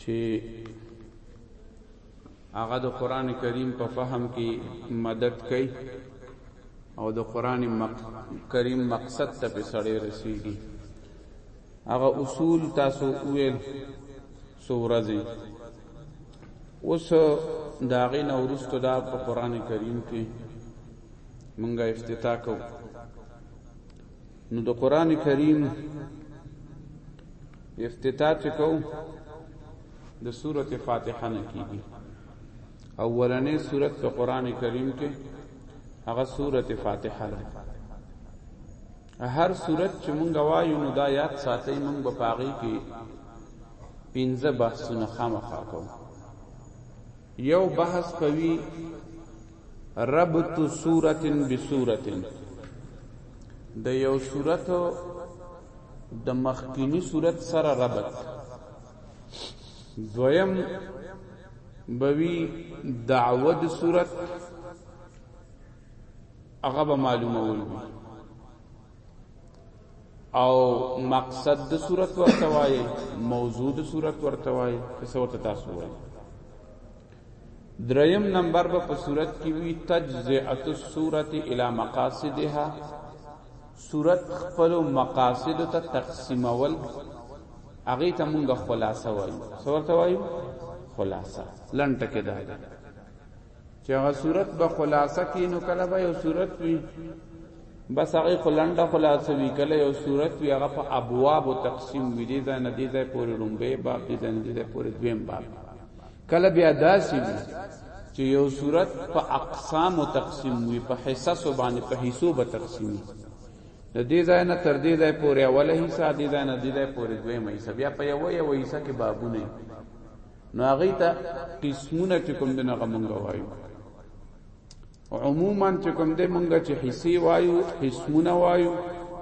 چې هغه د قران کریم په فهم کې مدد کوي او د قران مق... کریم مقصد ته په سړی رسیږي هغه اصول تاسو ویل سورځي اوس داغه نورستو دا په قران کریم کې مونږه افتتاح کوو نو د قران کریم افتتاح چې کو د سورته فاتحه نه کیږي اولنې سورته په قران کریم کې هغه سورته فاتحه ده هر سورته چې مونږ وایو نو دا یاد ساتي مونږ په پاغي کې پنځه بحثونه خامخا کوو یو بحث کوي ربط صورت بصورت د یو صورت د مخکینی صورت سره ربط دویم بوی دعوت صورت هغه به معلومه ول او مقصد د صورت ورته وایي موضوع د صورت ورته وایي څه ورته تاسو وایي دریم نمبر به په صورت کې وی تجزئه السوره الی مقاصدها صورت خپل مقاصد ته تقسیمول هغه ته مونږ خلاصه وایو سورته وایو خلاصه لنټه کې ده چې هغه صورت به خلاصه کې نو کله به یو صورت وی بس هغه خلنده خلاصه وی کله یو صورت وی هغه په ابواب او تقسیم وی دي ځنه دي ځای پورې لومبه باب دي ځنه دي ځای پورې دویم باب کله بیا داسې وي چې یو صورت په اقسام تقسیم وي په حصص باندې په حصو به تقسیم وي د دې ځای نه تر دې ځای پورې اوله حصہ دې ځای نه دې ځای پورې دویمه حصہ بیا په یو یو حصہ کې بابونه نو هغه ته قسمونه چې کوم دغه مونږ وایو عموما چې کوم دې مونږ چې حصي وایو حصمونه وایو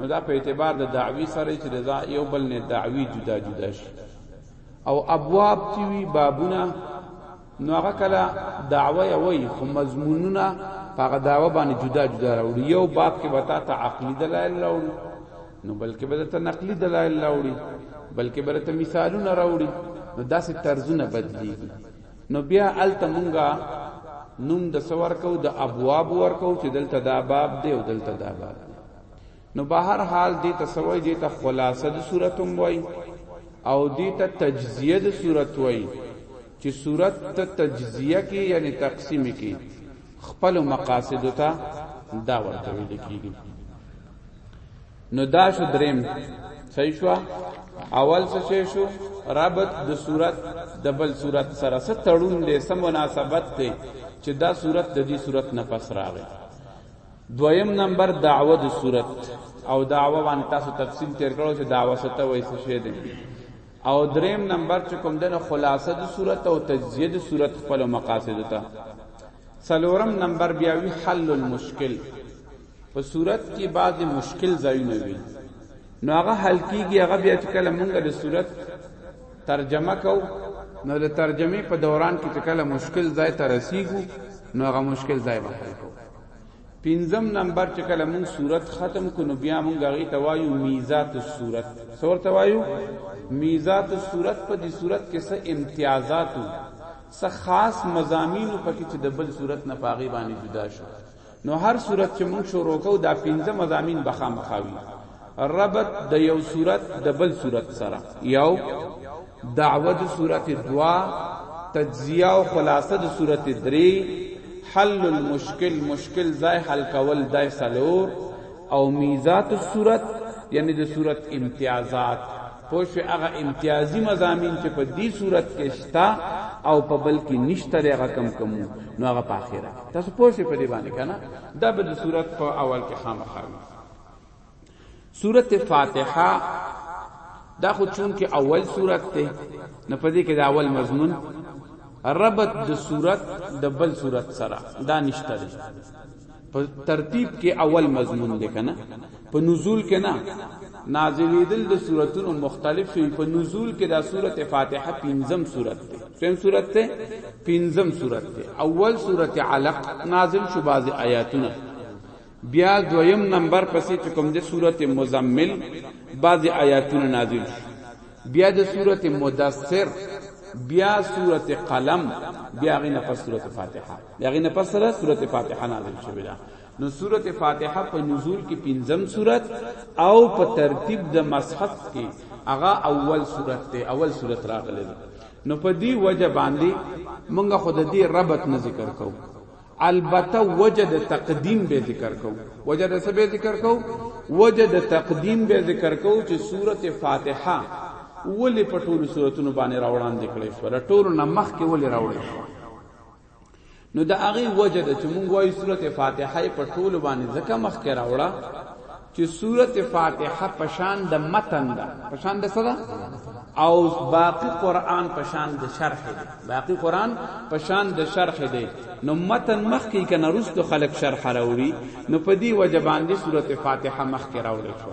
نو دا په اعتبار د دعوی سره چې دا یو بل نه دعوی جدا جدا شي او ابواب چې وی بابونه نو هغه کله دعوه وي خو مضمونونه هغه دعوه باندې جدا جدا راوړي یو باب کې وتا ته عقلي دلایل راوړي نو بلکې به ته نقلي دلایل راوړي بلکې به ته مثالونه راوړي نو داسې طرزونه بدليږي نو بیا الته مونږه نوم د سور کو د ابواب ور کو چې دلته دا باب دی او دلته دا باب دی نو بهر حال دې تسوي دې ته خلاصه د صورت هم وای او دې ته تجزیه د صورت وای چې صورت ته تجزیه کې یعنی تقسیم کې خپل مقاصد ته دا ورته ویل کیږي نو دا شو دریم صحیح شو اول څه شی شو رابط د صورت د بل صورت سره څه تړون دی سم مناسبت دی چې دا صورت د دې صورت نه پس راغی دویم نمبر دعوه د صورت او دعوه باندې تاسو تفصیل تیر کړو چې دعوه څه ته وایي څه شی دی او دریم نمبر چې کوم دنه خلاصه د صورت او تجزیه د صورت خپل مقاصد ته سلورم نمبر بیاوی حل المشکل په صورت کې بعد مشکل ځایونه وي نو هغه حل کیږي هغه بیا چې کله مونږ د صورت ترجمه کو نو د ترجمه په دوران کې چې کله مشکل ځای ته رسیږو نو هغه مشکل ځای به حل کو پنځم نمبر چې کله مونږ صورت ختم کو نو بیا مونږ هغه ته وایو میزات الصورت سور ته وایو میزات الصورت په دې صورت کې څه امتیازات څه خاص مزامین پکې چې د بل صورت نه پاغي باندې جدا شو نو هر صورت چې موږ شروع کوو دا پنځه مزامین به خامخاوي ربط د یو صورت د بل صورت سره یو دعوه د صورت دوا تجزیه او خلاصه د صورت درې حل المشکل مشکل ځای حل کول دای سلور او میزات الصورت یعنی د صورت امتیازات پوه شوې هغه امتیازي مضامین چې په دې صورت کې شته او په بل کې نشته دی هغه کم کم نو هغه په اخره تاسو پوه شئ په دې باندې که نه دا به د صورت په اول کې خامخا وي صورت فاتحه دا خو چون کې اول صورت دی نو په دې کې د اول مضمون ربط د صورت د بل صورت سره دا نشته دی په ترتیب کې اول مضمون دی کنه په نزول کې نه نازلیدل د سوراتونو مختلف شوی په نزول کې دا سورته فاتحه پنځم سورته ده څوم سورته ده پنځم سورته ده اول سورته علق نازل شو بعض آیاتونه بیا دویم نمبر پسې چې کوم ده سورته مزمل بعض آیاتونه نازل شو بیا د سورته مدثر بیا سورته قلم بیا غینه په سورته فاتحه دغه نه پس سره سورته فاتحه نازل شوې ده نو سورته فاتحه په نزول کې پنځم سورت او په ترتیب د مصحف کې هغه اول سورت ته اول سورت راغلی ده نو په دې وجه باندې مونږ خود دې ربط نه ذکر کوو البته وجه د تقدیم به ذکر کوو وجه د څه به ذکر کوو وجه د تقدیم به ذکر کوو چې سورته فاتحه ولې په ټولو سوراتونو باندې راوړاندې کړې شو ټولو نه مخکې ولې راوړې شو نو دا هغه وجه ده چې موږ وایو سورته فاتحه په ټول باندې ځکه مخ کې راوړه چې سورته فاتحه پشان د متن ده پشان د صدا او باقی قران پشان د شرح ده باقی قران پشان د شرح ده نو متن مخ کې کنه رستو خلق شرح راوړي نو په دې وجه باندې سورته فاتحه مخ کې راوړل شو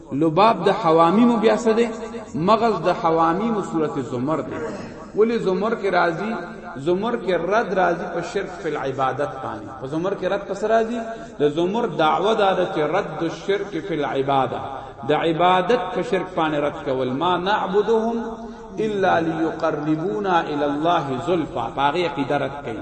لباب د حوامیم بیا څه دی مغز د حوامیم صورت زمر دی ولی زمر کې راضی زمر کې رد راضی په شرک فی العبادت باندې په زمر کې رد پس راضی د زمر دعوه دا ده چې رد الشرک فی العباده د عبادت په شرک باندې رد کول ما نعبدهم الا ليقربونا الى الله زلفا باغی عقیده رد کړي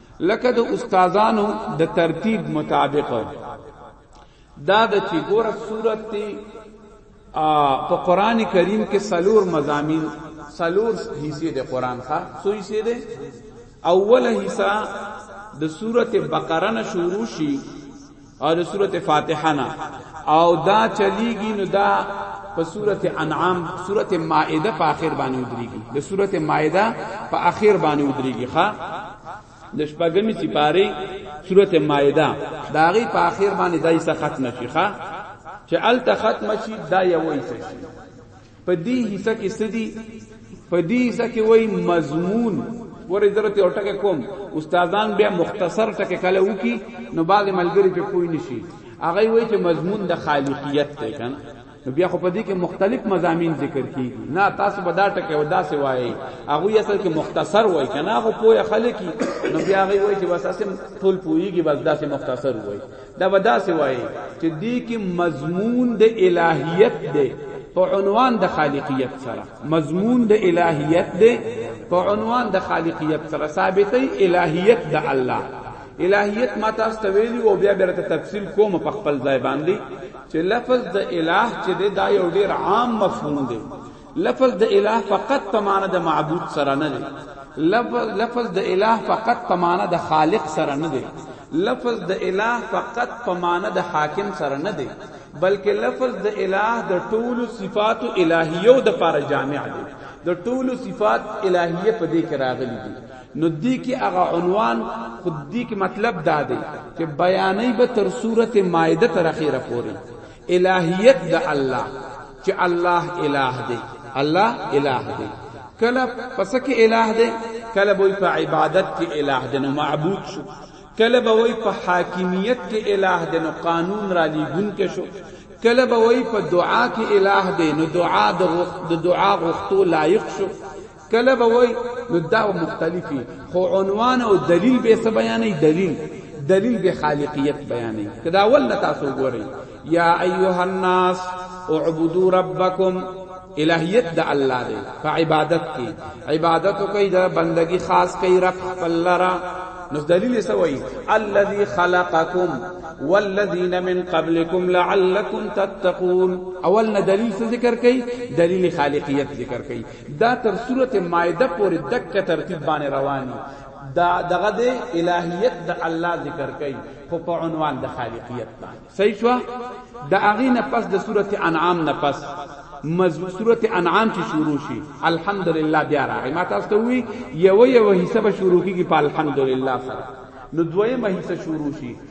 لکه د استادانو د ترتیب مطابق دا د چې ګوره صورت دی په قران کریم کې سلور مزامین سلور حصے د قران ښا سو حصے ده اوله حصہ د سورته بقره نه شروع شي او د سورته فاتحه نه او دا چلیږي نو دا په سورته انعام سورته مائده په اخر باندې ودرېږي د سورته مائده په اخر باندې ودرېږي ښا د شپږمې سپاره سورته مائده دا غي په اخر باندې دایسه ختم شي ښا چې ال ختم شي دا یو وایسه شي په دې حصہ کې سدي په دې حصہ کې وای مضمون ورې ضرورت یو ټکه کوم استادان بیا مختصر ټکه کله وکي نو بعد ملګری په پوی نشي هغه وای چې مضمون د خالقیت ته کنه نو بیا خو په دې کې مختلف مزامین ذکر کیږي نه تاسو به دا ټکه او دا سی وایي هغه اصل کې مختصر وایي کنه هغه پوهه خلک نو بیا هغه وایي چې بس اسیم ټول پوهیږي بس دا سی مختصر وایي دا به داسې وایي چې دې کې مضمون د الهیت دی په عنوان د خالقیت سره مضمون د الهیت دی په عنوان د خالقیت سره ثابتې الهیت د الله الہیت ما تاسو ته ویلی او بیا بیرته تفصیل کوم په خپل ځای باندې چې لفظ د الہ چې دا یو ډیر عام مفهوم دی لفظ د اله فقط په معنی د معبود سره نه دی لفظ د اله فقط په معنی د خالق سره نه دی لفظ د اله فقط په معنی د حاکم سره نه دی بلکې لفظ د اله د ټولو صفات الهیو د پر جامع دی د ټولو صفات الهیه په دې کې راغلي دي نو دې کې هغه عنوان خود دې کې مطلب دا دی چې بیانې به تر سورته مائده تر اخیره پورې الہیت د الله چې الله الہ دی الله الہ دی کله پس کې الہ دی کله به په عبادت کې الہ دی نو معبود شو کله به وای په حاکمیت کې الہ دی نو قانون را لیګون کې شو کله به وای په دعا کې الہ دی نو دعا د دعا غوښتو لایق شو کله به وای نو دا مختلفي خو عنوان او دلیل به څه بیانې دلیل دلیل به خالقیت بیانې کدا ول تاسو ګورئ یا ایها الناس اعبدوا ربکم الہیت د الله دی په عبادت کې عبادت کوي د بندگی خاص کوي رب خپل لرا نو دلیل سوئی الذي خلقکم والذین من قبلکم لعلکم تتقون اول نه دلیل ذکر کوي دلیل خالقیت ذکر کوي دا تر سورت مائده پوری دک ترتیب باندې روان وي دا دغه د الہیت د الله ذکر کوي خو په عنوان د خالقیت باندې صحیح شو د اغه نه پس د سورته انعام نه پس مزو سورته انعام چې شروع شي الحمدلله بیا راغی ما تاسو ته وی یو یو حصہ به شروع کیږي په الحمدلله سره نو دویمه حصہ شروع شي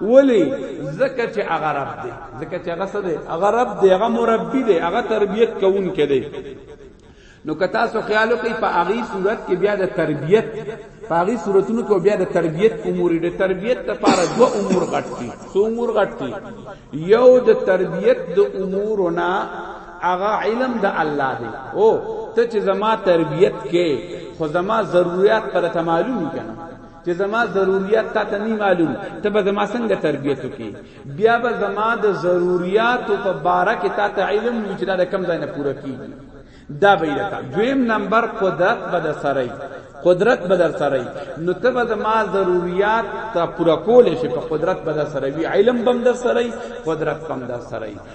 ولی زکه چې هغه رب دی زکه چې هغه څه دی هغه رب دی هغه مربی دی هغه تربیت کوون کې دی نو که تاسو خیال وکړئ په هغه صورت کې بیا د تربیت په هغه صورتونو کې بیا د تربیت امور د تربیت لپاره دوه امور غټ دي څو امور غټ دي یو د تربیت د امورونه هغه علم د الله دی او ته چې زما تربیت کې خو زما ضرورت پر ته معلوم کنه چې زما ضرورت تا ته نه معلوم ته به زما څنګه تربیت وکي بیا به زما د ضرورت په باره کې تا ته علم وی چې دا کم ځای نه پوره کیږي دا به لکه دویم نمبر قدرت به د سره قدرت به در سره نو ته به ما ضرورت ته پوره کول شي په قدرت به در سره وي علم بم در سره قدرت بم در سره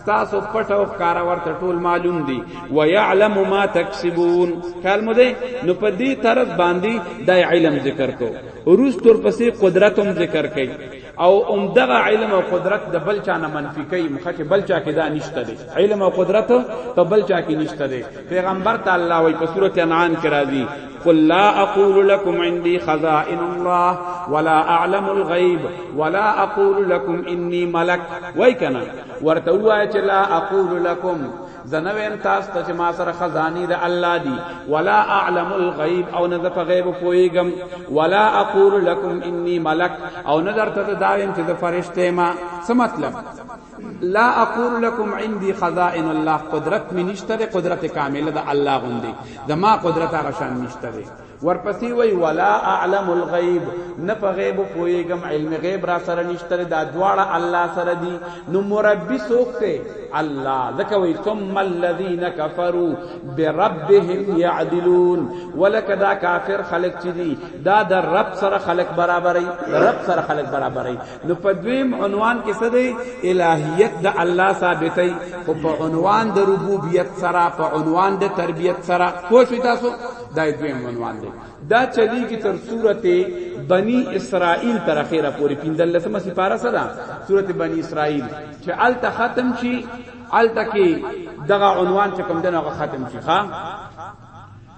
ستاسو پټ او ښکار ورته ټول معلوم دي ويعلم ما تکسبون خیال مو دی نو په دې طرز باندې د علم ذکر کو روز تر پسې قدرت هم ذکر کړي او ام دغه علم او قدرت د بل چا نه منفي کوي مخه چې بل چا کې دا نشته دی علم او قدرت په بل چا کې نشته دی پیغمبر تعالی وایي په سورته انعام کې راځي قل لا أقول لكم عندي خزائن الله ولا أعلم الغيب ولا أقول لكم إني ملك وای کنا ورته وای چې لا أقول لكم زنویم تاسو ته چې ما سره خزانی د الله دی ولا اعلم الغیب او نه په غیب پویګم ولا اقول لكم انی ملک او نه درته دا ویم چې د فرشته ما څه مطلب لا اقول لكم عندي خزائن الله قدرت می نشته ده قدرت کامله ده الله غوندي زما قدرت هغه شان نشته ده ورپسې وی ولا اعلم الغیب نه په غیب پویګم علم غیب را سره نشته دا دواړه الله سره دی نو مربی سوکته الله ذکر وی ثم الذين كفروا بربهم يعدلون ولک دا کافر خلق چي دي دا د رب سره خلق برابرې رب سره خلق برابرې نو په دویم عنوان کې څه دی الہیت د الله ثابتې او په عنوان د ربوبیت سره په عنوان د تربیت سره پوه شئ تاسو دا دویم عنوان دی دا چلی کی تر سورته بنی اسرائیل تر اخره پوری پیندل لسمه سپاره سره سورته بنی اسرائیل چې ال ختم شي ال تکي دغه عنوان چې کوم دغه ختم شي ها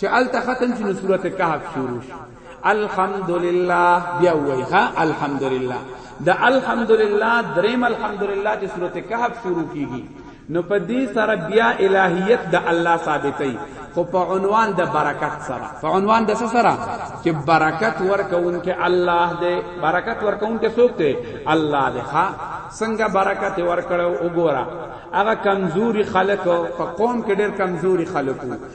چې الته ختم شي نو سورته کهف شروع شي الحمدلله بیا وایي ها الحمدلله د الحمدلله دریم الحمدلله چې سورته کهف شروع کیږي نو په دې سره بیا الہیت د الله ثابتې خو په عنوان د برکت سره په عنوان د سره چې برکت ورکوونکې الله دې برکت ورکوونکې څوک دی الله دې ها څنګه برکت ورکړو وګوره هغه کمزوري خلک په قوم کې ډېر کمزوري خلک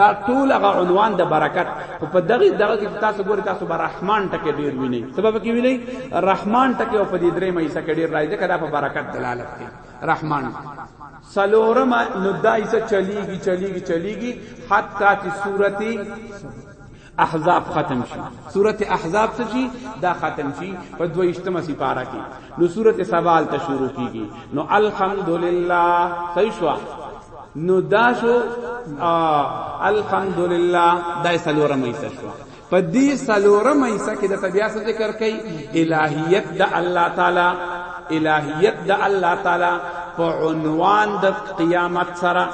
دا ټول هغه عنوان د برکت خو په دغه دغه کې تاسو ګورئ تاسو به رحمان ټکي ډیر وینئ سبب کې وینئ رحمان ټکي او په دې درې مې سکه ډیر راځي کدا په برکت دلالت کوي رحمان سلورم نو دایسه چلیږي چلیږي چلیږي حتی چې سورتی احزاب ختم شي سورته احزاب څه شي دا ختم شي په دویشتمه سپاره کې نو سورته سوال ته شروع کیږي نو الحمدلله صحیح شو نو دا شو الحمدلله دا سلورمه ایسه شو په دې سلورمه ایسه کې د طبيعت ذکر کوي الہیت د الله تعالی الہیت د الله تعالی په عنوان د قیامت سره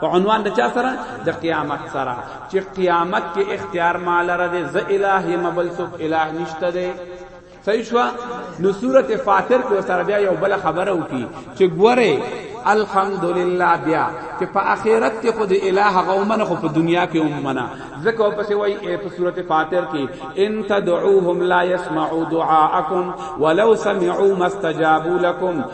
په عنوان د چا سره د قیامت سره چې قیامت کې اختیار مال را دي ز الہ یم بل څوک الہ نشته دی صحیح شو نو سورت فاتر کې سره بیا یو بل خبره وکي چې ګوره الحمدلله بیا چې په آخرت کې خود الہ غومنه خو په دنیا کې ومنه ځکه په سی وای په سورت فاتر کې ان تدعوهم لا يسمعوا دعاءکم ولو سمعوا ما استجابوا لكم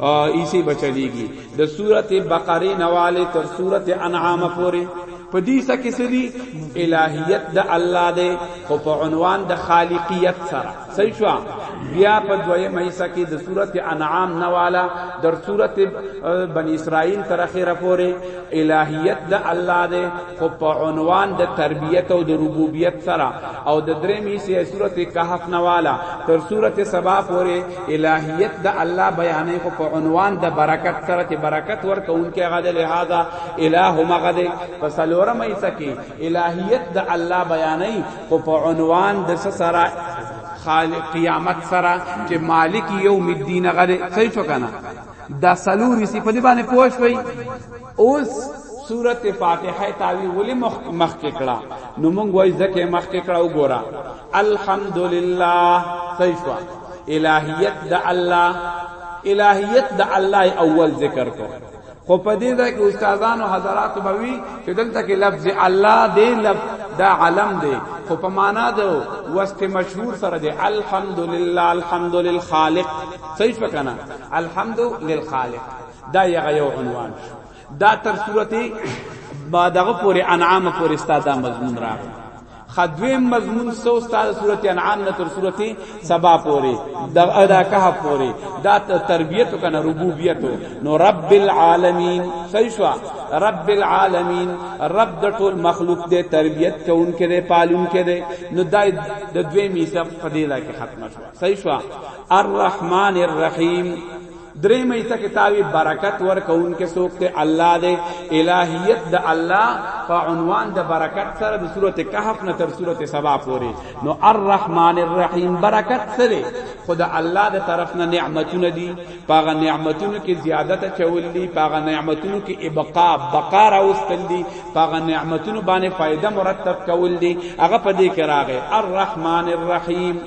ایسی بچلیږي د سورته بقره نواله تر سورته انعام پورې په دې سکه سری الہیت د الله دی خو په عنوان د خالقیت سره صحیح شو بیا په دوی مېسا کې د سورته انعام نواله در سورته بنی اسرائیل تر اخره پورې الہیت د الله دی خو په عنوان د تربیت او د ربوبیت سره او د درې مېسې سورته کهف نواله تر سورته سبا پورې الہیت د الله بیانې خو په عنوان د برکت سره چې برکت ورکوونکی هغه د لہذا الہ مغه دی په سلورم ایسه کې الہیت د الله بیانې خو په عنوان د سره خالق قیامت سره چې مالک یوم الدین غره صحیح شو کنه دا سلوري سی په دې باندې پوښ وای اوس سورته فاتحه تاوی ولی مخ مخ کړه نو مونږ وای زکه مخ کړه وګوره الحمدلله صحیح شو الہیت د الله الہیت د الله اول ذکر کو خو په دې ځای کې استادانو حضرات بوي چې دلته کې لفظ الله دې لفظ دا علم دې خو په معنا ده واسط مشهور سره دې الحمدلله الحمد للخالق صحیح فکنا الحمد للخالق دا یو عنوان شو دا تر سورته با دغه پورې انعام پورې استاد مضمون راغی خدویم مضمون سو استاد سورته انعام نه تر سورته سبا پورې د ادا کهف پورې دا تربیت کنه ربوبیت نو رب العالمین سیشوا رب العالمین رب د ټول مخلوق دې تربیت کوونکې دې پالونکې دې نو دا د دوی میثاق په دې ځای کې ختم شو سیشوا الرحمن الرحیم درې مې ته کتابي برکت ورکوونکې څوک ته الله دې الہیت د الله په عنوان د برکت سره د سورته کهف نه تر سورته سبا پورې نو الرحمن الرحیم برکت سره خدا الله د طرف نه نعمتونه دي پاغه نعمتونو کې زیادت چول دي پاغه نعمتونو کې ابقاء بقا راوستل دي پاغه نعمتونو باندې فائدہ مرتب کول دي هغه په دې کې راغی الرحمن الرحیم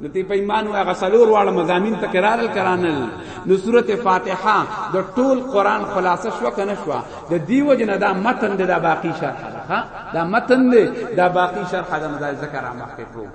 نو تی په ایمان وای غسلور واړه مزامین په قرارل کرانل نو سوره فاتحه د ټول قران خلاصه شو کنه شو د دیو جن دا متن دا باقی شرح ده دا متن دی دا باقی شرح ده مزای ذکر عام کړو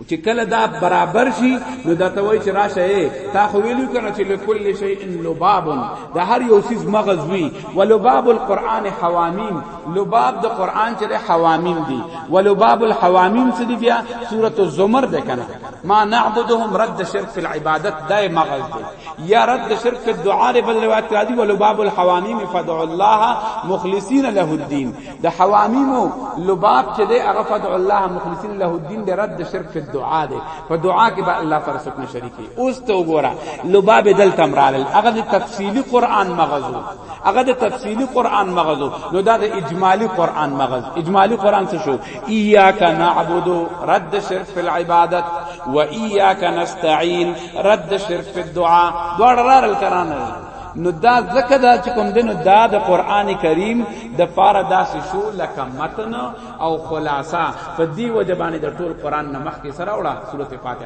او چې کله دا برابر شي نو دا ته وای چې راشه تا خو ویلو کنه چې لكل شيء لباب دا هر یو سیز مغز وی ولباب القران حوامیم لباب د قران چې حوامیم دي ولباب الحوامیم څه دي بیا سوره الزمر ده کنه ما نعبدهم رد شرک فی العبادت دای مغز دی یا رد شرک فی الدعاء بل روایت راځي ولباب الحوامیم فدعوا الله مخلصین له الدین د حوامیم لباب چې دی هغه فدعوا الله مخلصین له الدین د رد شرک فی الدعاء دی په دعا کې به الله پر سپنه شریکي اوس ته وګوره لباب دل تمرال هغه د تفصیلی قران مغز هغه د تفصیلی قران مغز نو دا د اجمالی قران مغز اجمالی قران څه شو ایاک نعبد رد شرک فی العبادت و ایاک نستعين رد شرک فی الدعاء دوړ رار القران نو دا زکه دا چې کوم دینو دا د قران کریم د پاره داسې شو لکه متن او خلاصہ په دی وجبانی د ټول قران نمخ کې سره وړه سورته فاتحه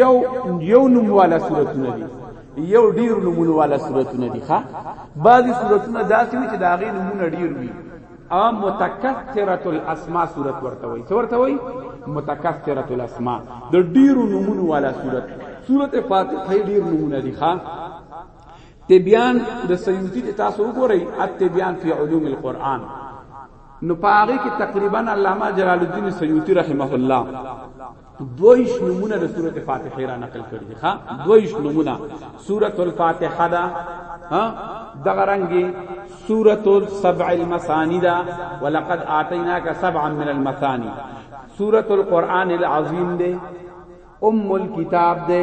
یو یو نوم والا صورتونه دي یو ډیر نمونه والا صورتونه دي ښا بعضی صورتونه داسې وي چې دا غي نمونه ډیر وي ام متکثره الاسماء صورت ورته وي ورته وي متکثره الاسماء د ډیر نمونه والا صورت صورت فاتحه ډیر نمونه دي ښا تبیان د سیوطی ته تاسو وګورئ اتبیان فی علوم القرآن نو پاره کې تقریبا علامه جلال الدین سیوطی رحمه الله دویش نمونه د سورته فاتحه را نقل کړی ښا دویش نمونه سورته الفاتحه دا ها دغه رنگي سورته السبع المثاني دا ولقد اتيناك سبعا من المثاني سورته القران العظیم دے ام الكتاب دے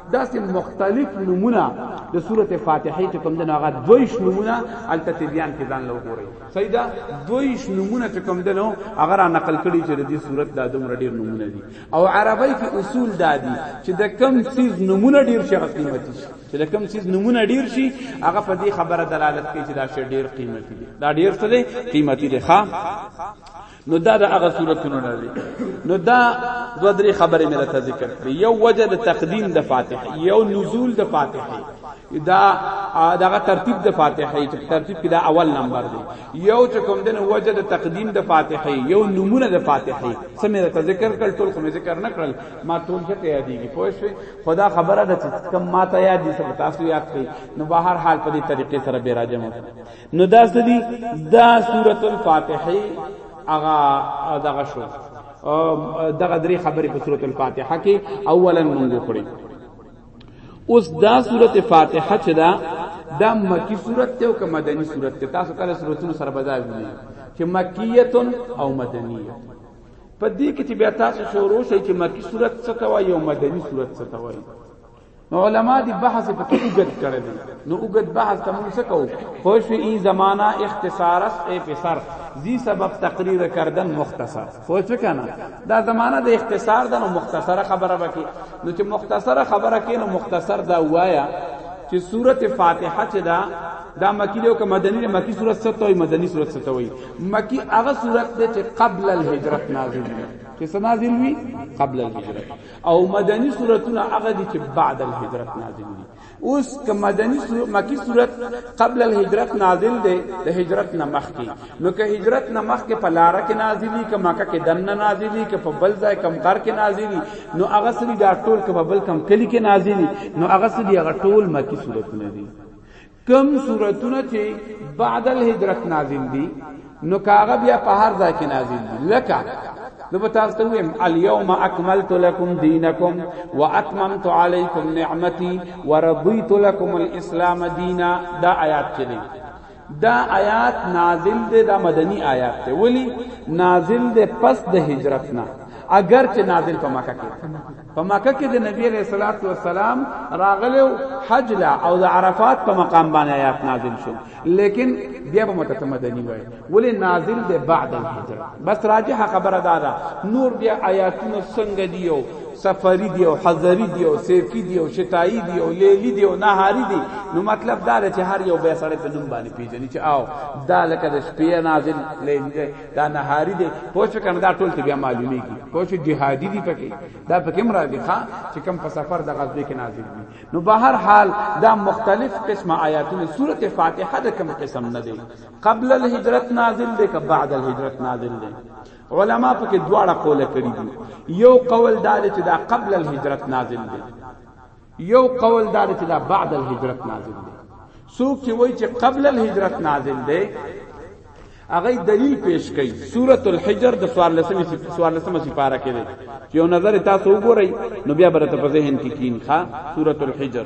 داسې مختلف نمونه د سورته فاتحه چې کوم دنو هغه دویش نمونه الته تبیان کې ځان له وګورئ سیدا دویش نمونه چې کوم دنو هغه را نقل کړي چې د دې سورته د دومره ډیر نمونه دي او عربی کې اصول دادي چې د کم سیز نمونه ډیر شي قیمتي شي چې د کم سیز نمونه ډیر شي هغه په دې خبره دلالت کوي چې دا شی ډیر قیمتي دی دا ډیر څه دی قیمتي دی ښا نو دا د هغه صورتونو نه دي نو دا دوه درې خبرې مې راته ذکر کړې یو وجه د تقدیم د فاتحه یو نزول د فاتحه دا دغه ترتیب د فاتحه چې ترتیب کې دا اول نمبر دی یو چې کوم دنه وجه د تقدیم د فاتحه یو نمونه د فاتحه سمې راته ذکر کړ ټول خو مې ذکر نه کړل ما ټول څه ته یادېږي پوه شئ خدا خبره ده چې کم ما ته یاد دي تاسو یاد کړئ نو بهر حال په دې طریقې سره به راځم نو دا سدي دا سورۃ الفاتحه اغا دغه شو دغه درې خبرې په سورۃ الفاتحه کې اولا مونږ کړې اوس دا سورۃ فاتحه چې دا دا مکی سورۃ ته او مدنی سورۃ ته تاسو کله سوراتونو سره بځای وینئ چې مکیه او مدنیه په دې کې چې بیا تاسو شروع شئ چې مکی سورۃ څه ته وایي او مدنی سورۃ څه ته وایي نو علما دی بحث په کې وګت کړی دی نو وګت بحث ته موږ څه کوو خوش ای زمانہ اختصار است ای پسر زی سبب تقریر کردن مختصر خوش کنه دا زمانہ د اختصار د مختصره خبره وکي نو چې مختصره خبره کې نو مختصر دا وایا چې سورته فاتحه چې دا دا مکی له مدنی مکی سورته ست وي مدنی سورته ست وي مکی هغه سورته چې قبل الهجرت نازل وي چې نازل وي قبل الهجرت او مدنی سورتونه هغه دي چې بعد الهجرت نازل دي اوس که مدنی سورت مکی سورت قبل الهجرت نازل دي د هجرت نه مخکې نو که هجرت نه مخکې په لار کې نازل دي که مکه کې دنه نازل دي که په بل ځای کم غر کې نازل دي نو هغه سړي دا ټول که په بل کم کلی کې نازل دي نو هغه سړي هغه ټول مکی سورتونه دي کم صورتونه چې بعد الهجرت نازل دي نو کاغه بیا په هر ځای کې نازل دي لکه نو به تاسو ته ویم الیوم اکملت لکم دینکم واتممت علیکم نعمتي ورضیت لکم الاسلام دینا دا آیات کې دي دا آیات نازل دي دا مدنی آیات ته ولی نازل دي پس د هجرت نه اگر چې نازل په مکه کې په مکه کې د نبی علیہ الصلوۃ والسلام راغلو حج لا او د عرفات په مقام باندې آیات نازل شو لیکن بیا به متتمدنی وای ولی نازل دی بعد الهجره بس راجح خبره دا ده نور بیا آیاتونه څنګه دیو سفری دی او حضری دی او سیفی دی او شتایی دی او لیلی دی او نهاری دی نو مطلب دا چې هر یو به سره په نوم باندې پیژني چې آو دا لکه د شپې نازل لیلی دا نهاری دی پوه شو کنه دا ټول ته بیا معلومیږي پوه شو جهادي دی پکې دا پکې مرا دی ښا چې کم په سفر د غزوه کې نازل دي نو به هر حال دا مختلف قسم آیاتونه سوره فاتحه د کم قسم نه دی قبل الهجرت نازل دی که بعد الهجرت نازل دی علما پکې دواړه قول کړی دي یو قول دا چې دا قبل الهجرت نازل دی یو قول دا چې دا بعد الهجرت نازل دی څوک چې وایي چې قبل الهجرت نازل دی هغه دلیل پیش کړي سورۃ الحجر د 14 14 سپاره کې دی چې یو نظر تاسو وګورئ نو بیا برته په ذهن کې کین ښا سورۃ الحجر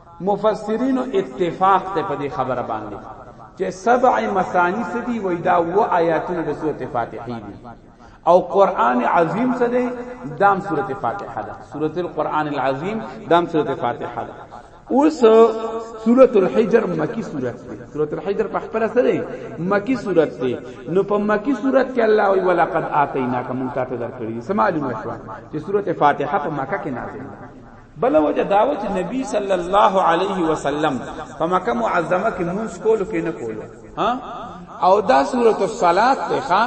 مفسرینو اتفاق ته په دې خبره باندې چې سبع مثانی سدي وای دا و آیاتونه د سورته فاتحه دي او قران عظیم سدي دام سورته فاتحه ده سورته القران العظیم دام سورته فاتحه ده اوس سورۃ الحجر مکی سورۃ ده سورۃ الحجر په خپل سره مکی سورۃ ده نو په مکی سورۃ کې الله وی ولقد اتیناک مونږ ته درکړي سمالو مشوا چې سورۃ فاتحه په مکه کې نازله بل وجه دا و چې نبی صلی الله علیه وسلم په مکه معظمه کې مونږ کولو کې نه کولو ها او دا سورۃ الصلات ته ښا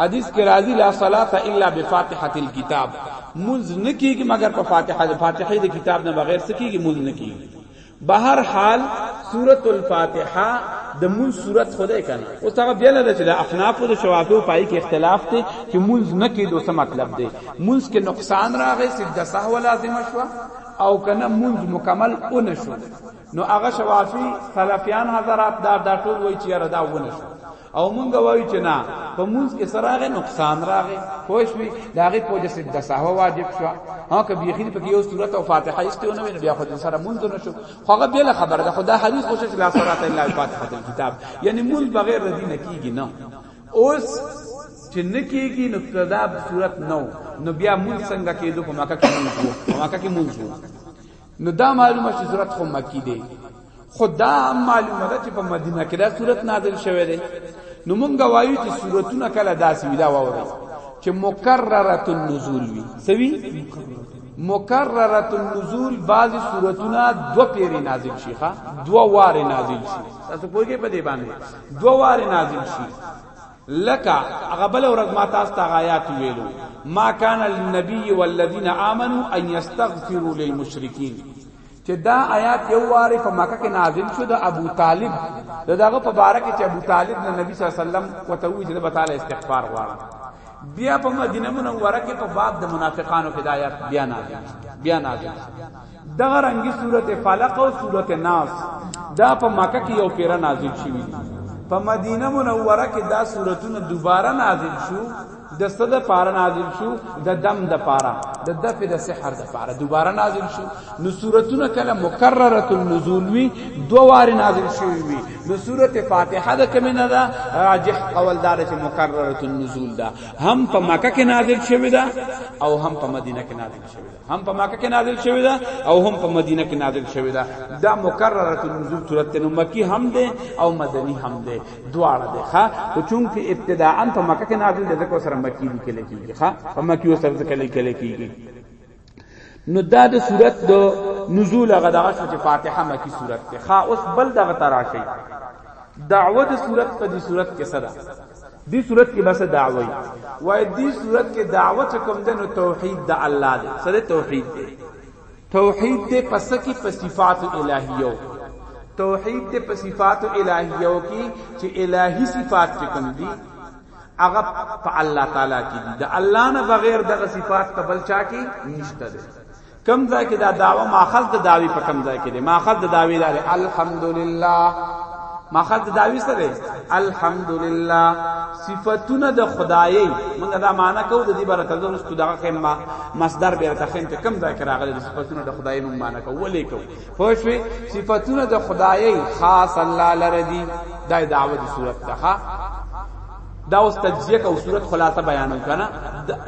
حدیث کې راځي لا صلات الا بفاتحه الكتاب مونږ نه کیږي مگر په فاتحه د فاتحه د کتاب نه بغیر څه کیږي مونږ نه کیږي بهر حال سورۃ الفاتحه د مون صورت خدای کنه اوس هغه بیا لږ چې د احناف او د شوافی په کې اختلاف دی چې مون نه کې دوه څه مطلب دی مون کې نقصان راغی چې د سهو لازم شو او کنه مون مکمل اون شو نو هغه شوافی سلفیان حضرات دا دا ټول وای چې را دا ونه شو او مونږ وایو چې نه په مونږ کې سراغه نقصان راغی خوښ وي دا غي په جسد د سهو واجب شو ها که بيخي په یو صورت او فاتحه استونه وي بیا خو سره مونږ نه شو خو هغه بل خبره ده خدا حدیث خوشش لا صلات الا الفاتحه کتاب یعنی مونږ بغیر د دین کیږي نه اوس چې نکیږي نو دا صورت نو نو بیا مونږ څنګه کېدو په مکه کې مونږ مکه کې مونږ نو دا معلومه چې صورت خو مکی دی خدا هم معلومه ده چې په مدینه کې دا صورت نازل شوه دی نو مونږ وایو چې صورتونه کله داسې وي دا واورئ چې مکرره النزول وي سوي مکرره النزول بعضی صورتونه دو پیری نازل شي ښا دو وار نازل شي تاسو پوهیږئ په دې باندې دو وار نازل شي لکه هغه بل ورځ ما تاسو ته آیات ویلو ما کان النبی والذین آمنو ان یستغفروا للمشرکین چې دا آیات یو واره په مکه کې نازل شو د ابو طالب دغه په باره کې چې ابو طالب د نبی صلی الله علیه وسلم وته وی چې به تعالی استغفار غواړي بیا په مدینه منوره کې په باب د منافقانو کې د آیات بیا نازل بیا نازل دغه رنگي صورت فلق او صورت ناس دا په مکه کې یو پیر نازل شوی په مدینه منوره کې دا صورتونه دوباره نازل شو د صد پارا نازل شو د دم د پارا د دف د سحر د پارا دوباره نازل شو نو صورتونه کله مکرره النزول وی دو وار نازل شوی وی نو سوره فاتحه د کمی نه دا راجح قول دار چې مکرره النزول دا هم په مکه کې نازل شوی دا او هم په مدینه کې نازل شوی هم په مکه کې نازل شوی دا او هم په مدینه کې نازل شوی دا دا مکرره نزول صورت نو مکی هم ده او مدنی هم ده دواړه ده ها او چونکه ابتداء په مکه کې نازل ده ځکه سره مکی لیکل کیږي ها په مکی سره ځکه لیکل کیږي نو دا د صورت د نزول هغه دغه چې فاتحه مکی صورت ده ها اوس بل دغه تراشی دعوه د صورت په دې صورت کې صدا دی صورت کې بس دعوی وای دی صورت کې دعوت کوم دنو توحید د الله دی سره توحید دی توحید دی پس کې په صفات الہیو توحید دی په صفات الہیو کې چې الہی صفات کوم دی هغه په الله تعالی کې دي د الله نه بغیر دغه صفات قبل چا کې نشته کم ځای کې دا داوا ماخذ د داوی په کم ځای کې دی ماخذ د داوی لري الحمدلله ماخذ د داوی سره الحمدلله صفاتونه د خدایي موږ دا معنا کوو د دې برکت د رسول دغه خیمه مصدر به تخیم ته کم ځای کې راغلي د صفاتونه د خدایي موږ معنا کوو ولې کوو خو شوي صفاتونه د خدایي خاص الله لره دي دا دعوه د صورت ته دا اوس تجزیه کا صورت خلاصه بیانو کنه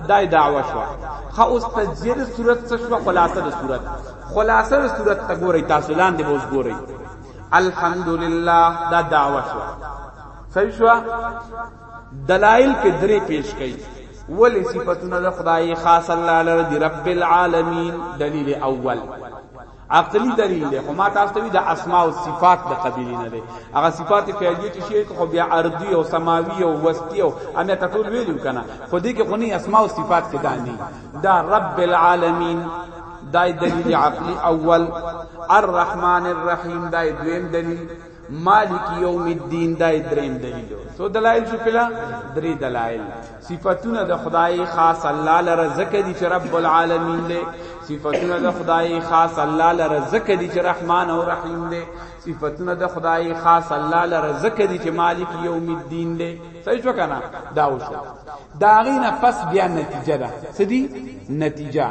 دا دعوا شو خو اوس تجزیه د صورت څه شو خلاصه د صورت خلاصه د صورت ته ګورئ تاسو لاندې به اوس ګورئ الحمدلله دا دعوا شو صحیح شو دلائل کې درې پیش کړي ولی صفاتونه د خدای خاص الله لره دی رب العالمین دلیل اول عقلی دلیل دی خو ما تاسو ته د اسماء او صفات د قبیله نه دی هغه صفات فعلیه چې شی خو بیا ارضی او سماوی او وستی او امه تطول ویلو کنه خو دې کې غنی اسماء او صفات کې دانی دا رب العالمین دا دلیل عقلی اول الرحمن الرحیم دا دویم دلیل مالک یوم الدین دا دریم دلیل سو دلایل شو کلا درې دلایل صفاتونه د خدای خاص الله لره زکه دي چې رب العالمین دی صفاتونه د خدای خاص الله لره زکه دي چې رحمان او رحیم دی صفاتونه د خدای خاص الله لره زکه دي چې مالک یوم الدین دی صحیح شو کنه دا وشو دا غینه پس بیا نتیجه ده سدی نتیجه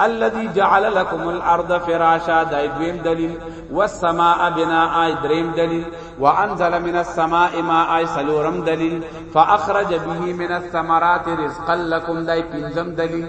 الذي جعل لكم الارض فراشا دا دویم دلیل والسماء بناء دریم دلیل وانزل من السماء ماء سلورم دلیل فاخرج به من الثمرات رزقا لكم دا پنځم دلیل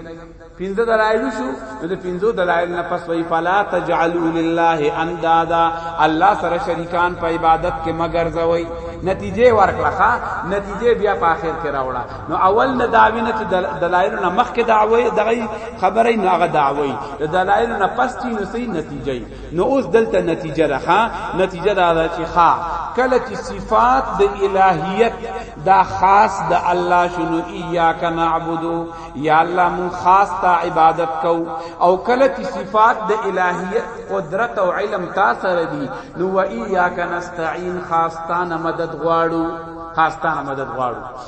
پنځه دلایل شو نو د پنځو دلایل نه پس وی فلا تجعلوا لله اندادا الله سره شریکان په عبادت کې مگر زوی نتیجه ورکړه نتیجه بیا په اخر کې راوړه نو اول د دعوی نه چې دلایل نه مخکې دعوی دغه خبرې نه هغه دعوی د دلایل نه پس چې نو سي نتیجه نو اوس دلته نتیجه ده ښا نتیجه دا ده چې ښا کله چې صفات د الہیت دا خاص د الله شنو ایاک نعبد یا الله مون خاص تا عبادت کو او کله چې صفات د الہیت قدرت او علم تا سره دي نو و ایاک نستعين خاص تا مدد غواړو خاص تا مدد غواړو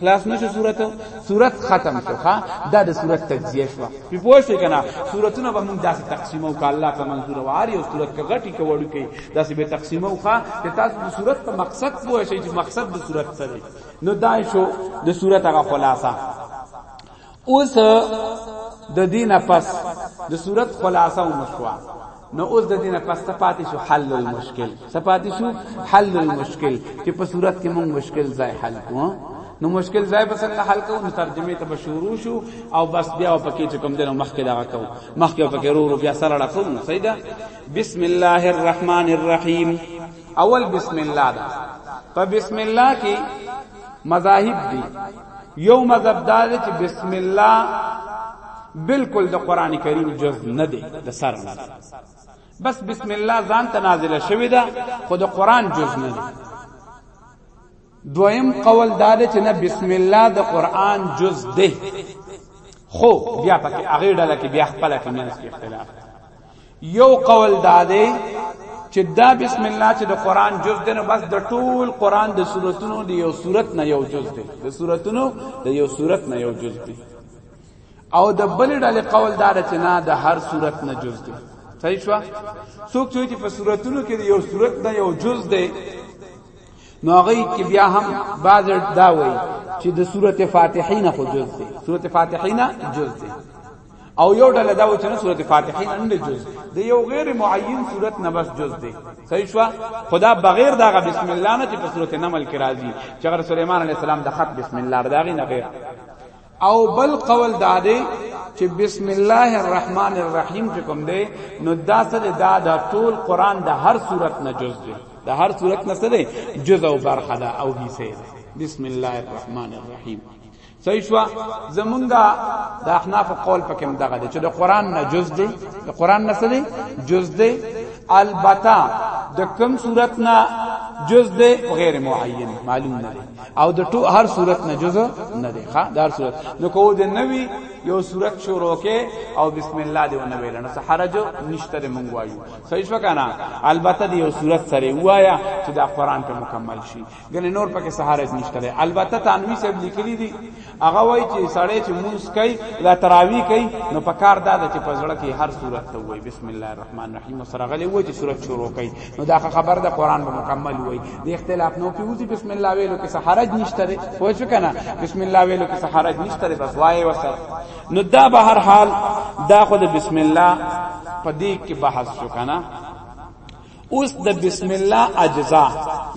خلاص نشو صورت صورت ختم شو ها دا د صورت تجزیه شو په پوه شو کنه صورتونه به موږ داسې تقسیمو ک الله په منظور واری او صورت کې غټي کوړو کې داسې به تقسیمو ښا چې تاسو د صورت په مقصد پوه شئ چې مقصد د صورت څه دی نو دا شو د صورت هغه خلاصہ اوس د دینه پس د صورت خلاصه او مشوا نو اوس د دینه پس ته پاتې شو حل المشکل ته پاتې شو حل المشکل چې په صورت کې موږ مشکل ځای حل کوو نو مشکل ځای په څنګه حل کوو نو ترجمه ته شروع شو او بس بیا په کې چې کوم دنو مخکې دا کوو مخکې په کې ورو بیا سره راکو نو سیدا بسم الله الرحمن الرحیم اول بسم الله دا په بسم الله کې مذاهب دي یو مذهب دا دی چې بسم الله بالکل د قران کریم جز نه دی د سر نه بس بسم الله ځان ته نازله شوې ده خو د قران جز نه دی دویم قول دا دی چې نه بسم الله د قران جز دی خو بیا پکې هغه ډله کې بیا خپل کې منځ کې اختلاف یو قول داده چې دا بسم الله چې د قران جز دی نو بس د ټول قران د سوراتونو د یو سورت نه یو جز دی د سوراتونو د یو سورت نه یو جز دی او د بل ډلې قول دار چې نه د هر سورت نه جز دی صحیح شو څوک چې په سوراتونو کې یو سورت نه یو جز دی نو هغه کې بیا هم بعض دا وایي چې د سورته فاتحه نه خو جز دی سورته فاتحه نه جز دی او یو ډله دا و چې نه سورته فاتحه نه نه جز دی یو غیر معین صورت نه بس جز دی صحیح شو خدا بغیر دا بسم الله نه چې په سورته نمل کې راځي چې غر سليمان عليه السلام د خط بسم الله راغی نه غیر او بل قول دا دی چې بسم الله الرحمن الرحیم چې کوم دی نو دا سره دا د ټول قران د هر صورت نه جز دی د هر صورت نه سره جز او برخه ده او هیڅ بسم الله الرحمن الرحیم صحیح شو زمونږه د احناف قول پکې هم دغه دی چې د قران نه جز دی د قران نه څه دی جز دی البته د کم صورت نه جز دی غیر معین معلوم نه دی او د ټو هر صورت نه جز نه دی ښا د هر صورت نو کو د نوی یو صورت شروع کې او بسم الله دی ونه ویل نو حرج نشته دی مونږ وایو صحیح شو کنه البته دی یو صورت سره وایا چې دا قران ته مکمل شي ګنې نور پکې سهارت نشته دی البته تنوی صاحب لیکلی دی هغه وای چې سړی چې مونږ کوي لا تراوی کوي نو په کار دا چې په ځړه کې هر صورت ته وای بسم الله الرحمن الرحیم سره غلې وای چې صورت شروع کوي نو دا خبر د قران په مکمل وای د اختلاف نو کې وځي بسم الله ویلو کې سهارت نشته دی خو څه کنه بسم الله ویلو کې سهارت نشته دی بس وای وسره نو دا به هر حال دا خو د بسم الله په دې کې بحث شو کنه اوس د بسم الله اجزا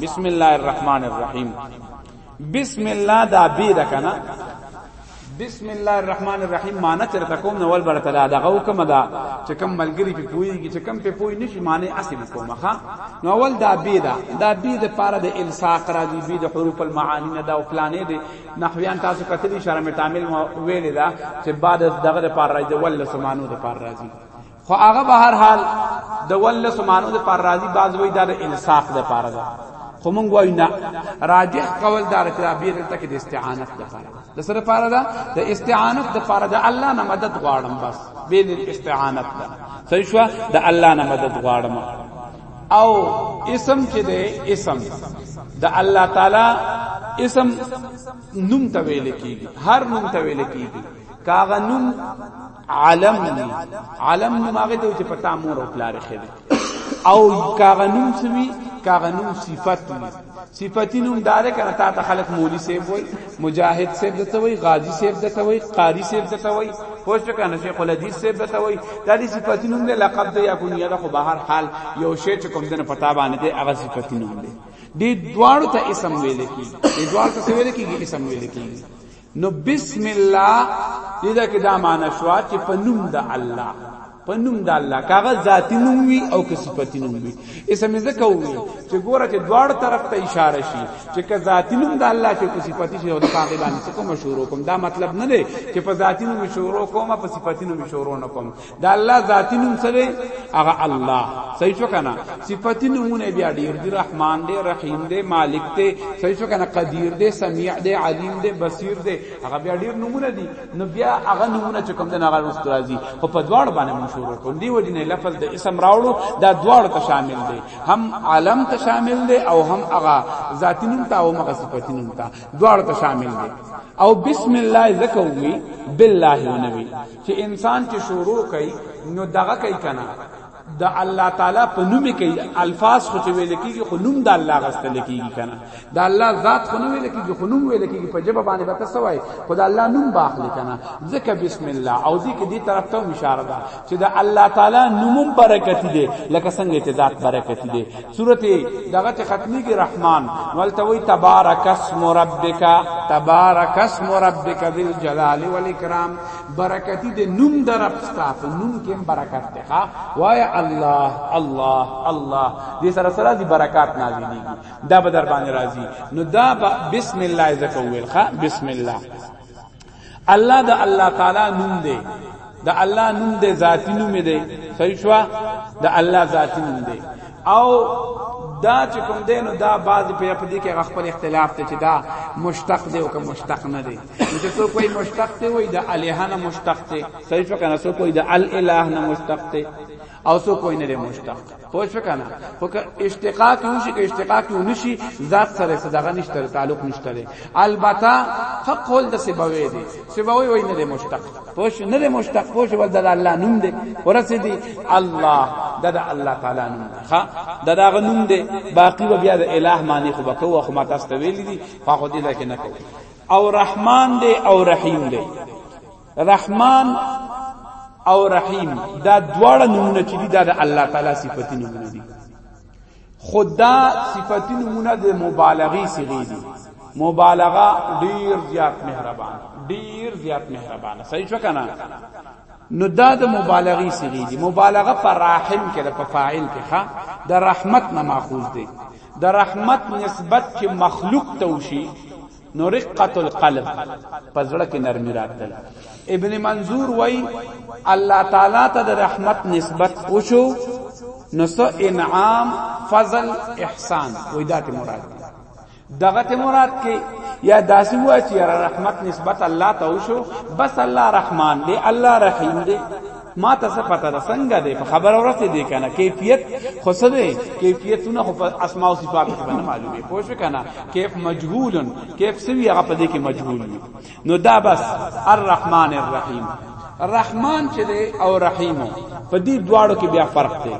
بسم الله الرحمن الرحیم بسم الله دا بی ده کنه بسم الله الرحمن الرحیم معنی تر تکوم نو ول برته دا دغه کوم دا چې کم ملګری په پویږي چې کم په پوی نشي معنی اصل کومه ها نو ول دا بی دا دا بی د پاره د الساق راځي بی د حروف المعانی نه دا او پلانې دي نحویان تاسو کتلی شرم تعامل ویل دا چې بعد دغه لپاره راځي ول سمانو د پاره راځي خو هغه به هر حال د ول سمانو د پر راضی باز وای دا د انصاف د پاره ده خو مونږ وای نه راجح قول دار چې بیر ته کې د استعانت د پاره ده د سره پاره ده د استعانت د پاره ده الله نه مدد غواړم بس بیر استعانت ده صحیح شو د الله نه مدد غواړم او اسم چې ده اسم د الله تعالی اسم نوم ته ویل کیږي هر نوم ته ویل کیږي کاغه نوم عالم دی عالم نو ماغه ته چې پتا مور او پلار خېل او کاغه نوم سوي کاغه نوم صفت وي صفتی نوم دار کنه تا ته خلق مولی سیب وای مجاهد سیب دته وای غازی سیب دته وای قاری سیب دته وای خوش کنه شیخ الحدیث سیب دته وای دا دي صفتی نوم له لقب دی یا کونیه ده خو به هر حال یو شی چې کوم دنه پتا باندې دی هغه صفتی نوم دی دې دواړو ته اسم ویل کیږي دې دواړو ته ویل کیږي اسم ویل کیږي نو بسم الله دې دا کې دا معنی شو چې په نوم د الله په نوم د الله کاغه ذاتی نوم وی او که صفتی نوم وی اسه مې زکه وی چې ګوره چې دواړ طرف ته اشاره شي چې که ذاتی نوم د الله شي که صفتی شي او د هغه باندې کوم شروع کوم دا مطلب نه دی چې په ذاتی نوم شروع کوم په صفتی نوم شروع نه کوم دا الله ذاتی نوم سره هغه الله صحیح شو کنه صفاتی نمونه بیا ډیر دی رحمان دی رحیم دی مالک دی صحیح شو کنه قدیر دی سمیع دی علیم دی بصیر دی هغه بیا ډیر نمونه دی نو بیا هغه نمونه چې کوم د هغه رست راځي خو په دواړ باندې مون شروع کوم دی وجه نه لفظ د اسم راوړو دا دواړ ته شامل دی هم عالم ته شامل دی او هم هغه ذاتی نوم ته او هغه صفاتی نوم ته دواړ ته شامل دی او بسم الله زکوي بالله نبی چې انسان چې شروع کوي نو دغه کوي کنه د الله تعالی په نوم کوي الفاظ خو چې ویل کیږي خو نوم د الله غستل کیږي کنه د الله ذات خو نوم ویل کیږي خو نوم ویل کیږي په جبه باندې وته سوای خو د الله نوم باخلی کنه ځکه بسم الله او دې کې دې طرف ته اشاره ده چې د الله تعالی نوم برکت دی لکه څنګه چې ذات برکت دی سورته دغه ته ختمي کې رحمان ولته وی تبارک اسم ربک تبارک اسم ربک ذل جلال والاکرام برکتی د نوم در رب ستا په نوم کې برکت ده ها وای الله الله الله دې سره سره دې برکات نازلېږي دا به در باندې راځي نو دا بسم الله زکه ویل ښا بسم الله الله د الله تعالی نوم دی د الله نوم دی ذاتی نوم دی صحیح شو د الله ذاتی نوم دی او دا چې کوم دینو دا بعض په دې کې خپل اختلاف ته چې دا مشتق دی او که مشتق نه دی چې څوک وایي مشتق دی وایي د الها نه مشتق دی صحیح شو کنه څوک وایي د الاله نه مشتق دی او څوک وایي نه دی مشتق پوه شو کنه خو که اشتقاق هم شي که اشتقاق هم نشي ذات سره صدقه نشته تعلق نشته البته حق ول د سبوي دی سبوي وایي نه دی مشتق پوه شو نه دی مشتق پوه شو د الله نوم دی ورسې دی الله د الله تعالی نوم دی ها د دغه نوم دی باقی بیا د اله معنی خو بکوه خو ما تاسو ته ویل دي خو دې لکه نه کوي او رحمان دی او رحیم دی رحمان او رحیم دا دواړه نمونه چې دي دا د الله تعالی صفتی نمونه دي خدا صفتی نمونه د مبالغه صیغه دي مبالغه ډیر زیات مهربان ډیر زیات مهربان صحیح شو کنه نو دا د مبالغه صیغه دي مبالغه پر رحم کې د فاعل کې ښا د رحمت نه ماخوذ دي د رحمت نسبت چې مخلوق ته وشي نو رقت القلب پزړه کې نرمي راتل ابن منظور وای الله تعالی ته د رحمت نسبت وشو نو سو انعام فضل احسان وای دات مراد دغه ته مراد کې یا داسې وای چې رحمت نسبت الله ته وشو بس الله رحمان دی الله رحیم دی ما ته څه پته ده څنګه دی په خبره ورته دی کنه کیفیت خو څه دی کیفیتونه خو په اسماء او صفات کې باندې معلومه پوه شو کنه کیف مجهول کیف سوی هغه په دې کې مجهول دی نو دا بس الرحمن الرحیم رحمان چې دی او رحیم په دې دواړو کې بیا فرق دی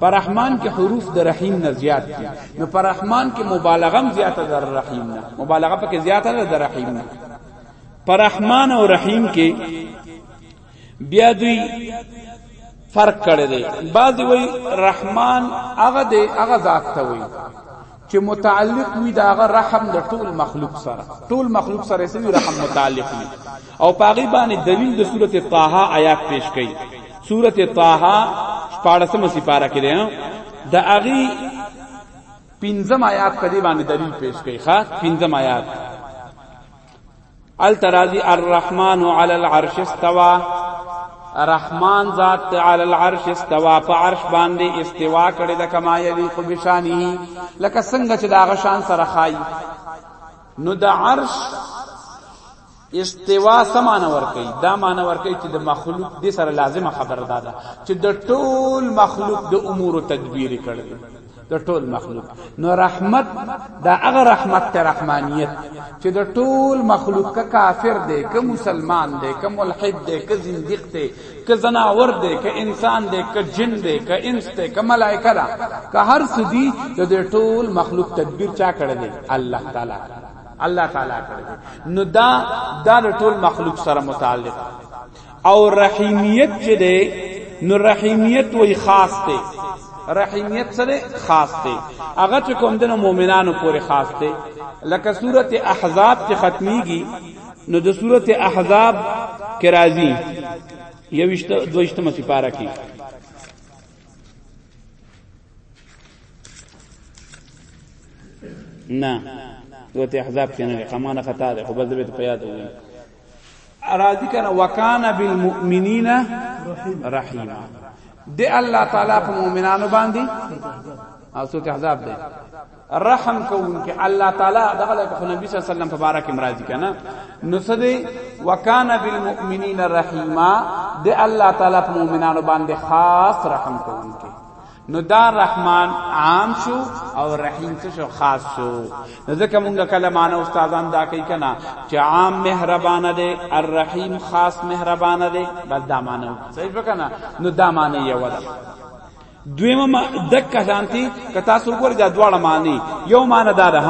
پر رحمان کې حروف د رحیم نه زیات دي نو پر رحمان کې مبالغه هم زیاته در رحیم نه مبالغه پکې زیاته ده در رحیم نه پر رحمان او رحیم کې بیا دوی فرق کړی دی بعضی وی رحمان هغه دی هغه ذات ته وی چې متعلق وي دا هغه رحم د ټول مخلوق سره ټول مخلوق سره سوي رحم متعلق وي او پاغي باندې دلیل د سورته طه آیات پیش کړي سورته طه 14 سپاره کې ده د اغي پنځم آیات په دې باندې دلیل پیش کړي ښا پنځم آیات الترازی الرحمن علی العرش استوا رحمان ذات تعالی العرش استوا په عرش باندې استوا کړی د کما یلی خو بشانی لکه څنګه چې دا غشان سره خای نو د عرش استوا سمانه ور کوي دا معنی ور کوي چې د مخلوق د سره لازمه خبرداده چې د ټول مخلوق د امور تدبیر کړي د ټول مخلوق نو رحمت دا هغه رحمت ته رحمانیت چې د ټول مخلوق کا کافر دی که مسلمان دی که ملحد دی که زنديق دی که زناور دی که انسان دی که جن دی که انس دی که ملائکه ده که هر څه دی د ټول مخلوق تدبیر چا کړی دی الله تعالی الله تعالی کړی نو دا دا ټول مخلوق سره متعلق او رحیمیت چې دی نو رحیمیت وای خاص دی رحیمیت سره خاص دی هغه چې کوم د مؤمنانو پورې خاص دی لکه سورته احزاب چې ختميږي نو د سورته احزاب کې راځي یوشت دوشتمه سپاره کې نه سورته احزاب کې نه قمانه خطا ده خو بل دې په یاد وي راضی کنه وکانا بالمؤمنین رحیما دی الله تعالی په مؤمنانو باندې او سورۃ احزاب دی رحم کوونکې الله تعالی دغه د نبی صلی الله علیه وسلم مبارک مرادی کنه نو سدی وکانا بالمؤمنین رحیما د الله تعالی په مؤمنانو باندې خاص رحم کوونکې نو دا رحمان عام شو او رحیم څه شو خاص شو ځکه مونږه کله معنا استادان دا کوي کنه چې عام مهربان دی الرحیم خاص مهربان دی بس دا معنا صحیح وکنه نو دا معنا یو ده دویمه دک کسانتی کتا سو ګور دا دواړه معنی یو معنی دا ده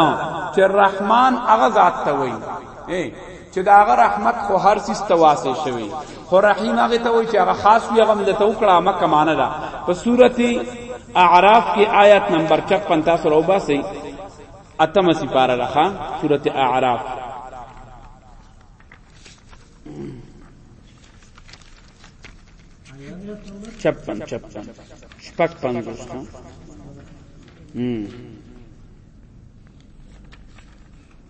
چې رحمان هغه ذات ته وایي چې دا هغه رحمت خو هر سیس ته واسه شوی خو رحیم هغه ته وای چې هغه خاص وی هغه ملته وکړه مکه معنا ده په سورته اعراف کې آیت نمبر 56 تاسو راو باسي اتمه سپاره راخه سورته اعراف چپن چپن شپک پنځوس هم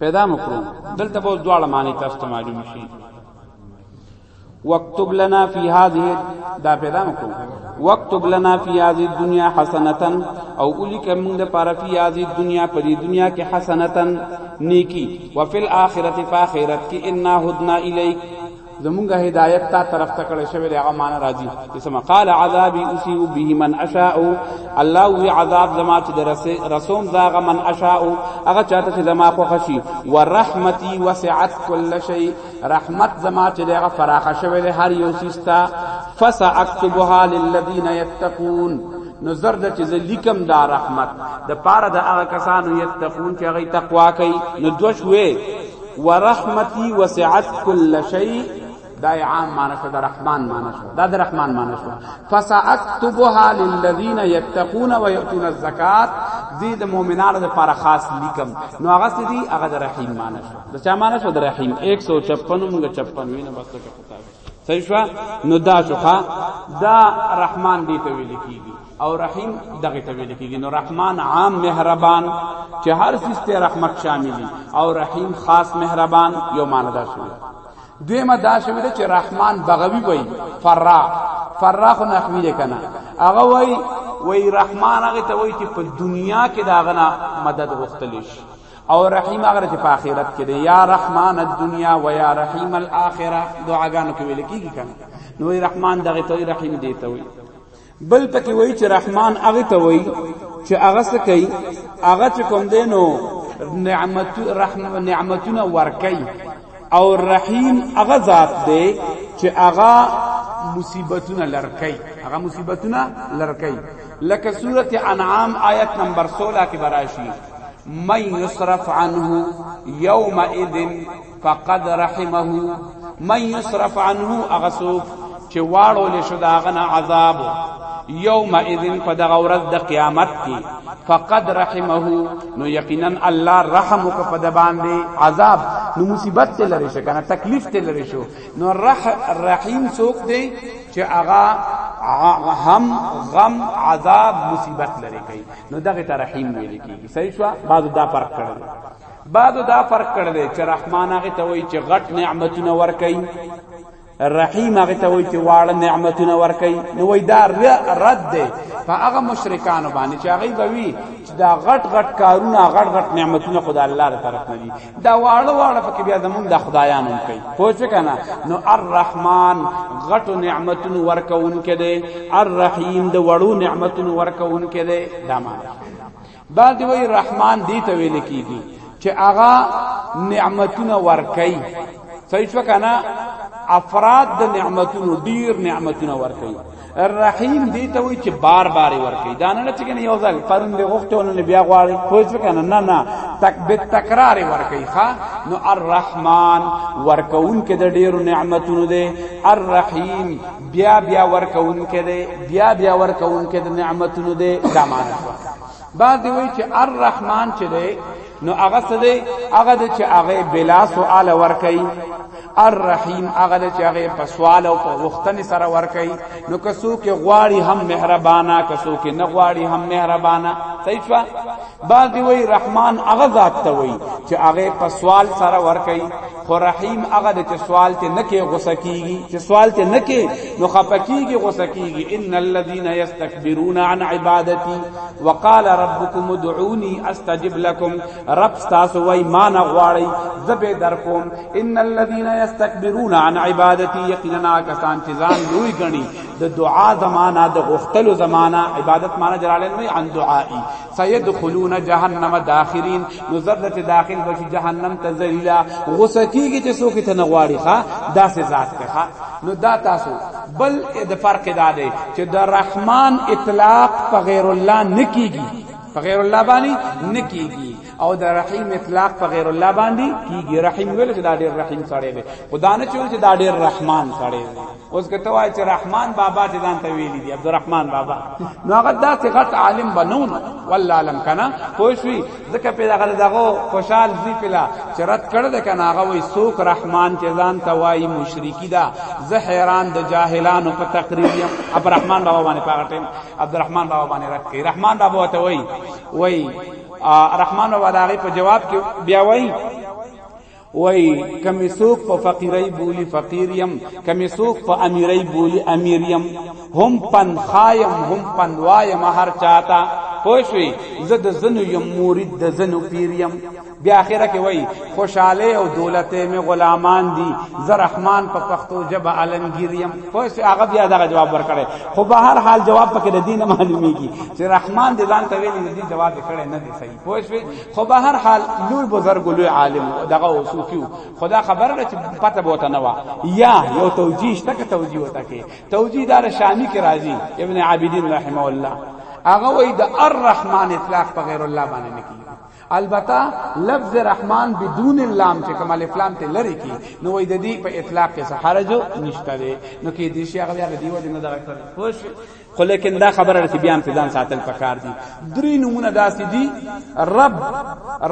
پیدا مکرو دلته به دواړه معنی تاسو ته معلوم شي واكتب لنا في هذه دا پیدا مکرو واكتب لنا في هذه الدنيا حسنه او اولی کوم د پاره فی هذه الدنيا په دې دنیا کې حسنه نیکی وفي الاخره فاخرت کې ان هدنا الیک زمونږه هدایت تا طرف ته کړه شوی هغه مان راضی اسم قال عذابی اسی به من اشاء الله وی عذاب زما چې درسه رسوم زاغه من اشاء هغه چاته چې زما خو خشي ورحمتی وسعت کل شی رحمت زما چې هغه فراخ شوی له هر یو سیستا فساكتبها للذین یتقون نو زرد چې لیکم دا رحمت د پاره د هغه کسانو یتقون چې هغه تقوا کوي نو دوش وې ورحمتي وسعت كل شيء دا عام معنی شو دا رحمان معنی شو دا دا رحمان معنی شو فساكتبها للذين يتقون ويؤتون الزكاه دې د مؤمنانو لپاره خاص لیکم نو هغه څه دي هغه د رحیم معنی شو د چا معنی شو د رحیم 156 موږ 56 وینه بس ته خطاب صحیح شو نو دا شوخه دا رحمان دې ته ویل کیږي او رحیم دغه ته ویل کیږي نو رحمان عام مهربان چې هر څه ته رحمت شامل دي او رحیم خاص مهربان یو معنی دا شوی دویمه دا شوی چې رحمان بغوی وای فرا فرا خو نخوی ده کنه هغه وای وای رحمان هغه ته وای چې په دنیا کې دا غنا مدد غوښتل شي او رحیم هغه چې په آخرت کې دی یا رحمان الدنیا و یا رحیم الاخره دعاګانو کې ویل کیږي کنه نو رحمان دغه ته رحیم دی ته وای بل پکې وایي چې رحمان هغه ته وایي چې هغه څه کوي هغه چې کوم دی نو نعمت رحم نعمتونه ورکي او رحیم هغه ذات دی چې هغه مصیبتونه لرکي هغه مصیبتونه لرکي لکه سوره انعام آیت نمبر 16 کې براشي من يصرف عنه يومئذ فقد رحمه من يصرف عنه اغسوف چې واړو لشو داغنه عذاب یوم اذن په دغه ورځ د قیامت کې فقد رحمه نو یقینا الله رحم وک په د باندې عذاب نو مصیبت ته لری شو کنه تکلیف ته لری شو نو رح رحیم څوک دی چې هغه هم غم عذاب مصیبت لری کوي نو دغه ته رحیم ویل کیږي صحیح شو بعض دا فرق کړل بعدو دا فرق کړی دی چې رحمان هغه ته وایي چې غټ نعمتونه ورکوي رحیم هغه ته وایي چې واړه نعمتونه ورکوي نو وایي دا رد دی په هغه مشرکانو باندې چې هغه به وي چې دا غټ غټ کارونه غټ غټ نعمتونه خدای الله تر طرف نه دي دا واړه واړه پکې بیا زمونږ د خدایانو کوي پوه شو کنه نو الرحمن غټ نعمتونه ورکوونکې دی الرحیم د وړو نعمتونه ورکوونکې دی دا معنی بعد وی رحمان دی ته ویل کیږي چې هغه نعمتونه ورکي صحیح شو کنه افراد د نعمتونو ډیر نعمتونه ورکي رحیم دی ته وی چې بار بار ورکي دا نه چې کنه یو ځل پرون دی غوښتهونه نه بیا غواړي خو څه کنه نه نه تک به تکرار ورکي ښا نو الرحمن ورکون کې د ډیر نعمتونو دی الرحیم بیا بیا ورکون کړي بیا بیا ورکون کړي نعمتونو دې دا معنا بعد دی وی چې الرحمن چې دی نو هغه څه دی هغه چې هغه بلا سوال ور کوي الرحیم هغه چې هغه په سوال او په وختن سره ور کوي نو کسو کې غواړي هم مهربانا کسو کې نه غواړي هم مهربانا صحیح بعضی وی رحمان هغه ذات ته وی چې هغه په سوال سره ور کوي خو رحیم هغه د چې سوال ته نکي غوسه کیږي چې سوال ته نکي نو خپکیږي غوسه کیږي ان الذين يستكبرون عن عبادتي وقال ربكم ادعوني استجب لكم رب تاسو وای ما نه غواړي زبه در کوم ان الذين يستكبرون عن عبادتي یقینا کسان چې ځان لوی غني د دعا زمانہ د غختلو زمانہ عبادت معنی جلالین نه عن دعائی سيدخلون جهنم داخرين نذرت داخل بشي جهنم ته ذلیلا غسکیږي چې څوک ته نغواړي ښا داسې ذات ته نو دا تاسو بل د فرق دا دی چې د رحمان اطلاق په غیر الله نکیږي په غیر الله باندې نکیږي او د رحیم اطلاق په غیر الله باندې کیږي رحیم ویل چې دا ډیر رحیم سړی دی خدا نه چوي چې دا ډیر رحمان سړی دی اوس کته وای چې رحمان بابا چې ځان ته ویلی دی عبدالرحمن بابا نو هغه داسې غټ عالم بنون والله علم کنه پوه شوي ځکه په دغه دغه خوشحال زی پلا چې رد کړ د کنه هغه وای سوک رحمان چې ځان ته وای مشرکی دا زه حیران د جاهلانو په تقریر یم عبدالرحمن بابا باندې پاغټم عبدالرحمن بابا باندې رد کړي رحمان بابا ته وای وای رحمان بابا دا غي په جواب کې بیا وایي وای کمی سوق په فقیرای بولی فقیریم کمی سوق په امیرای بولی امیریم هم پن خایم هم پن وایم هر چاته پوښوي زه د زنو یم مرید د زنو پیر یم بیا اخره کې وای خوشاله او دولت می غلامان دي زه رحمان په پښتو جب عالمگیر یم پوه شو هغه بیا دغه جواب ورکړي خو به هر حال جواب پکې د دین معلومیږي چې رحمان دې ځان ته ویلي دې جواب کړي نه دی صحیح پوه شو خو به هر حال لوی بزرګ لوی عالم دغه صوفي خدا خبر ده چې پته بوته نه وا یا یو توجیه شته که توجیه وته کې توجیه دار شامی کې راځي ابن عابدین رحمه الله هغه وای د الرحمن اطلاق په غیر الله باندې نه البته لفظ رحمان بدون اللام چې کوم الف لام ته لری کی نو وای د دې په اطلاق کې څه حرج نشته دی نو کې دې شي هغه بیا دی وجه نه دغه کړی خوش خو لیکن دا خبره چې بیا په ځان ساتل پکار دي درې نمونه داسې دي رب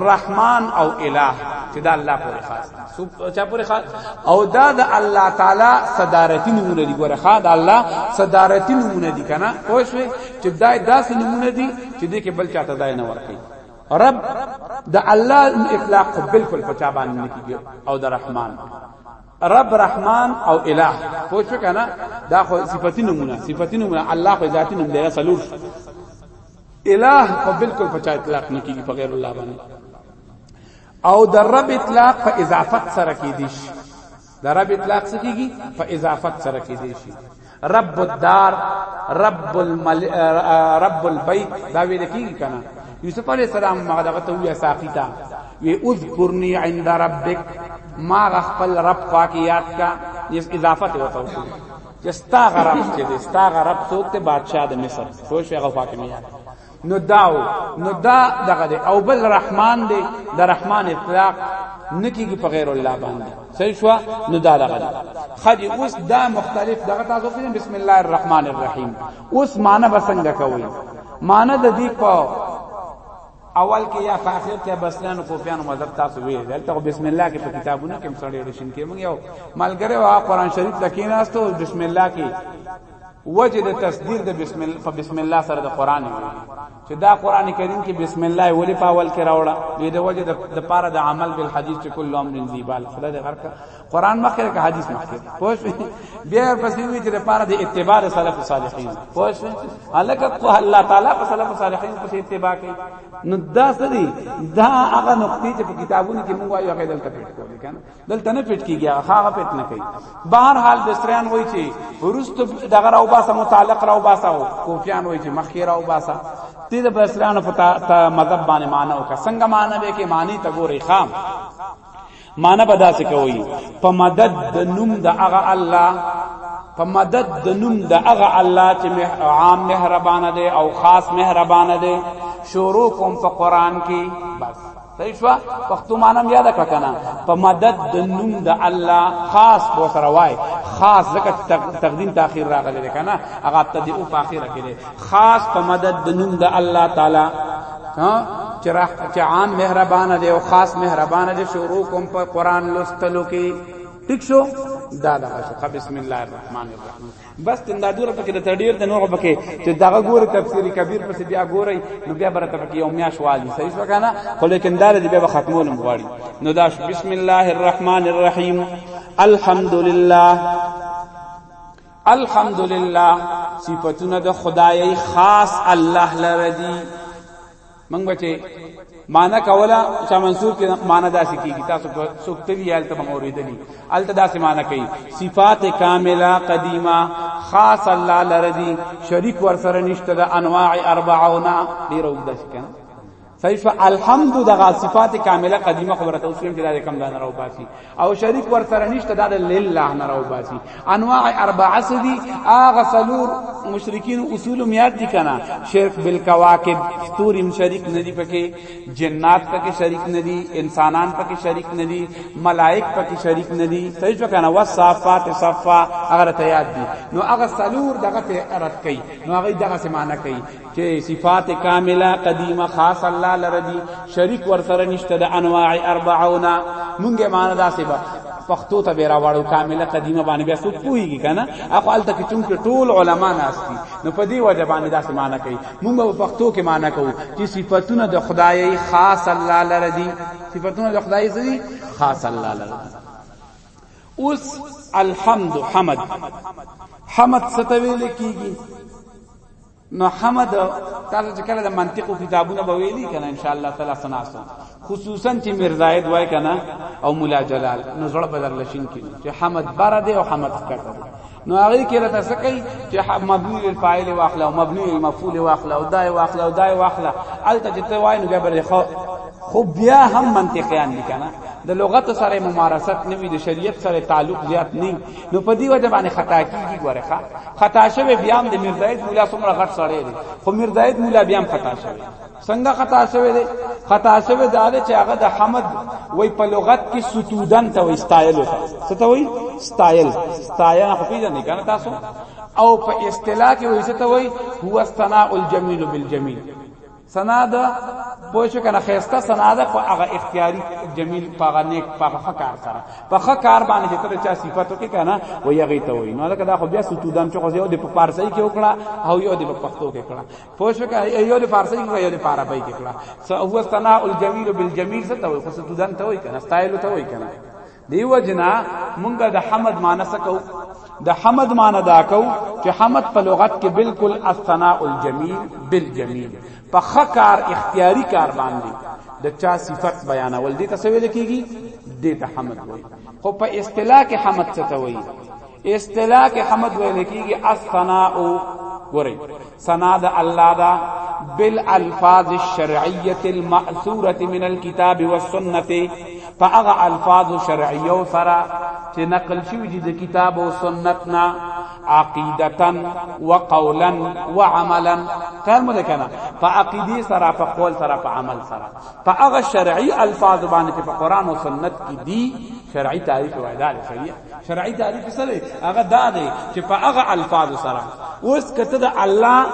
رحمان او الہ چې دا الله پورې خاص دي چا پورې خاص او دا د الله تعالی صدارتی نمونه دي ګوره خا دا الله صدارتی نمونه دي کنه خوش چې دا داسې نمونه دي چې دې کې بل چاته ځای نه ورکړي رب د الله اطلاق بالکل پچا باندې نه کیږي او د رحمان رب رحمان او اله خو شو کنه دا خو صفاتی نمونه صفاتی نمونه الله خو ذاتی نوم دی سلور اله خو بالکل پچا اطلاق نه کیږي په غیر الله باندې او د رب اطلاق په اضافت سره کیدی شي د رب اطلاق څه کیږي په اضافت سره کې دی شي رب الدار رب المل رب البيت دا ویل کیږي کنه یوسف علی السلام هغه دغه ته وی ساقیتا وی اذکرنی عند ربک ما غفل رب پاک یاد کا یس اضافت وته چې ستا غرب چې ستا غرب څوک ته بادشاہ د مصر خوش هغه پاک نه یاد نو داو نو دا دغه دی او بل رحمان دی د رحمان اطلاق نکیږي په غیر الله باندې صحیح شو نو دا دغه دی خدي اوس دا مختلف دغه تاسو په بسم الله الرحمن الرحیم اوس معنی بسنګ کوي معنی د دې په اول کې یا فاخر کې بسلان کو پیان مذهب تاسو وی دلته بسم الله کې په کتابونو کې مسړې رشن کې مونږ یو ملګری وا قران شریف تکیناستو بسم الله کې وجه د تصدیق د بسم الله په بسم الله سره د قران ویل چې دا قران کریم کې بسم الله ولی په اول کې راوړه دې د وجه د پاره د عمل بل حدیث چې کله امر زیبال خدای د هر قران مخکې کې حدیث مخکې پوه بیا پسې وی چې د پاره د اتباع سلف صالحین پوه الکه کو الله تعالی په سلف صالحین په اتباع کوي نو دا سدي دا هغه نقطې چې په کتابونو کې موږ وایو هغه دلته پېښ کول کنه دلته نه پټ کیږي هغه پټ نه کوي بهر حال بسریان وای چې ورست دغه راو باسه متعلق راو باسه او کوفیان وای چې مخیر راو باسه دې د بسریان په مذهب باندې معنی او څنګه معنی به کې معنی ته ګوري خام معنی به داسې کوي په مدد د نوم د هغه الله په مدد د نوم د هغه الله چې عام مهربان دی او خاص مهربان دی شروع کوم په قران کې بس صحیح شو پښتو مانم یاد کړه کنه په مدد د نوم د الله خاص بو سره وای خاص زکه تقدیم تاخير راغلی کنه هغه ابتدی او اخره کړي خاص په مدد د نوم د الله تعالی ها چې رح چې عام مهربان دی او خاص مهربان دی شروع کوم په قران لوستلو کې ټیک شو دا دا شو بسم الله الرحمن الرحیم بس دا دوره پکې د تډیر د نوغه پکې چې دغه ګوره تفسیر کبیر پس بیا ګوري نو بیا برته پکې یو میاش والی صحیح شو کنه خو لیکن دا دې بیا ختمولم غواړي نو دا بسم الله الرحمن الرحیم الحمد لله الحمد لله صفاتونه د خدای خاص الله لره دي منګ بچي معنا کولا چې منصور کې معنا داسې کیږي تاسو په سوکتلی حالت به اوریدلی الته داسې معنا کوي صفات کامله قدیمه خاص الله لردی شریک ور سره نشته د انواع 40 ډیر وګدا شي کنه صحیح الحمد دغه صفات کامله قدیمه خبره ته اوسیم چې دا کم دان راو باسي او شریک ورسره نشته دا لله نه راو باسي انواع اربعه سدي اغه سلور مشرکین اصول میاد دي کنه شرک بالکواکب ستوریم شریک ندی پکې جنات پکې شریک ندی انسانان پکې شریک ندی ملائک پکې شریک ندی صحیح شو کنه وصفات صفا اغه ته یاد دي نو اغه سلور دغه ته رد کړي نو هغه دغه سمانه کوي چې صفات کامله قدیمه خاص الله لره دي شریک ور سره نشته د انواع 40 نه مونږه مان داسې به پښتو ته بیره واړو کامله قدیمه باندې بیا څوک پوهیږي کنه اخو الته کې چونکه ټول علما ناشتي نو په دې وجه باندې داسې معنی کوي مونږ په پښتو کې معنی کوو چې صفاتونه د خدای خاص الله لره دي صفاتونه د خدای سری خاص الله لره اوس الحمد حمد حمد ستویل کیږي نو حمد تاسو چې کله د منطق کتابونه به ویلي کنه ان شاء الله تعالی سناسو خصوصا چې مرزاید وای کنه او مولا جلال نو زړه بدر لشین کینو چې حمد بر دی او حمد کټه نو هغه کې راته سکی چې مبني للفاعل واخلا او مبني للمفعول واخلا او دای واخلا او دای واخلا الته چې ته وای نو بیا بر خو خو بیا هم منطقيان دي کنه د لغت سره ممارست نه وي د شریعت سره تعلق زیات نه نو په دی وجه باندې خطا کیږي ګوره ښا خطا شوی بیا هم د مرزاید مولا څومره غټ سړی دی خو مرزاید مولا بیا هم خطا شوی څنګه خطا شوی دی خطا شوی دا دی چې هغه د حمد وای په لغت کې ستودن ته وای استایل وتا څه ته وای استایل استایل خو پیژنې کنه تاسو او په اصطلاح کې وای څه ته وای هو استناء الجمیل بالجمیل سنا ده پوه شو کنه خيسته سنا ده په هغه اختیاري جمیل په هغه نیک په هغه فکر سره په خ کار باندې چې تر چا صفاتو کې کنه و یغی ته وای نو دا کدا خو بیا ستودان چې خو یو د فارسی کې وکړه او یو د پښتو کې کړه پوه شو کنه یو د فارسی کې یو د عربی کې کړه سو هو سنا الجمیل بالجمیل څه ته وای خو ستودان ته وای کنه ستایل ته وای کنه دیو جنا مونږه د حمد معنی سکو د حمد معنی دا کو چې حمد په لغت کې بالکل الثناء الجمیل بالجمیل په خکار اختیاری کار باندې د چا صفت بیانول دي تاسو ویل کیږي دې ته حمد وایي خو په اصطلاح کې حمد څه ته وایي اصطلاح کې حمد ویل کیږي الثناء ګورئ ثنا د الله دا بالالفاظ الشرعيه الماثوره من الكتاب والسنه فاغ الفاظ شرعيه سرا چې نقل شوی دي د کتاب او سنت نه عقیدتا وقولا وعملا خیر مده کنه په عقیده سره په قول سره په عمل سره په هغه شرعي الفاظ باندې په قران او سنت کې دي شرعي تعریف وایي دا شریعت شرعي تعریف څه دی هغه دا دی چې په هغه الفاظ سره اوس کته د الله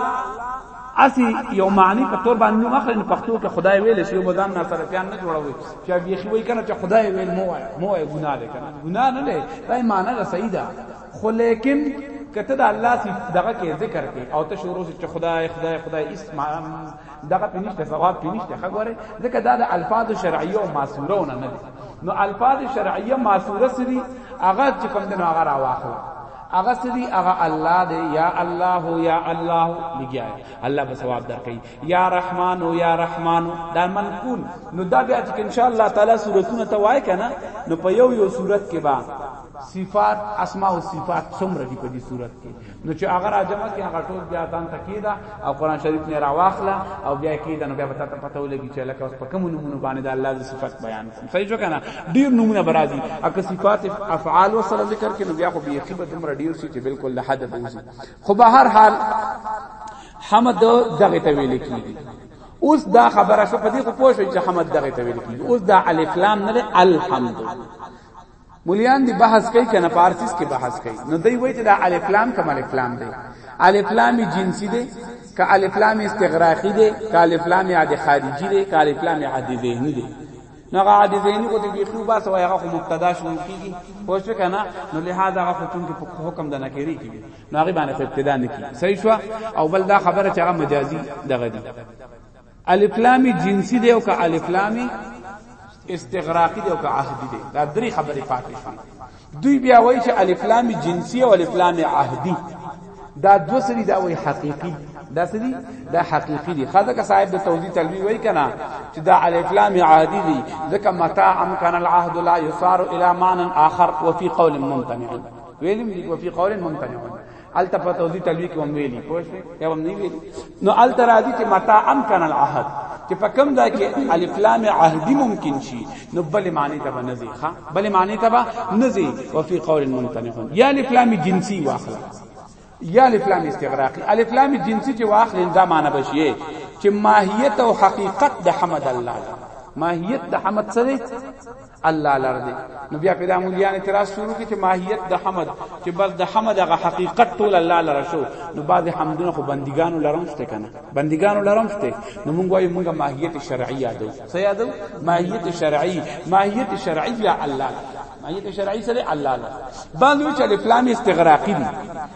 اسی یو معنی په تور باندې مخه نه پښتو کې خدای ویل شي یو ځان نه سره پیان نه جوړوي چې بیا خو وی کنه چې خدای ویل مو وای مو وای ګناه ده کنه ګناه نه ده دا معنی ده صحیح ده خو لیکن کته د الله سی دغه کې ذکر کې او ته شروع چې خدای خدای خدای اسم دغه په نشته ثواب کې نشته خګوره ځکه دا د الفاظ شرعیه او ماسوره ونه نه دي نو الفاظ شرعیه ماسوره سری هغه چې کوم دنو هغه را واخلا هغه سری هغه الله دی یا الله یا الله لګیا الله به ثواب درکړي یا رحمان او یا رحمان دا منقول نو دا بیا چې ان شاء الله تعالی سورتونه ته وای کنه نو په یو یو سورت کې با صفات اسماء او صفات څومره دي په دې صورت کې نو چې هغه راجمه کې هغه ټول بیا ځان تکیدا او قران شریف نه راواخلا او بیا کیدا نو بیا به تاسو پته ولګی چې لکه اوس په کوم نمونه باندې د الله د صفات بیان کوم صحیح شو کنه ډیر نمونه برازي اګه صفات افعال سره ذکر کې نو بیا خو به خبره تمره ډیر شي چې بالکل د حد بوزي خو به هر حال حمد دغه ته ویل کیږي اوس دا خبره شو په دې خو پوه شو چې حمد دغه ته ویل کیږي اوس دا الف لام نه الحمد مولیان دی بحث کوي کنه پارسیس کې بحث کوي نو دوی وایي چې دا الف لام کوم الف لام دی الف لام جنسی دی ک الف لام استغراقی دی ک الف لام عادی خارجی دی ک الف لام عادی ذهنی دی نو هغه عادی ذهنی کو ته بیخو باسه وای هغه مبتدا شروع کیږي خو څه کنه نو لہذا هغه خو چون کې په حکم د نکری کیږي نو هغه باندې ابتدا نه کی صحیح شو او بل دا خبره چې هغه مجازي دغه دی الف لام جنسی دی او که الف لام استغراقی دی او که عهدی دی دا درې خبرې پاتې شوې دوی بیا وایي چې الف لام جنسی او الف لام عهدی دا دو سری دا وایي حقیقی دا سری دا حقیقی دی خاصه که صاحب د توضیح تلوی وای کنا چې دا الف لام عادی دی ځکه متاع امکان العهد لا يصار الى معنى اخر وفي قول ممتنع ویلم دی وفي قول ممتنع الته په توضیح تلوی کې هم ویلي پوه شئ یا هم نه ویلي نو الته راځي چې متا امکان العهد چې په کوم ځای کې الف لام عهدی ممکن شي نو بل معنی ته نه ځي ښا بل معنی ته نه ځي او فی قول ممتنع یا الف لام جنسی واخلا یا الف لام استغراقی الف لام جنسی چې واخل دا معنی بشي چې ماهیت او حقیقت د حمد الله ماهیت د حمد سره الله لار دی نو بیا پیدا مولیان اعتراض شروع کی چې ماهیت د حمد چې بس د حمد هغه حقیقت ټول الله لار شو نو بعد حمدونه خو بندګانو لرم شته کنه بندګانو لرم شته نو مونږ وایو مونږه ماهیت شرعی یادو څه یادو ماهیت شرعی ماهیت شرعی یا الله ماهیت شرعی سره الله لار باندې چې الف لام استغراقی دي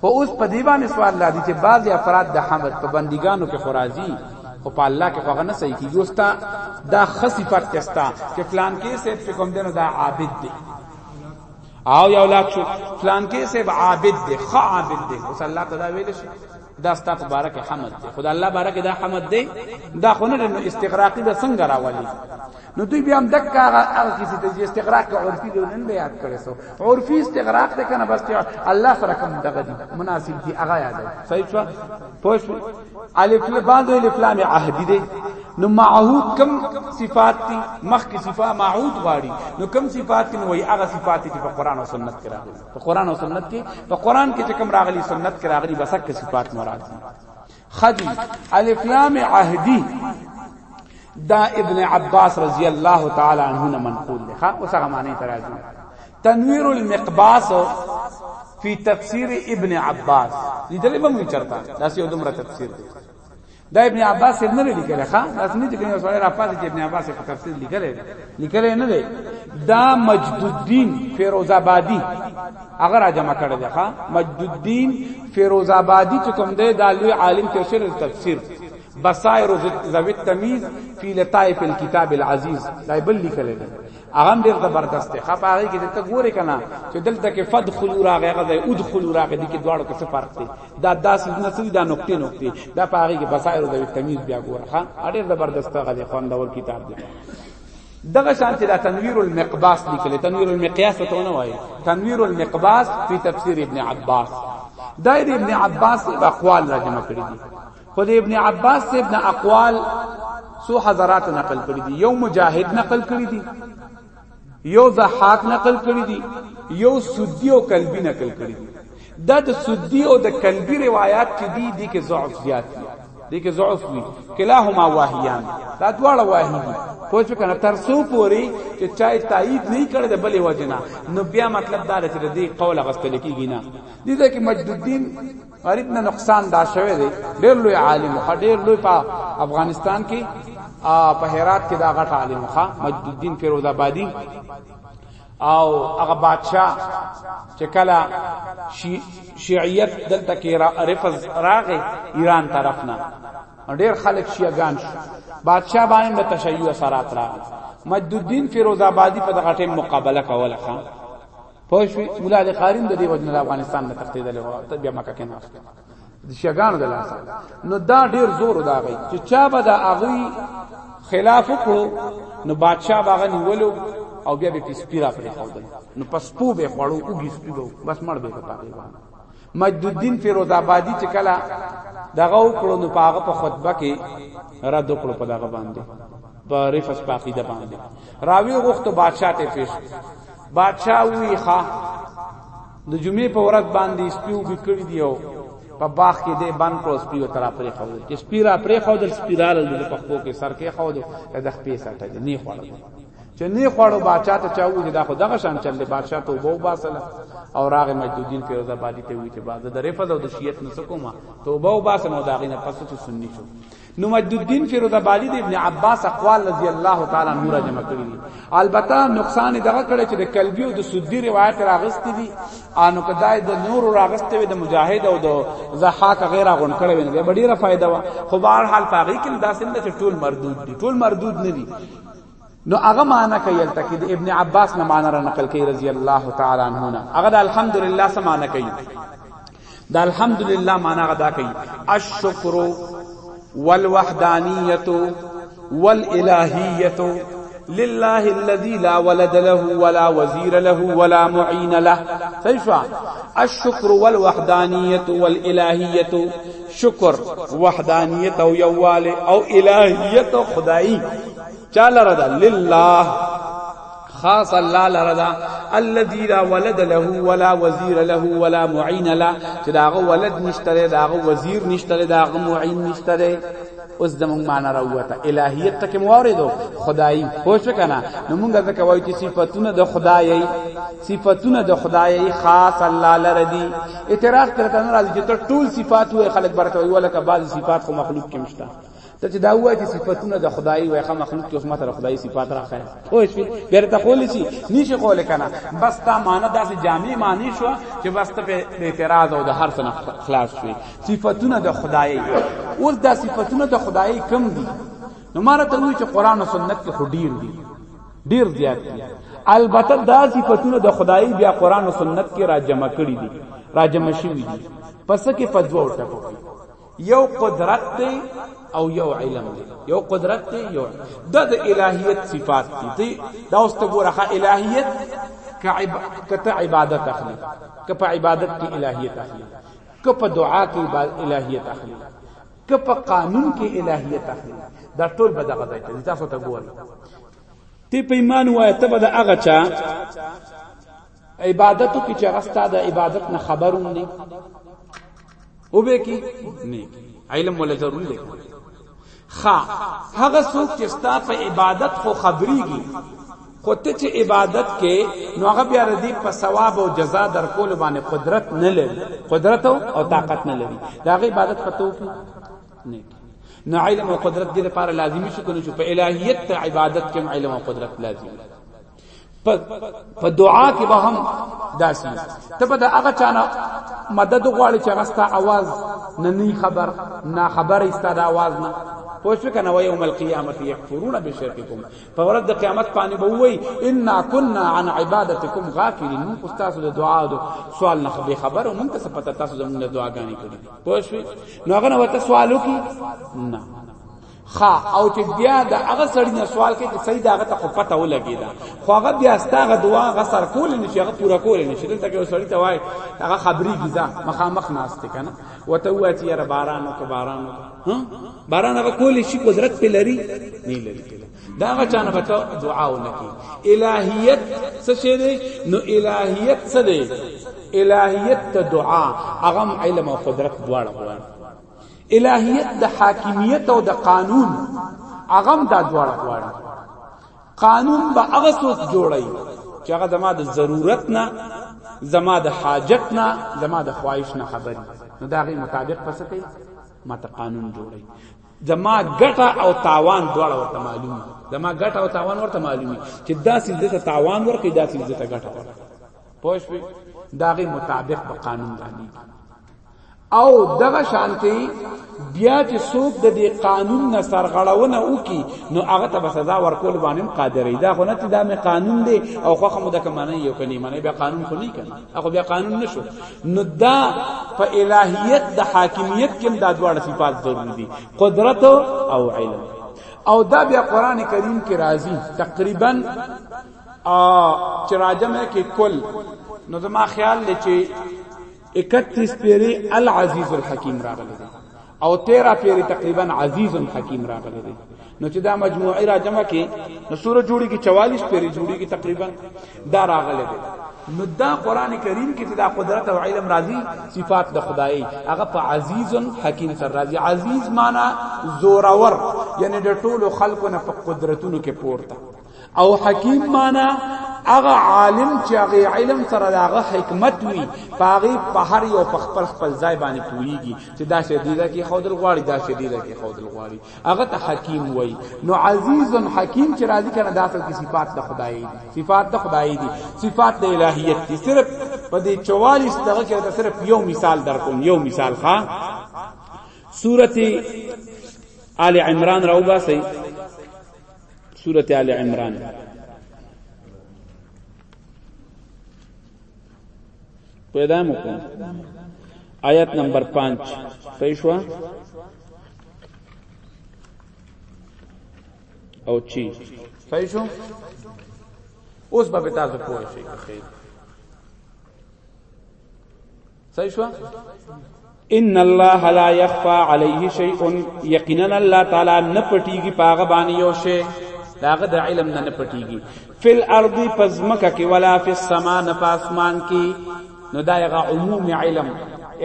خو اوس په دی باندې سوال لادي چې بعضی افراد د حمد په بندګانو کې خورازي خو په الله کې هغه نه صحیح کیږي اوستا دا خصي فرق کستا چې فلان کې سه په کوم دنو دا عابد دی او یو لاک شو فلان کې سه عابد دی خ عابد دی اوس الله تعالی ویل شي دا ستا په بارک حمد دی خدای الله بارک دا حمد دی دا خو نه استغراقی دا څنګه راولي نو دوی بیا هم دک هغه هغه کیسې ته استغراق عرفي دی نن یاد کړی سو عرفي استغراق ته کنه بس الله سره کوم دغه دی مناسب دی هغه یاد صحیح شو پوه شو الف بعض الف لام عهدی دی نو معهود کم صفات دي مخ کی صفات معهود غاړي نو کم صفات نو وي هغه صفات دي په قران او سنت کې راغلي په قران او سنت کې په قران کې چې کم راغلي سنت کې راغلي بسکه صفات مراد دي خدی الف لام عهدی دا ابن عباس رضی الله تعالی عنہ نه منقول ده ها اوس هغه معنی تراجو تنویر المقباس فی تفسیر ابن عباس لیدلې به مې چرتا دا سی دومره تفسیر دی دا ابن عباس ابن نه لیکل ښا دا څنګه چې کوم سره راپاتې چې ابن عباس په تفسیر لیکل لیکل نه دی دا مجد الدین فیروز آبادی هغه را جمع کړی دی ښا مجد الدین فیروز آبادی چې کوم دی دا لوی عالم تفسیر تفسیر بصائر ذوی التمیز فی لطائف الكتاب العزیز دا بل لیکل دی هغه ډیر زبردست دی خپ هغه کې ته ګوره کنه چې دلته کې فدخلوا راغه هغه ځای ادخلوا راغه دي کې دواړو کې څه فرق دی دا داس نه سوي دا نقطې نقطې دا په هغه کې بصائر ذوی التمیز بیا ګوره ها ډیر زبردست هغه دی خوندور کتاب دی دغه شانتی دا تنویر المقباس لیکل تنویر المقیاس ته نه وایي تنویر المقباس فی تفسیر ابن عباس دا ابن عباس په اقوال را جمع کړی دي خو د ابن عباس سے ابن اقوال سو حضرات نقل کړی دي یو مجاهد نقل کړی دي یو ضحاک نقل کړی دي یو سدی او کلبی نقل کړی دي دا د سدی او د کلبی روایت چې دی دی کې ضعف زیات دی دی کې ضعف وی کلاهما واهیان دا دواړه واهی دي پوه شو کنه تر سو پوری چې چای تایید نه کړي د بلې وجنا نو بیا مطلب دا دی چې دی قول غستل کیږي نه دي دا کې مجد الدین غریب نه نقصان دا شوی دی ډېر لوی عالم خو ډېر لوی په افغانستان کې په هرات کې دا غټ عالم ښا مجد الدین فیروز آبادی او هغه بادشاہ چې کله شی شیعیت دلته کې را رفض راغې ایران طرف نه ډیر خلک شیعاګان شو بادشاہ باندې د تشیع اثرات راغې مجد الدین فیروز آبادی په دغه ټیم مقابله کوله خان پوه شو مولا علی قارین د دې وجنه افغانستان نه تختیدل او بیا مکه کې نه د شګانو د لاس نو دا ډیر زور دا غي چې چا به دا اغوي خلاف وکړو نو بادشاہ باغ نیولو او بیا به په سپیرا پرې خودل نو پس پو به خړو اوږي سپیرو بس مړ به پاتې وانه مجد الدین فیروز آبادی چې کلا دغه وکړو نو پاغه په خطبه کې رد وکړو په دغه باندې په رفس پاقیده باندې راوی غوخت بادشاہ ته پیش بادشاہ وی ښا د جمعې په ورځ باندې سپیو بکړی دیو په باغ کې دې بند کړو سپیو ترا پرې خو چې سپیرا پرې خو د سپیرال د پخپو کې سر کې خو د خپې ساته دې نه خوړل چې نه خوړو بادشاہ ته چاوو چې دا خو دغه شان چل دی بادشاہ ته وبو باسل او راغ مجدودین فیروز آبادی ته وی چې بعد د رفض او د شیعت نسکوما توبه وباسم او داغینه پس ته سنی شو نو مجدالدین فیروز آبادی د ابن عباس اقوال رضی الله تعالی عنہ را جمع کړی دي البته نقصان دغه کړی چې د کلبی او د سودی روایت راغست دي انو کدای د نور راغست وي د مجاهد او د زحاک غیره غون کړی وي به ډیره فائدہ وا خو بهر حال پاغي کې دا سند چې ټول مردود دي ټول مردود نه دي نو هغه معنا کوي البته کې د ابن عباس نه معنا را نقل کوي رضی الله تعالی عنہ نه هغه د الحمدلله سم معنا کوي د الحمدلله معنا غدا کوي الشکر والوحدانیت والالہیت لله الذي لا ولد له ولا وزير له ولا معين له صحیح الشکر والوحدانیت والالہیت شکر وحدانیت او یواله او الہیت خدای چا لره ده لله خاص الله لره ده الذي لا ولد له ولا وزير له ولا معين له چې داغه ولد نشته داغه وزیر نشته داغه معين نشته اوس زمونږ معنا راوته الہیت تک موردو خدای پوښ کنه نو مونږ ځکه وایو چې صفاتونه د خدای صفاتونه د خدای خاص الله لره دي اعتراض ترته نه راځي چې ټول صفات وي خلک برته وي ولکه بعض صفات خو مخلوق کې مشته ته چې دا وایي چې صفاتونه د خدای وایي مخلوق کې اوس ماته خدای صفات راخره خو شي بیرته کول شي نشي کول کنه بس تا معنا داسې جامع معنی شو چې بس ته په اعتراض او د هر څه خلاص شي صفاتونه د خدای اوس دا صفاتونه د خدای کم دي نو ماره ته وایي چې قران او سنت کې خډیر دي ډیر زیات دي البته دا صفاتونه د خدای بیا قران او سنت کې راجمع کړي دي راجمع شوي دي پس کې فدوا ورته کوي یو قدرت دی او یو علم دی یو قدرت دی یو د د الہیت صفات دي دا اوس ته ګوره الہیت کته عبادت اخلي کپه عبادت کې الہیت اخلي کپه دعا کې الہیت اخلي کپه قانون کې الہیت اخلي دا ټول به دغه ځای ته تاسو ته ګوري تی په ایمان وای ته به د هغه چا عبادتو کې چې غستا د عبادت نه خبرونه او به کی نه علم ولا ضروري دی خا هغه څوک چې ستا په عبادت خو خبريږي خو ته چې عبادت کې نو هغه بیا ردی په ثواب او جزا در کول باندې قدرت نه لري قدرت او طاقت نه لري دا غي عبادت پتو کې نه نو علم او قدرت دې لپاره لازمي شي کنه چې په الہیت عبادت کې علم او قدرت لازمي په دعا کې به هم داسې ته به د هغه چانه مدد غواړي چې غستا आवाज نه ني خبر نه خبر ایستاد आवाज نه پوښ کنه و یوم القیامت یکفرون بشرککم په ورځ د قیامت باندې به وای ان كنا عن عبادتکم غافلین مون کو تاسو د دعا او سوال نه به خبر مون ته پته تاسو زموږ دعاګانې کړې پوښ نو هغه نو ته سوالو کی نه خا او چې بیا د هغه سړی نه سوال کوي چې سید هغه ته خو پته ولګی دا خو هغه بیا ستاغه دعا هغه سر کول نه شي هغه پورا کول نه شي دلته کې سړی ته وای هغه خبري کیدا مخامخ ناشته کنه وته وای چې یاره باران او که باران او ها باران هغه کول شي قدرت په لري نه لري دا هغه چانه به دعا ونکي الہیت څه شي نو الہیت څه دی الہیت دعا هغه علم او قدرت دواړه غواړي الهیت د حاکمیت او د قانون اغم دا دواړه غواړي قانون به هغه څوک جوړي چې هغه زما د ضرورت نه زما د حاجت نه زما د خواهش نه خبري نو دا غي مطابق پس کوي ما ته قانون جوړي زما ګټه او تاوان دواړه ورته معلومي زما ګټه او تاوان ورته معلومي چې دا سیزه ته تاوان ورکړي دا سیزه ته ګټه ورکړي پوه شئ دا غي مطابق په قانون باندې او دغه شانتی بیا چې څوک د دې قانون نه سرغړونه وکي نو هغه ته سزا ورکول باندې قادرې دا خو نه چې دا مې قانون دی او خو هم د کمانه یو کني معنی بیا قانون خو نه کنه هغه بیا قانون نشو نو دا په الہیت د حاکمیت کې دا دواړه صفات ضروري دي قدرت او علم او دا بیا قران کریم کې راځي تقریبا ا چې راجمه کې کل نو زما خیال لچې 31 پیری العزیز الحکیم راغلی دی او 13 پیری تقریبا عزیز الحکیم راغلی دی نو چې دا مجموعه را جمع کې نو سوره جوړي کې 44 پیری جوړي کې تقریبا دا راغلی دی نو دا قران کریم کې چې دا قدرت او علم راضی صفات د خدای هغه په عزیز حکیم سره راضی عزیز معنی زورور یعنی د ټولو خلقو نه په قدرتونو کې پورته او حکیم معنا هغه عالم چې هغه علم سره هغه حکمت وي پاغي په هر یو په خپل خپل ځای باندې پوریږي چې دا شه دیده کې خودل غواړي دا شه دیده کې خودل غواړي هغه ته حکیم وای نو عزیز حکیم چې راضی کنه دا اصل کې صفات د خدای دي صفات د خدای دي صفات د الہیت دي صرف په دې 44 دغه کې دا صرف یو مثال در کوم یو مثال ښا سورته آل عمران راوباسي سورة آل عمران پیدا مکو آیت نمبر 5 پیشوا او چی پیشو اوس به تاسو پوه شئ خیر صحیح شو ان الله لا يخفى عليه شيء یقینا الله تعالی نه پټیږي پاغه باندې یو شی داغه د علم نه نه پټیږي فل ارض پزمکه کې ولا فی السما نه پاسمان کې نو دایغه عموم علم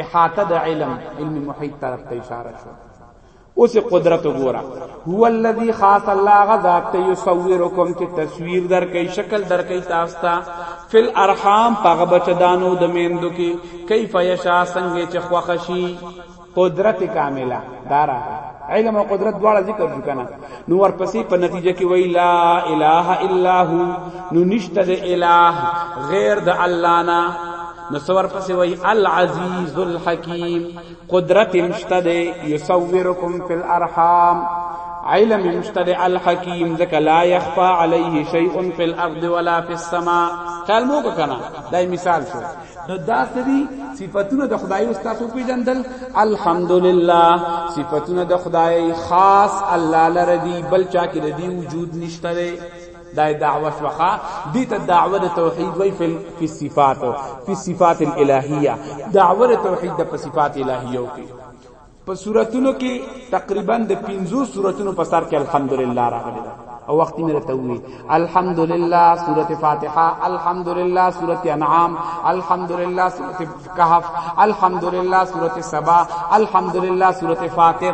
احاطه د علم علم محیط طرف ته اشاره شو اوس قدرت وګوره هو الذی خاص الله غذات ته یصورکم چې تصویر در کوي شکل در کوي تاسو ته فل ارحام پغه بچدانو د میندو کې کیف یشا څنګه چې خوخشی قدرت کامله دارا علم او قدرت دواړه ذکر شو کنه نو ورپسې په نتیجه کې وی لا اله الا هو نو نشته د اله غیر د الله نه نو څور پسې وای العزیز الحکیم قدرت مشته دی یصورکم فی الارحام علم مشته دی الحکیم ځکه لا یخفا علیه شیء فی الارض ولا فی السماء خیال مو کنه دا مثال شو نو دا سری صفاتونه د خدای او تاسو پیژندل الحمدلله صفاتونه د خدای خاص الله لره دی بل چا کې د دی وجود نشته دا دعوه شوخه دي ته دعوه د توحید وی فل فی صفات فی صفات الالهیه دعوه د توحید د صفات الهیه کی په سوراتونو کې تقریبا د 50 سوراتونو په سر کې الحمدلله راغلی دا او وخت مې راته وی الحمدلله سورته فاتحه الحمدلله سورته انعام الحمدلله سورته کهف الحمدلله سورته سبا الحمدلله سورته فاطر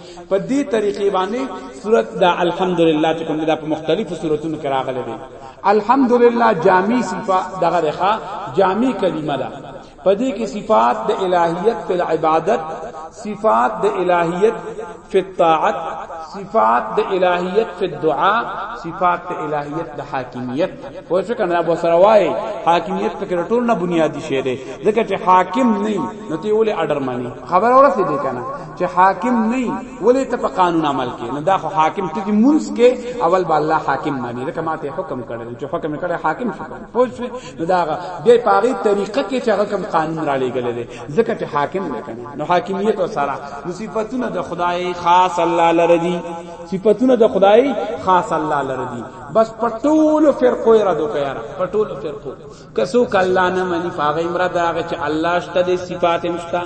په دې طریقې باندې صورت دا الحمدلله چې کوم دا په مختلفو صورتونو کې راغلي دي الحمدلله جامع صفات دغه رخه جامع کلمه ده په دې کې صفات د الہیت په عبادت صفات د الہیت فی الطاعت صفات د الہیت فی الدعاء صفات د الہیت د حاکمیت او څه کنه ابو سروای حاکمیت په کړه ټول نه بنیادی شی دی ځکه چې حاکم نه نو ته ولې اډر مانی خبر اورسې دی کنه چې حاکم نه ولې ته په قانون عمل کې نه دا خو حاکم ته چې مونږ کې اول به الله حاکم مانی لکه ماته حکم کړل چې حکم کړه حاکم شو پوه شو نو دا به پاغي طریقه کې چې هغه کوم قانون را لېګل دي ځکه چې حاکم نه کنه نو حاکمیت او سارا صفاتونه د خدای خاص الله لره دي صفاتونه د خدای خاص الله لره دي بس پټول فرقو را دو کيار پټول فرقو کسو کلا نه مني فاغه امرا دا چې الله شته د صفات مشتا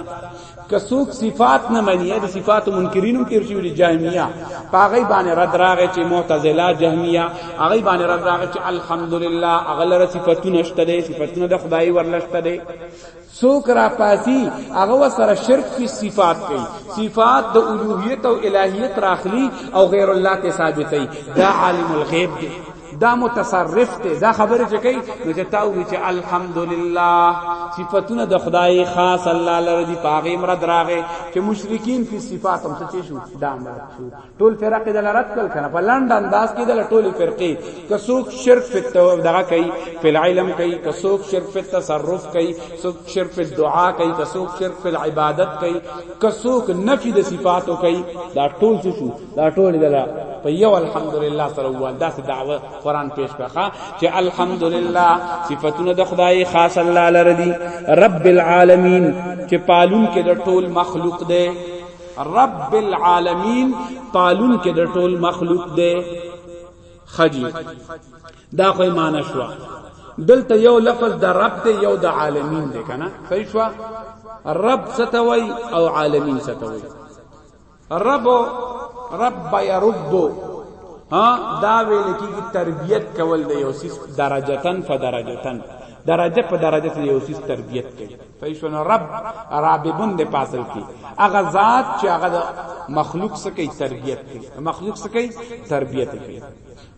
که څوک صفات نه مني د صفات منکرینو تیر شوی دی جهمیه پاغی باندې رد راغی چې معتزله جهمیه هغه باندې رد راغی چې الحمدلله هغه لره صفاتونه شته دي صفاتونه د خدای ورلشته دي څوک را پاسی هغه سره شرک فی صفات کوي صفات د الوهیت او الہیت راخلی او غیر الله ته ثابتې دا عالم الغیب دی دا متصرف ته دا خبره چې کوي نو چې تاو وی چې الحمدلله صفاتونه د خدای خاص الله لره دی پاغه مراد راغې چې مشرکین په صفات هم څه شو دا مراد شو ټول فرقه د لارت کل کنه په لاند انداز کې د ټولي فرقه کسوک شرک په تو دغه کوي په علم کوي کسوک شرک په تصرف کوي کسوک شرک په دعا کوي کسوک شرک په عبادت کوي کسوک نفي د صفاتو کوي دا ټول څه شو دا ټول دلا په یو الحمدلله سره وال داسې دعوه قران پیش کړه چې الحمدلله صفاتونه د خدای خاص الله لره دي رب العالمین چې پالون کې د ټول مخلوق دی رب العالمین پالون کې د ټول مخلوق دی خجی دا خو معنی شو دلته یو لفظ د رب دی یو د عالمین دی کنه صحیح شو رب ستوي او عالمین ستوي رب رب يرب ها دا ویل کیږي تربیت کول د یو سیس درجتن فدرجتن درجه په درجه ته یو سیس تربیت کوي فیشن رب راببون د پاسل کی اغه ذات چې هغه مخلوق سکی تربیت کوي مخلوق سکی تربیت کوي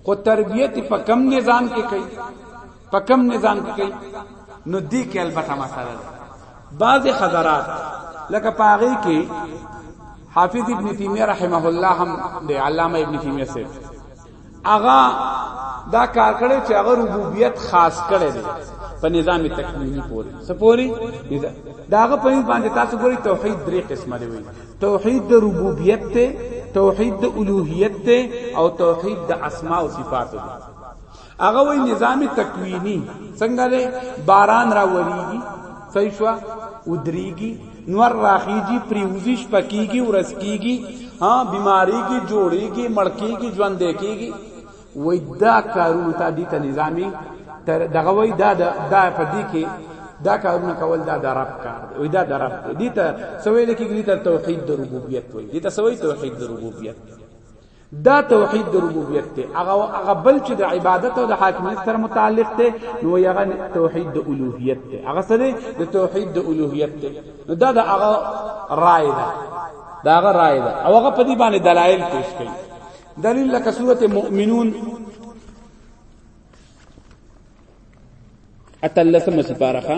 خو تربیت په کم نظام کې کوي په کم نظام کې کوي نو دې کې البته مسله ده بعض حضرات لکه پاغي کې حافظ ابن تیمیه رحمه الله هم د علامه ابن تیمیه سره اغا دا کار کړي چې هغه ربوبیت خاص کړي دي په نظام تکمیلی پوری سپوری داغه په باندې تاسو ګوري توحید درې قسمه دی توحید د ربوبیت ته توحید د الوهیت ته او توحید د اسماء او صفات ته هغه وی نظام تکوینی څنګه دی باران را وریږي صحیح شو ودریږي نور راخیږي پریوزی شپکیږي ورسکیږي ها بیماریږي جوړیږي مړکیږي ژوند کیږي وای دا کارونه ته دي ته نظامی تر دغه وای دا دا په دې کې دا کارونه کول دا د رب کار دی وای دا د رب دی دي ته سویل کېږي ته توحید د ربوبیت وای دي ته سوی توحید د ربوبیت دا توحید د ربوبیت ته هغه هغه بل چې د عبادت او د حاکمیت سره متعلق ته نو هغه توحید د الوهیت ته هغه سره د توحید د الوهیت ته نو دا د هغه رائے ده دا هغه رائے ده او هغه په دې باندې دلایل پیش کړي دلیل لکه سوره مؤمنون اتلسم سپارخه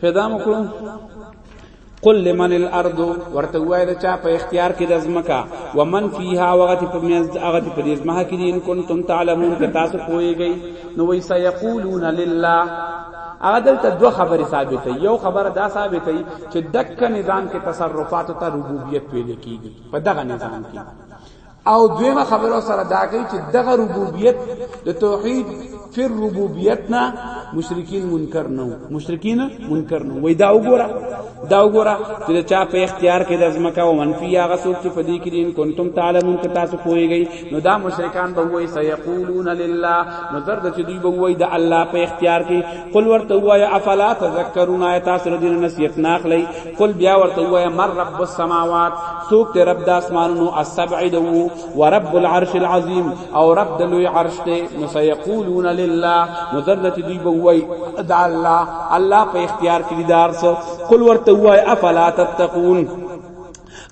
پیدا مکړو قل لمن الارض ورته وای دا چا په اختیار کې د زمکا ومن فیها وغت په میز هغه په دې زمه کې ان کنتم تعلمون که تاسو پوهیږئ نو وای سیقولون لله هغه دلته دوه خبرې ثابتې یو خبره دا ثابتې چې دک نظام کې تصرفات ته ربوبیت ویل کیږي په دغه نظام کې او دویمه خبره سره دا کوي چې دغه ربوبیت د توحید فر ربوبیت نه مشرکین منکر نه مشرکین منکر نه وای دا وګوره دا وګوره چې چا په اختیار کې د ځمکه او منفی هغه څوک چې فدی کې دین کنتم تعلمون که تاسو پوهیږئ نو دا مشرکان به وای سیقولون لله نو تر د چې دوی به وای د الله په اختیار کې قل ورته وای افلا تذکرون آیات سره دین نصیحت ناخلی قل بیا ورته وای مر رب السماوات سوک ته رب د اسمانونو السبع دو و رب العرش العظیم او رب د لوی عرش ته نو سیقولون لله مذلت دی بوای د الله الله په اختیار کې دار سو قل ورته وای افلا تتقون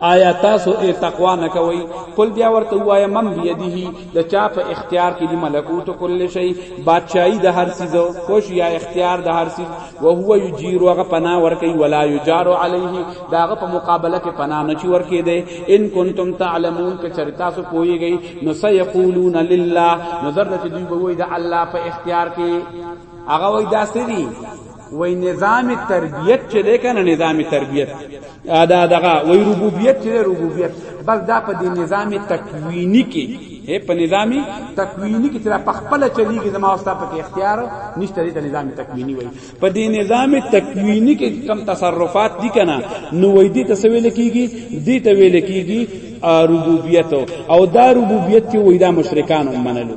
آیا تاسو ای تقوا نه کوي قل بیا ورته وایا من بيدیه د چا په اختیار کې دی ملکوت کل شی بادشاہي د هر سیز خوش یا اختیار د هر سیز او هو یجیر وغه پنا ور کوي ولا یجار علیه داغه په مقابله کې پنا نه چی ور کې دی ان کنتم تعلمون که چر تاسو پويږئ نو سيقولون لله نظر د دوی بوي د الله په اختیار کې هغه وای داسې دي وای نظام تربیت چې دی کنه نظام تربیت دا دغه وای ربوبیت چې ربوبیت بس دا په دې نظام تکوینی کې هي په نظام تکوینی کې چې په خپل چلیږي زما او ستاسو په اختیار نشته دې نظام تکوینی وای په دې نظام تکوینی کې کم تصرفات دي کنه نو وای دې تسویل کیږي دې ته ویل کیږي ربوبیت او دا ربوبیت کې وای دا مشرکان منلو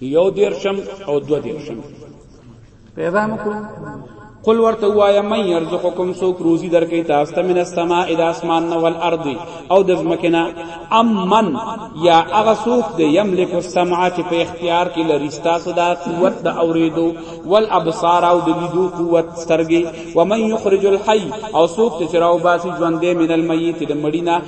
یو دیرشم او دو دیرشم پیدا مکو قل ورته وایا من يرزقکم سو کروزی درکې تاسو ته من السماء الى اسمان نو والارض او د زمکنا ام من یا هغه سوق د یملک السمع چې په اختیار کې لري تاسو دا قوت د اوریدو والابصار او د لیدو قوت سترګي ومن يخرج الحي او سوق چې راو باسي ژوندې من المیت د مړینا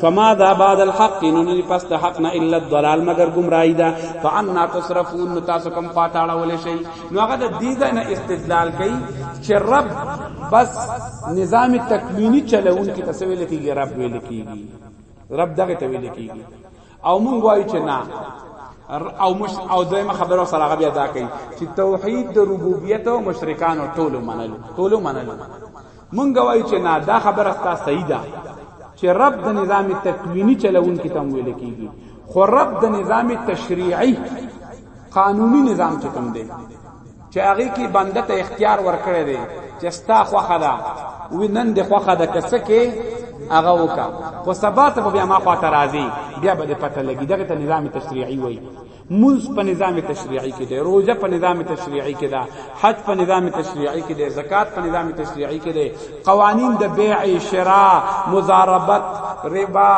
فما ذا بعد الحق نو نه پس د حق نه الا الضلال مگر گمراهی ده فانا تصرفون نو تاسو کوم فاتاړه ولې شي نو هغه د دې ځای نه استدلال کوي چې رب بس نظام تکوینی چلون کې تاسو ویل کېږي رب ویل کېږي رب دغه ته ویل کېږي او مونږ وایو چې نه او مش او دویمه خبره سره هغه بیا دا کوي چې توحید د ربوبیت او مشرکان ټول منل ټول منل مونږ وایو چې نه دا خبره ستا صحیح ده چې رب د نظام تکوینی چلوونکي ته هم ویل کیږي خو رب د نظام تشریعي قانوني نظام چې کوم دی چې هغه کې بنده ته اختیار ورکړی دی چې ستا خوخه ده وی نن د خوخه ده کسه کې هغه وکا خو سبا ته بیا ما خواته راځي بیا به پته لګي دغه ته نظام تشریعي وای منز په نظام تشریعي کې دی روزه په نظام تشریعي کې ده حج په نظام تشریعي کې دی زکات په نظام تشریعي کې دی قوانین د بیع شراء مزاربت ربا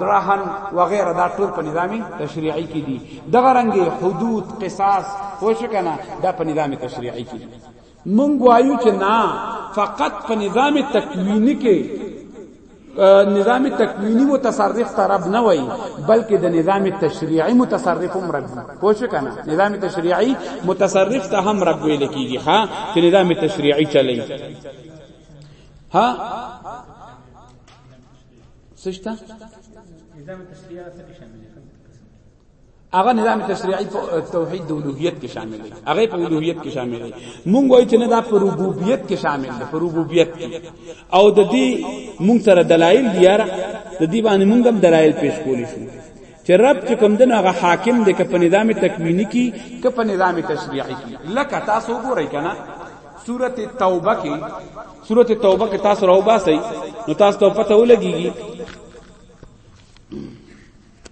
درهن وغیرہ دا ټول په نظام تشریعي کې دي دغه رنګ حدود قصاص پوښ کنه دا په نظام تشریعي کې دي مونږ وایو چې نه فقط په نظام تکوینی کې نظام تکوینی متصرف طرف نه وای بلکې د نظام تشریعی متصرف هم رب پوه شو کنه نظام تشریعی متصرف ته هم رب ویل کیږي ها چې نظام تشریعی چلی ها سشتا نظام تشریعی څه شامل هغه نظام تشریعي توحید د اولوہیت کې شامل دی هغه په اولوہیت کې شامل دی مونږ وایو چې نه دا په ربوبیت کې شامل دی په ربوبیت کې او د دې مونږ سره دلایل دی یاره د دې باندې مونږ هم دلایل پیش کولی شو چې رب چې کوم دنه هغه حاکم دی که په نظام تکوینی کې که په نظام تشریعي کې لکه تاسو ګورئ کنه سورت توبه کې سورت توبه کې تاسو راو باسي نو تاسو ته پته ولګيږي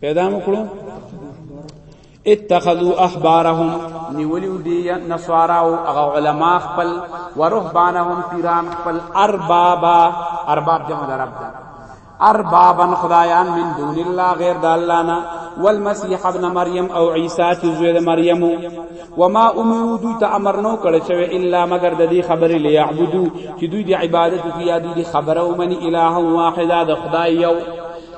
پیدا مکړو اتخذوا احبارهم نیولیو دی نصارا او هغه علما خپل ورهبانهم پیران خپل اربابا ارباب جمع در رب ده اربابا خدایان من دون الله غیر د الله نه والمسيح ابن مریم او عیسی چې زوی د مریم و ما امرو دوی ته امر نو کړی شوی الا مگر د دې خبرې لیعبدو چې دوی د عبادت کوي یا دوی د خبره ومني الہ واحده د خدای یو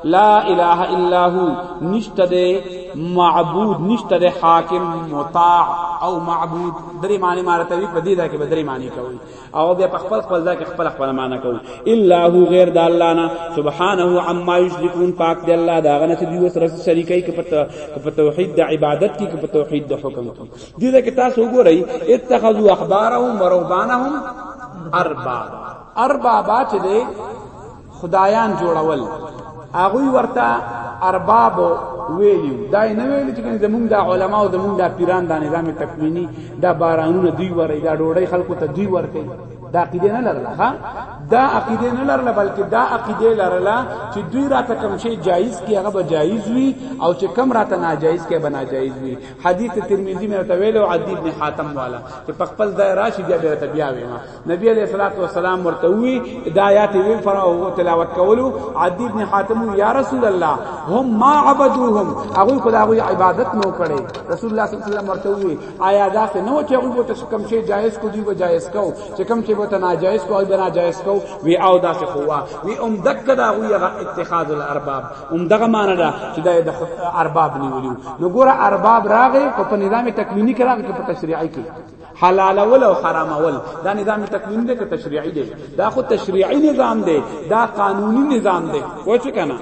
لا اله الا هو نشته ده معبود نشته ده حاکم مطاع او معبود درې معنی مارتوی په دې ځای کې بدرې معنی کوي او بیا په خپل خپل ځای کې خپل خپل معنی کوي الا هو غیر د الله نه سبحانه عما یشرکون پاک دی الله دا غنه چې دوی سره شریکای کې پته په توحید د عبادت کې په توحید د حکم کې دې ځای کې تاسو وګورئ اتخذوا احبارهم ورهبانهم ارباب اربابات دې خدایان جوړول هغه ورته ارباب ویلی دا نه ویلی چې زمونږ د علما او زمونږ د پیران د نظام تکوینی دا بارانونه دی ورې دا ډوړی خلکو ته دی ورکې دا عقیده نه لرله ها دا عقیده نه لرله بلکې دا عقیده لرله چې دوی راته کوم شی جایز کی هغه به جایز وي او چې کم راته ناجایز کی به ناجایز وي حدیث ترمذی مې ته ویلو عدی ابن حاتم والا چې په خپل ځای راشي بیا به ته بیا ویما نبی علیہ الصلوۃ والسلام ورته وی د آیات وی پر او تلاوت کولو عدی ابن حاتم یا رسول الله هم ما عبدوهم هغه خدا غوی عبادت نو کړي رسول الله صلی الله علیه وسلم ورته وی آیا دا څه نو چې هغه ته کم شی جایز کو دی و جایز کو چې کم شی وته ناجایز کو او بنا جایز کو وی او دا څه خوا وی ام دک دا غوی هغه اتخاذ الارباب ام دغه معنی دا چې دا د ارباب نیولیو نو ګوره ارباب راغی په نظام تکوینی کې راغی په تشریعی کې حلالول او حرامول دا نظام تکوین دی که تشریعی دی دا خو تشریعی نظام دی دا قانونی نظام دی و څه کنه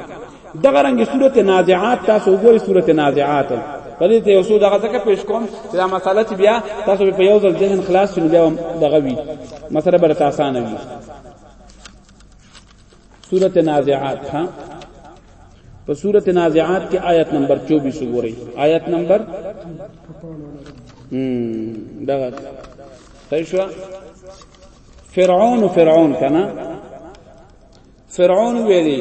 دغه رنګ صورت نازعات تاسو وګورئ صورت نازعات په دې ته یو څو دغه ځکه پیش کوم چې دا مسله چې بیا تاسو په یو ځل ذهن خلاص شنو بیا دغه وی مسله بر تاسو نه وی سورت نازعات ها په سورت نازعات کې آیت نمبر 24 وګورئ آیت نمبر دغه تیشو فرعون فرعون کنا فرعون ویلی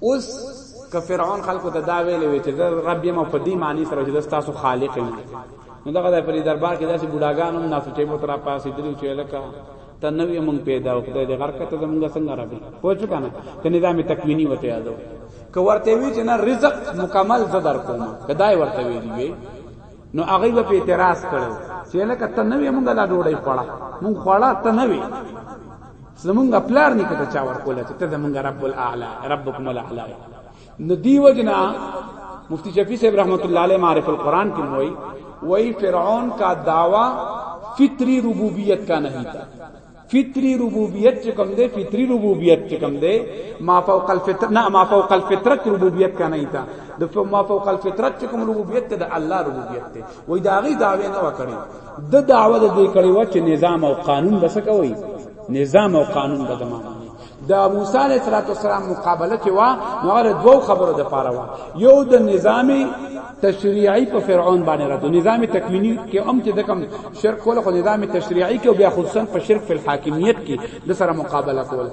اوس که فرعون خلکو ته دا ویلې وي چې زه رب یم په دې معنی سره چې تاسو خالق یم نو دغه د پرې دربار کې داسې بډاګان هم ناسو ټیبو تر پاسې درو چې لکه ته نو یې مونږ پیدا وکړه د غرقه ته زمونږ څنګه رب پوه شو کنه ته نظام تکوینی وته یادو که ورته وی چې نه رزق مکمل زدر کوم کدای ورته وی دی نو هغه په اعتراض کړو چې لکه ته نو یې مونږ لا ډوډۍ خوړه مونږ خوړه ته نو زمونږ پلار نیکه ته چا ورکوله چې ته زمونږ رب الاعلى ربکم الاعلى نو دی وجنا مفتی شفیع صاحب رحمت الله علیه معرف القرآن کې موي وای فرعون کا دعوا فطری ربوبیت کا نہیں تھا فطری ربوبیت چې کوم دی فطری ربوبیت چې کوم دی ما فوق الفطر نه ما فوق الفطرت ربوبیت کا نه ایتا د ما فوق الفطرت چې کوم ربوبیت ته د الله ربوبیت ته وای دا غي داوی نه وکړي د دعوه د دې کړي و چې نظام او قانون بس کوي نظام او قانون به دمام د موسی علیه السلام مقابله کې وا نو هغه دوه خبرو د پاره وا یو د نظامی تشریعی په فرعون باندې راته نظام تکوینی کې هم چې دکم شرک کول خو نظام تشریعی کې بیا خصوصا په شرک په حاکمیت کې د سره مقابله کول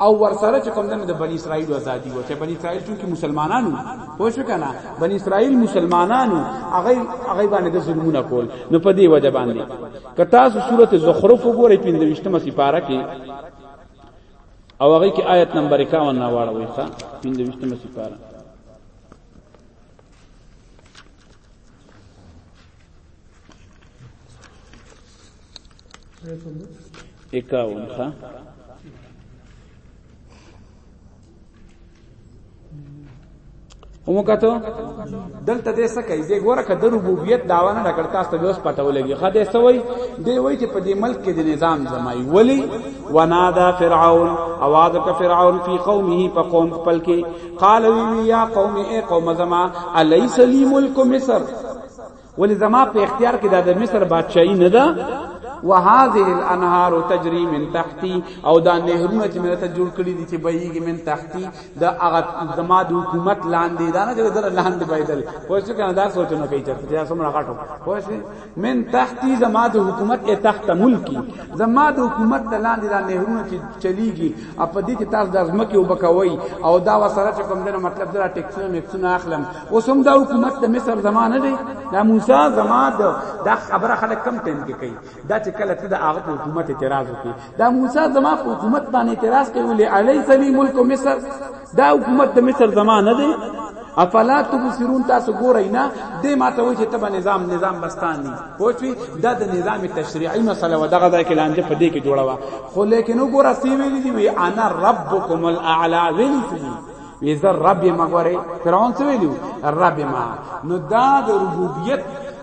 او ورسره چې کوم دنه د بنی اسرائیل ازادي و چې بنی اسرائیل چونکی مسلمانانو پوه شو کنه بنی اسرائیل مسلمانانو هغه هغه باندې د ظلمونه کول نو په دې وجه باندې که تاسو سورته زخرف وګورئ 25مه سپاره کې او هغه کې آیت نمبر 51 نه واړوي ښا 25مه سپاره اکاون ښا هم کتو دلته دې څه کوي دې ګوره کده ربوبیت داوا نه کړ تاسو ته اوس پته ولګي خا دې سوي دې وای چې په دې ملک کې د نظام زمای ولی ونادا فرعون اواز ک فرعون فی قومه په قوم خپل کې قال وی یا قوم ای قوم زما الیس لی ملک مصر ولی زما په اختیار کې د مصر بادشاہي نه ده وهذه الانهار تجري من تحتي او دا نهرونه چې مله ته جوړ کړی دي چې بهيږي من تحتي دا هغه زما د حکومت لاندې دا نه چې در لاندې بایدل پوه شو کنه دا سوچونه کوي چې تاسو سمره غټو پوه شو من تحتی زما د حکومت ای تحت ملکی زما د حکومت د لاندې دا نهرونه چې چلیږي او په دې کې تاسو د ځمکې وبکوي او دا وسره چې کوم دنه مطلب دا ټیکسونه میکسونه اخلم اوس هم دا حکومت د مصر زمانه دی دا موسی زما د دا خبره خلک کم ټیم کې کوي دا چې کله ته د هغه حکومت اعتراض وکړي دا موسی زما په حکومت باندې اعتراض کوي ولې الیس لی ملک مصر دا حکومت د مصر زما نه دی افلا تبصرون تاسو ګورئ نه دې ماته وایي چې تبه نظام نظام بستاني پوښوي دا د نظام تشریعي مسله و دغه ځای کې لانجه په دې کې جوړه و خو لیکن وګوره سی ویلي دی وی انا ربکم الاعلى ویلي ویزه رب ما غوري فرعون څه ویلو رب ما نو دا د ربوبیت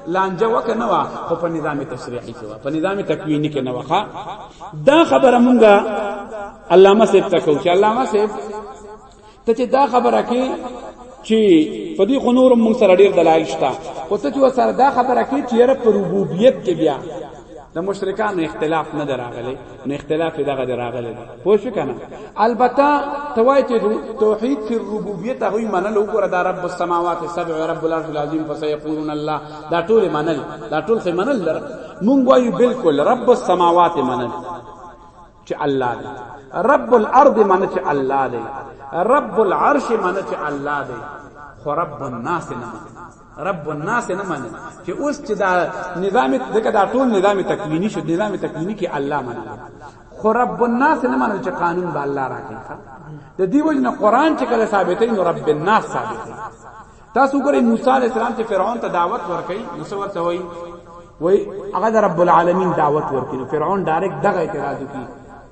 لانجه وک نه وا خو په نظام تشریعي کې وا په نظام تکوینی کې نه وخا دا خبره مونږه علامه صاحب تکو چې علامه صاحب ته چې دا خبره کې چې په دې خنور مونږ سره ډیر دلایل شته او ته چې سره دا خبره کې چې رب ربوبیت کې بیا د مشرکانو اختلاف نه دراغلی نو اختلاف دغه دی راغلی دی پوه شو کنه البته ته وایې چې توحید فی الربوبیت هغوی منل وګوره دا رب السماوات السبع رب العرش العظیم فسیقولون الله دا ټول منل دا ټول خې منل لره مونږ وایو بالکل رب السماوات منل چې الله دی رب الارض منل چې الله دی رب العرش منل چې الله دی خو رب الناس نه منل رب الناس نه معنی چې اوس چې دا نظام دغه دا ټول نظام تکوینی شو نظام تکوینی کې الله معنی خو رب الناس نه معنی چې قانون به الله راکړي د دې وجنه قران چې کله ثابتې نو رب الناس ثابتې تاسو ګورئ موسی علی السلام چې فرعون ته دعوت ورکړي نو څه ورته وایي وای هغه رب العالمین دعوت ورکړي فرعون ډایرک دغه اعتراض وکړي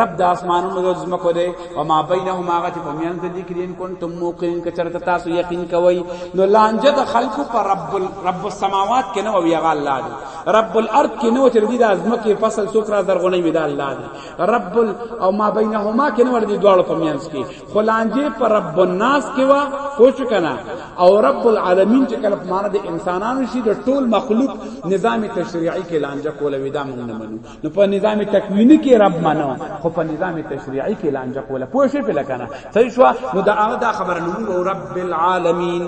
رب د اسمانونو د زمکو دی او ما بینهما غت په میان د ذکرین کنتم موقین کچرت تاسو یقین کوي نو لانجه د خلق پر رب رب السماوات کې نه وی غا الله دی رب الارض کې نه وتر دي د زمکه فصل سوکرا درغونې وی د الله دی رب او ما بینهما کې نه ور دي دواړو په میان کې خو لانجه پر رب الناس کې وا پوښ کنا او رب العالمین چې کله معنا د انسانانو شي د ټول مخلوق نظام تشریعي کې لانجه کوله ودا مونږ نه منو نو په نظام تکوینی کې رب منو خو په نظام تشریعی کې لانجه کوله پوه شئ په لکنه صحیح شو نو دا هغه دا خبره نو او رب العالمین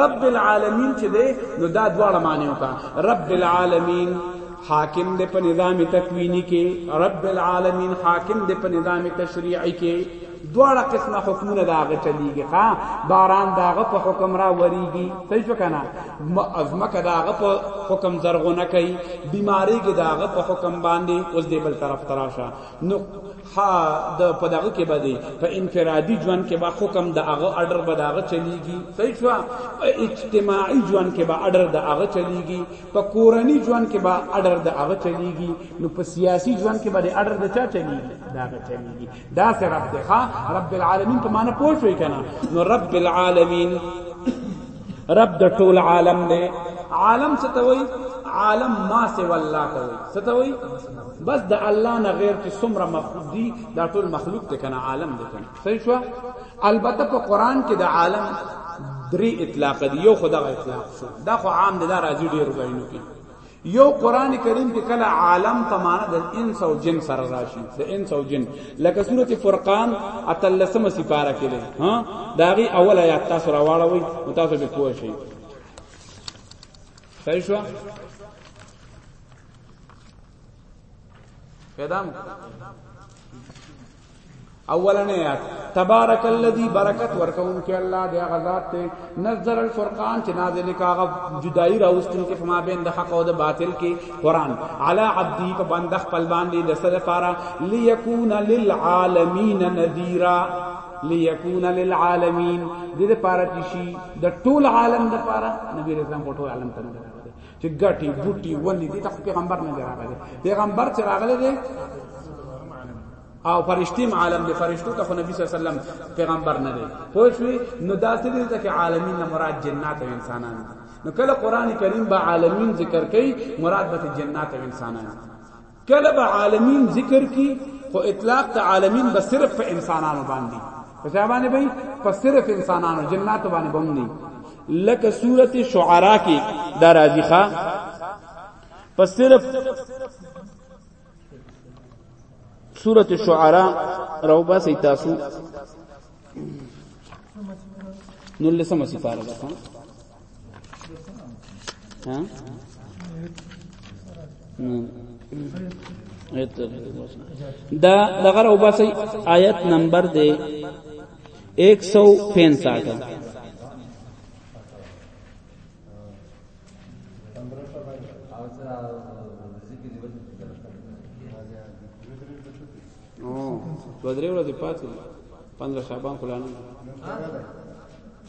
رب العالمین چې دی نو دا دواړه معنی وکا رب العالمین حاکم دې په نظام تکوینی کې رب العالمین حاکم دې په نظام تشریعی کې دواړه قسمه حکمونه دا غ چلیږي ښا باران دا غ په حکم را وریږي صحیح شو کنه ازمکه دا غ په حکم زرغونه کوي بیماری کې دا غ په حکم باندې اوس دی بل طرف تراشه نو ها د پدغه کې باندې په انفرادي ژوند کې با حکم د هغه اډر به داغه چلیږي صحیح شو په اجتماعي ژوند کې به اډر د هغه چلیږي په کورنی ژوند کې به اډر د هغه چلیږي نو په سیاسي ژوند کې به اډر د چا چلیږي داغه چلیږي دا سه رب دی ښا رب العالمین په معنی پوه شوې کنه نو رب العالمین رب د ټول عالم دی عالم څه ته وایي عالم ما سه والله ته وایي څه ته وایي بس د الله نه غیر چې څومره مخلوق دي دا ټول مخلوق ته کنه عالم دي کنه صحیح شو البته په قران کې د عالم درې اطلاق دي یو خدای اطلاق شو دا خو عام دي دا راځي ډیر ځایونو کې یو قران کریم کې کله عالم ته معنا د انس او جن سره راشي د انس او جن لکه سوره فرقان اتلسمه سپاره کې ده ها داغي اول آیات تاسو راوړوي تاسو به پوه شئ صحیح شو پیدا اولنې آیات تبارک الذی برکت ورکون کې الله دی غزاد ته نظر الفرقان چې نازل کاغه جدائی راوستل کې فما بین د حق او د باطل کې قران علی عبدی په بند خپل باندې د سره پارا لیکون للعالمین نذیرا لیکون للعالمین دې لپاره چې شي د ټول عالم لپاره نبی رسول الله ټول عالم ته چې ګټي بوټي ونی دي ته پیغمبر نه راغلي پیغمبر چې راغلي دي او فرشتي عالم دي فرشتو ته نبی صلی الله علیه وسلم پیغمبر نه دي پوه شئ نو داسې دي چې عالمین نه مراد جنات او انسانان نو کله قران کریم با عالمین ذکر کوي مراد به جنات او انسانان کله به عالمین ذکر کی خو اطلاق د عالمین به صرف په انسانانو باندې په ځای باندې به په صرف انسانانو جنات باندې بم نه لکه سورته شعرا کې دا راځي ښا په صرف سورته شعرا روبا سي تاسو نو لسمه سي پاره ده ها دا دغه او باسي آیت نمبر دی 165 او دوه درې ورځې پاتې 15 شعبان خلانه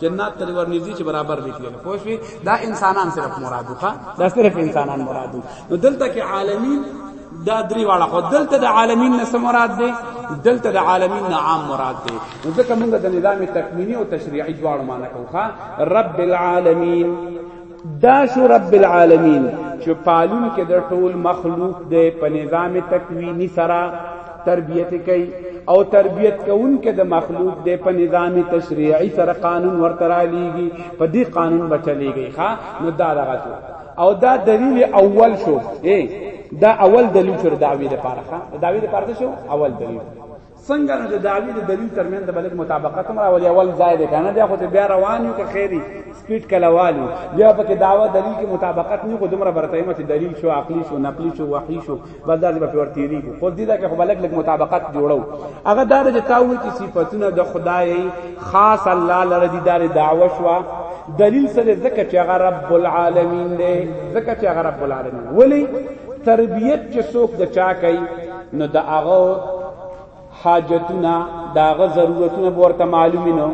جنات ته ورنږدې چې برابر دي کړي پوه شئ دا انسانان صرف مرادو ښا دا صرف انسانان مرادو نو دلته کې عالمین دا درې واړه خو دلته د عالمین نه مراد دی دلته د عالمین نه عام مراد دی نو ځکه موږ د نظام تکوینی او تشریعی دواړو معنی کوو ښا رب العالمین دا شو رب العالمین چې پالون کې د ټول مخلوق دی په نظام تکوینی سره تربیت کوي او تربیت کوون کې د مخلوق دی په نظام تشریعي سره قانون ورته را لیږي په دې قانون بچلېږي ښا نو دا دغه شو او دا دلیل اول شو دا اول دلیل شو دعوی لپاره ښا دعوی لپاره شو اول دلیل څنګه نو د دعوی د دلیل ترمن د بلک مطابقت هم راولي اول ځای دی کنه بیا خو ته بیا روان یو که خیری سپیډ کلوالو بیا په کې دعوه دلیل کې مطابقت نه کو دومره برته مت دلیل شو عقلی شو نقلی شو وحی شو بس دا به پر تیری کو خو دې دا کې خو بلک لک مطابقت جوړو هغه دا چې تاوی چې صفاتونه د خدای خاص الله لره دي دار دعوه شو دلیل سره زکه چې هغه رب العالمین دی زکه چې هغه رب العالمین ولی تربیت چې څوک د چا کوي نو د هغه حاجتونه د هغه ضرورتونه ورته معلومي نو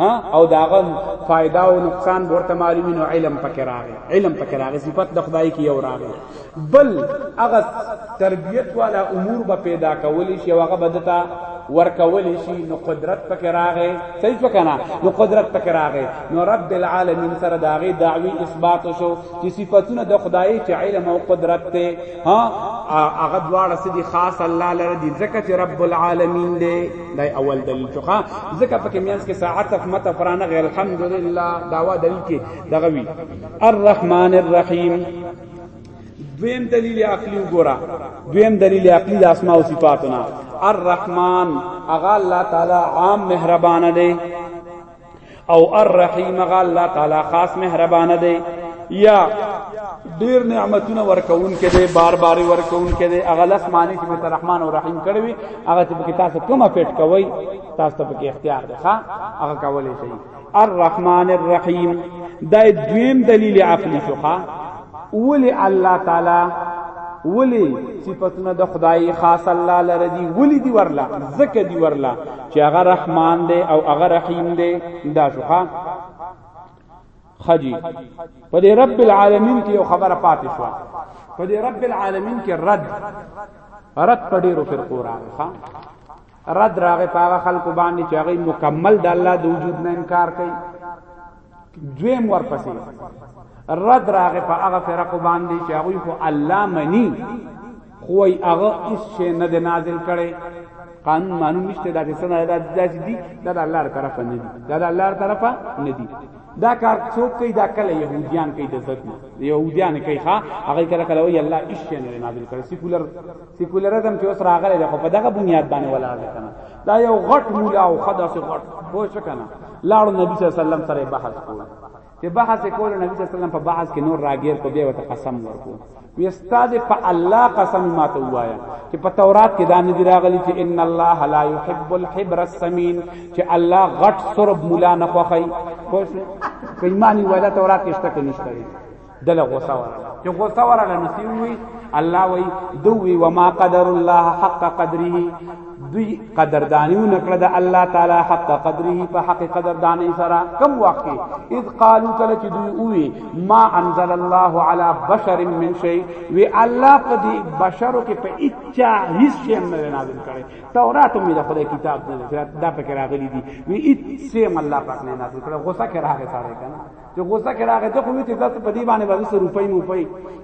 ها او د هغه فائدہ او نقصان ورته معلومي نو علم پکې راغی علم پکې راغی صفات د خدای کې یو راغی بل هغه تربیت والا امور به پیدا کولی شي هغه بدتا ورکول شي نو قدرت پکې راغې صحیح وکنا نو قدرت پکې راغې نو رب العالمین سره داغه دعوی اثبات شو چې صفاتونه د خدای چې علم او قدرت ته ها هغه دواړه سدي خاص الله لره دي ځکه چې رب العالمین دی دا اول دلیل چوکا ځکه پکې میانس کې ساعت مت فرانه غیر الحمدلله داوا دلیل کې دغه وی الرحمن الرحیم دویم دلیل عقلی وګوره دویم دلیل عقلی د اسماء او صفاتنا الرحمن اغا الله تعالی عام مهربان دی او الرحیم غ الله تعالی خاص مهربان دی یا ډیر نعمتونه ورکون کې دي بار بار ورکون کې دي اغه لس معنی چې مت رحمان او رحیم کړی وي هغه چې پکې تاسو کومه فټ کوي تاسو ته پکې اختیار ده ښا هغه کولای شي الرحمن الرحیم دا دویم دلیل عقلی شوخه ولی الله تعالی ولی صفاتونه د خدای خاص الله لره دی ولی دی ورلا زکه دی ورلا چې هغه رحمان دی او هغه رحیم دی دا شوخه خجی په دې رب العالمین کې یو خبره پاتې شو په دې رب العالمین کې رد رد په ډیرو فرقو راغی رد راغی په هغه خلکو باندې چې هغه مکمل د الله د وجود نه انکار کوي دویم ورپسې رد راغه په هغه فرق باندې چې هغه خو الله منی خو هغه هیڅ شی نه دی نازل کړي قانون مانو نشته دا څه نه دا داسې دي دا د الله تر طرفه نه دي دا د الله تر طرفه نه دي دا کار څوک کوي دا کله يهوديان کوي د زکه يهوديان کوي ښا هغه کله کله وي الله هیڅ شی نه نازل کړي سیکولر سیکولرزم چې اوس راغلی دی خو په دغه بنیاد باندې ولاړ دی کنه دا یو غټ مولا او خدا سي غټ پوه شو کنه لاړو نبی صلی الله علیه وسلم سره بحث کول چې بحث کول نبی صلی الله علیه وسلم په بحث کې نور راګیر کو بیا وته قسم ورکو وی استاد په الله قسم ماته وایا چې په تورات کې دا نه دی راغلی چې ان الله لا يحب الحبر السمين چې الله غټ سرب مولا نه خوخی پوه شو کایمانی ولا تورات کې شته کې نشته دل غوسه ورا چې غوسه ورا له نسیوي الله وی دوی وما قدر الله حق قدره دوی قدردانیو نکړه د الله تعالی حق قدره په حق قدردانی سره کم وخت اذ قالو کله چې دوی وی ما انزل الله على بشر من شيء وی الله په دې بشرو کې په اچا هیڅ شی نه نازل کړي تورات مې د خدای کتاب دی دا پکې راغلي دي وی اچ سیم الله پاک نه نازل کړي غوسه کې راغی سره کنه چې غوسه کې راغی ته خو وی چې تاسو په دې باندې وځو سو روپۍ مو پي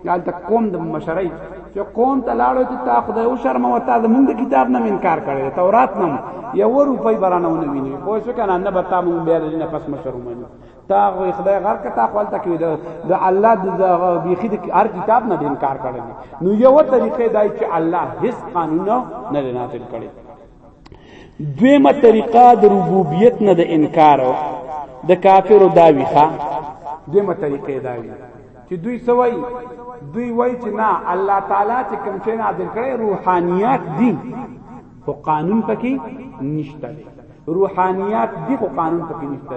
یال ته قوم د مشرۍ چې قوم ته لاړو چې تا خدای او شرم او تا زمونږ د کتاب نه انکار کړي تورات نه یو روپۍ برانه ونه ویني خو شو کنه نه به تا مونږ بیا نه پس مشر ومنو تا غو خدای غر ک تا خپل تک ویل د الله د بیخی د هر کتاب نه انکار کړي نو یو طریقې دای چې الله هیڅ قانون نه نه نازل کړي دویمه طریقه د ربوبیت نه د انکار د کافرو دا ویخه دویمه طریقه دا وی چې دوی سوي دوی وای چې نه الله تعالی چې کوم شی نازل کړي روحانيات دي خو قانون پکې نشته روحانيات دي خو قانون پکې نشته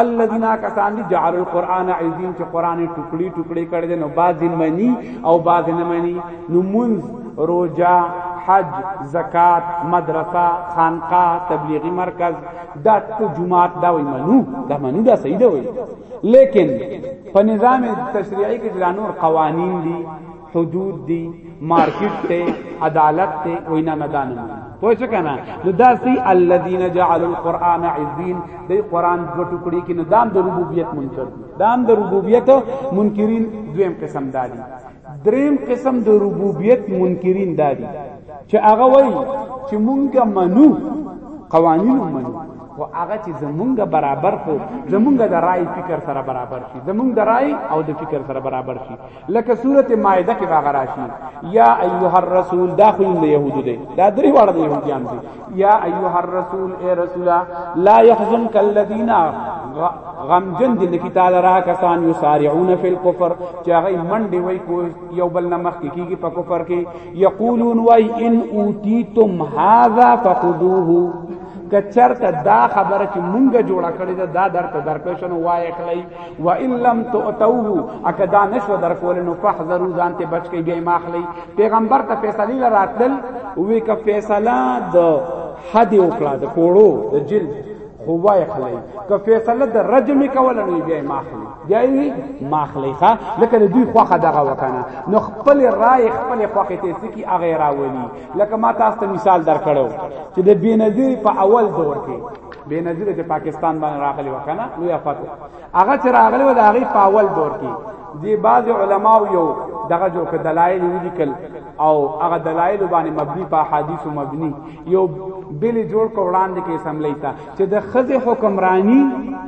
الذين کسان دي جعل القران عزين چې قران ټوکړي ټوکړي کړي دي نو باز مني او باز نه مني نو منز روجا حج زکات مدرسه خانقاه تبلیغی مرکز دا ته جمعات دا وي منو دا منو دا صحیح دی لیکن په نظام تشریعي کې ځانور قوانین دي حدود دی مارکیټ ته عدالت ته وینا نه دانه پوه شو کنه نو دا سی الذين جعلوا القران عزين دی قران په ټوکړي کې نه دام د ربوبیت منکر دام د ربوبیت منکرین دویم قسم دادی دریم قسم د ربوبیت منکرین دادی چې هغه وای چې مونږه منو قوانین منو خو هغه چې زمونږ برابر خو زمونږ د رائے فکر سره برابر شي زمونږ د رائے او د فکر سره برابر شي لکه سورته مائده کې هغه راشي یا ایها الرسول دا خو د يهودو دی دا درې واړه د يهوديان دي یا ایها الرسول اے رسولا لا يحزنك الذين غمجن دي لکه تعالی را کسان یسارعون فی الكفر چې هغه منډي وای کو یو بل نمخ کیږي په کفر کې یقولون وای ان اوتیتم هذا فخذوه کچرته دا خبره چې مونږه جوړه کړې ده دا درته درکشن وای خلای وان لم تؤتوه اکدا نشو در کول نو فحذروا ځان ته بچ کی بیا ماخلی پیغمبر ته فیصله لراتل وی ک فیصله د حد وکړه د کوړو د جلد خو وای خلی که فیصله د رجمی کول نو بیا ماخلی بیا یې ماخلی ښا لکه د دوی خوخه دغه وکنه نو خپل رائے خپل خوخه ته سکی اغه راولي لکه ما تاسو ته مثال درکړو چې د بینظیر په اول دور کې بے نظیر چې پاکستان باندې راغلی وکنه لوی افاتو هغه چې راغلی و د هغه په اول دور کې دی بعض علما یو دغه جو په دلایل ولیکل او هغه دلایل باندې مبني په حدیث مبني یو بل جوړ کو وړاندې کې اسمبلی ته چې د خزه حکمرانی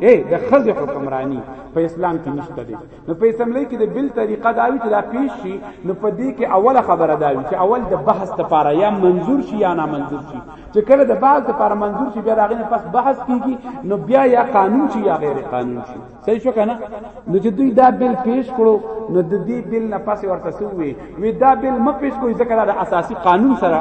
اے د خزه حکمرانی په اسلام کې نشته دی نو په اسمبلی کې د بل طریقه دا وی چې دا پیش شي نو په دې کې اوله خبره دا وی چې اول د بحث لپاره یا منظور شي یا نامنظور شي چې کله د بحث لپاره منظور شي بیا دا غینه پس بحث کیږي نو بیا یا قانون شي یا غیر قانون شي صحیح شو کنه نو چې دوی دا بل پیش کړو نو د دې بل نه پس ورته سوې وی دا بل م پیش کوی ځکه دا د اساسي قانون سره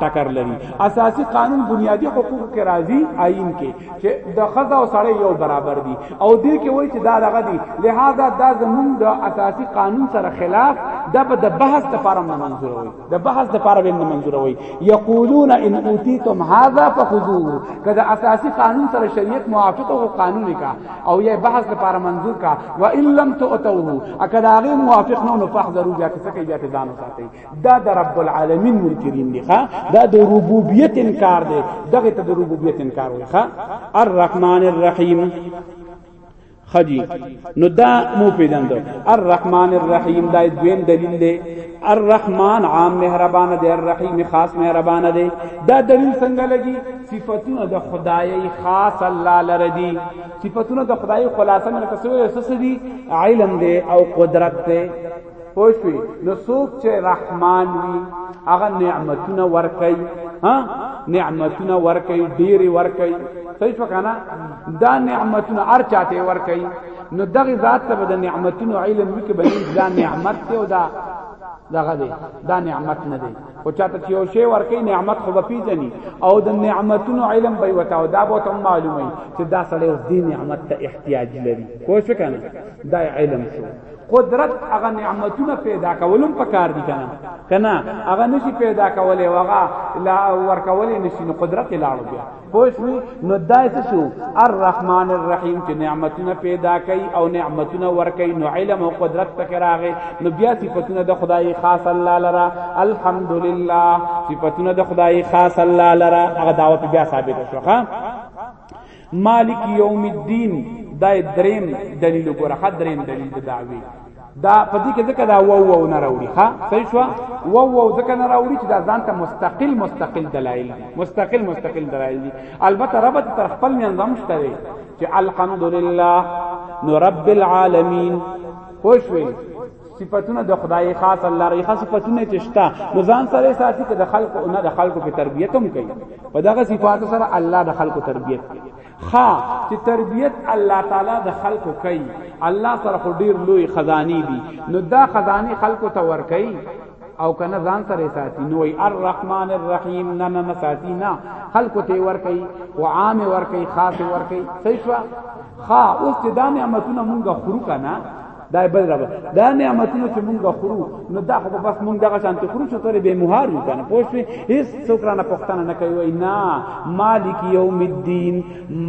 ټکر لري اساسي قانون بنیادی حقوق کې راځي آئین کې چې د خزه او سړی یو برابر دي او دې کې وایي چې دا دغه دي لہذا دا زمون د اساسي قانون سره خلاف دا به د بحث لپاره نه منظور وي د بحث لپاره به نه منظور وي یقولون ان اوتیتم هذا فخذوه کدا اساسي قانون سره شریعت موافق او قانون کا او یې بحث لپاره منظور کا و ان لم تؤتوه اکدا غیر موافق نه نو فحذروا بیا څه کوي بیا ته ځان وساتي دا د رب العالمین منکرین دي ښا دا د ربوبیت انکار دی دغه ته د ربوبیت انکار وي ښا الرحمن الرحیم خجی نو دا مو پیدند الرحمن الرحیم دا دویم دلیل دی الرحمن عام مهربان دی الرحیم خاص مهربان دی دا دلیل څنګه لګی صفاتونه د خدای خاص الله لره دي صفاتونه د خدای خلاصه نه تسوی سس دي علم دی او قدرت دی پوښوي نو څوک چې رحمان وي هغه نعمتونه ورکي ها نعمتونه ورکي ډيري ورکي صحیح شو کنه دا نعمتونه هر چاته ورکي نو دغه ذات ته د نعمتونو علم وکي بني دا نعمت ته او دا دغه دی دا نعمت نه دی خو چاته چې یو شی ورکې نعمت خو به پیژني او د نعمتونو علم به وتا او دا به ته معلومه چې دا سړی اوس دی نعمت ته احتیاج لري کوښښ کنه دا علم شو قدرت هغه نعمتونه پیدا کولم په کار دي کنه کنه هغه نشي پیدا کولې وغه لا ور کولې نشي نو قدرت لاړو بیا پوښ می نو دایته شو الرحمن الرحیم چې نعمتونه پیدا کوي او نعمتونه ور کوي نو علم او قدرت پکې راغی نو بیا صفاتونه د خدای خاص الله لرا الحمدلله صفاتونه د خدای خاص الله لرا هغه دعوت بیا ثابت شوخه مالک یوم الدین دا دریم دلیل وګوره ښه دریم دلیل د دعوی دا پدې کې ځکه دا وو وو نه راوړي ښا صحیح شو وو وو ځکه نه راوړي چې دا ځان ته مستقل مستقل دلایل دي مستقل مستقل دلایل دي البته ربط تر خپل نظام شته دی چې الحمدلله نو رب العالمین خوش وي صفاتونه د خدای خاص الله ریخه صفاتونه چې شته نو ځان سره ساتي چې د خلکو او نه د خلکو په تربیت هم کوي په دغه صفات سره الله د خلکو تربیت کوي خا چې تربیت الله تعالی د خلکو کوي الله سره خو ډیر لوی خزانی دي نو دا خزانی خلکو ته ور کوي او کنه ځان سره ساتي نو ای الرحمن الرحیم نه نه ساتي نه خلکو ته ور کوي او عام ور کوي خاص ور کوي صحیح خا اوس چې دا نعمتونه مونږه خورو کنه دا بل رب دا نعمتونه چې مونږ خورو نو دا خو بس مونږ دغه شانتي خورو چې تورې به مهار یو کنه پوه شئ هیڅ څوک را نه پښتنه نه کوي وای نه مالک یوم الدین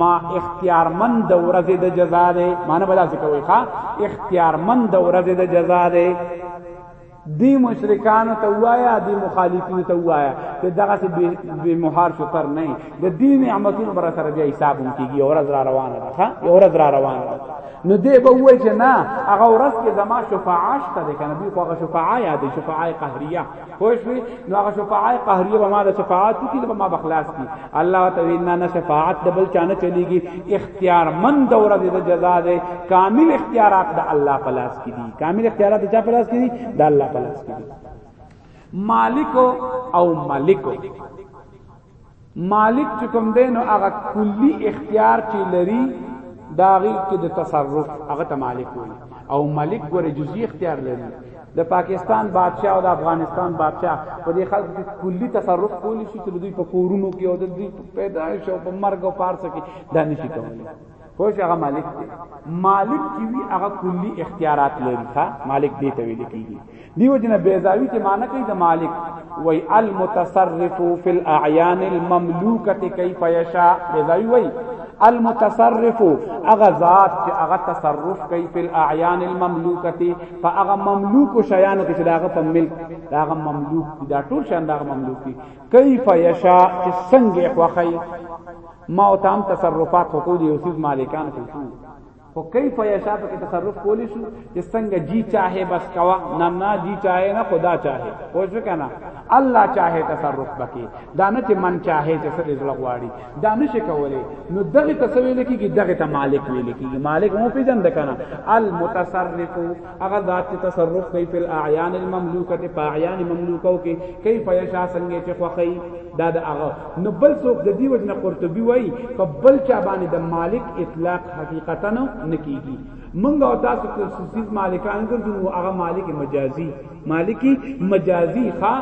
ما اختیارمند د ورځې د جزا ده معنی بلا څه کوي ښا اختیارمند د ورځې د جزا ده دی مشرکانو ته وایا دی مخالفینو ته وایا چې دغه سي به مهار شطر نه د دین نعمتونو بر سره بیا حساب هم کیږي اور از را روانه ده ها اور از را روانه ده نو دی به وای چې نه هغه ورځ کې زما شفاعت ته ده کنه دوی خو هغه شفاعت یاد شفاعت قهریه خو شوي نو هغه شفاعت قهریه به ما د شفاعت کی به ما بخلاص کی الله تعالی نه شفاعت د بل چانه چلیږي اختیار من دوره د جزا ده کامل اختیارات د الله پلاس کې دي کامل اختیارات د چا پلاس کې دي د الله پلاس کې دي مالک او ملک مالک چې کوم دین او هغه کلی اختیار چې لري داغي کې د تصرف هغه ته مالک وي او ملک ور جزئی اختیار لري د پاکستان بادشاہ او د افغانستان بادشاہ په دې خلکو کې کلی تصرف کولی شي چې دوی په کورونو کې او د دوی په پیدایش او په مرګ او پارسه کې دا نشي کولی خو هغه مالک دی مالک چې وی هغه کلی اختیارات لري ښا مالک دی ته ویل کیږي دیو جن بیزاوی ته معنی کوي د مالک وای المتصرف فی الاعیان المملوکه کیف یشاء بیزاوی وای المتصرف اغه ذات چې اغه تصرف کوي په اعیان المملوکه په هغه مملوک شیانو کې چې داغه په ملک داغه مملوک دي دا ټول شیان داغه مملوک دي کیف یشا چې څنګه خوخی ما او تام تصرفات خو کولی او سیز مالکان خو خو کیف یشا په تصرف کولی شو چې څنګه جی چاهه بس کوا نه نه جی چاهه نه خدا چاهه پوه شو کنه الله چاهه تصرف بکی دا نه چې من چاهه چې سر زړه غواړي دا نشي کولای نو دغه ته څه ویل کیږي دغه ته مالک ویل کیږي مالک مو پیژند کنه المتصرف هغه ذات چې تصرف کوي په اعیان المملوکه په اعیان مملوکو کې کیف یشا څنګه چې خوخی دا د هغه نو بل څوک د دې وجنه قرطبي وایي په بل چا باندې د مالک اطلاق حقیقتا نه کیږي منګه او تاسو ته سیس مالکان ګرځو هغه مالک مجازي مالکی مجازی خا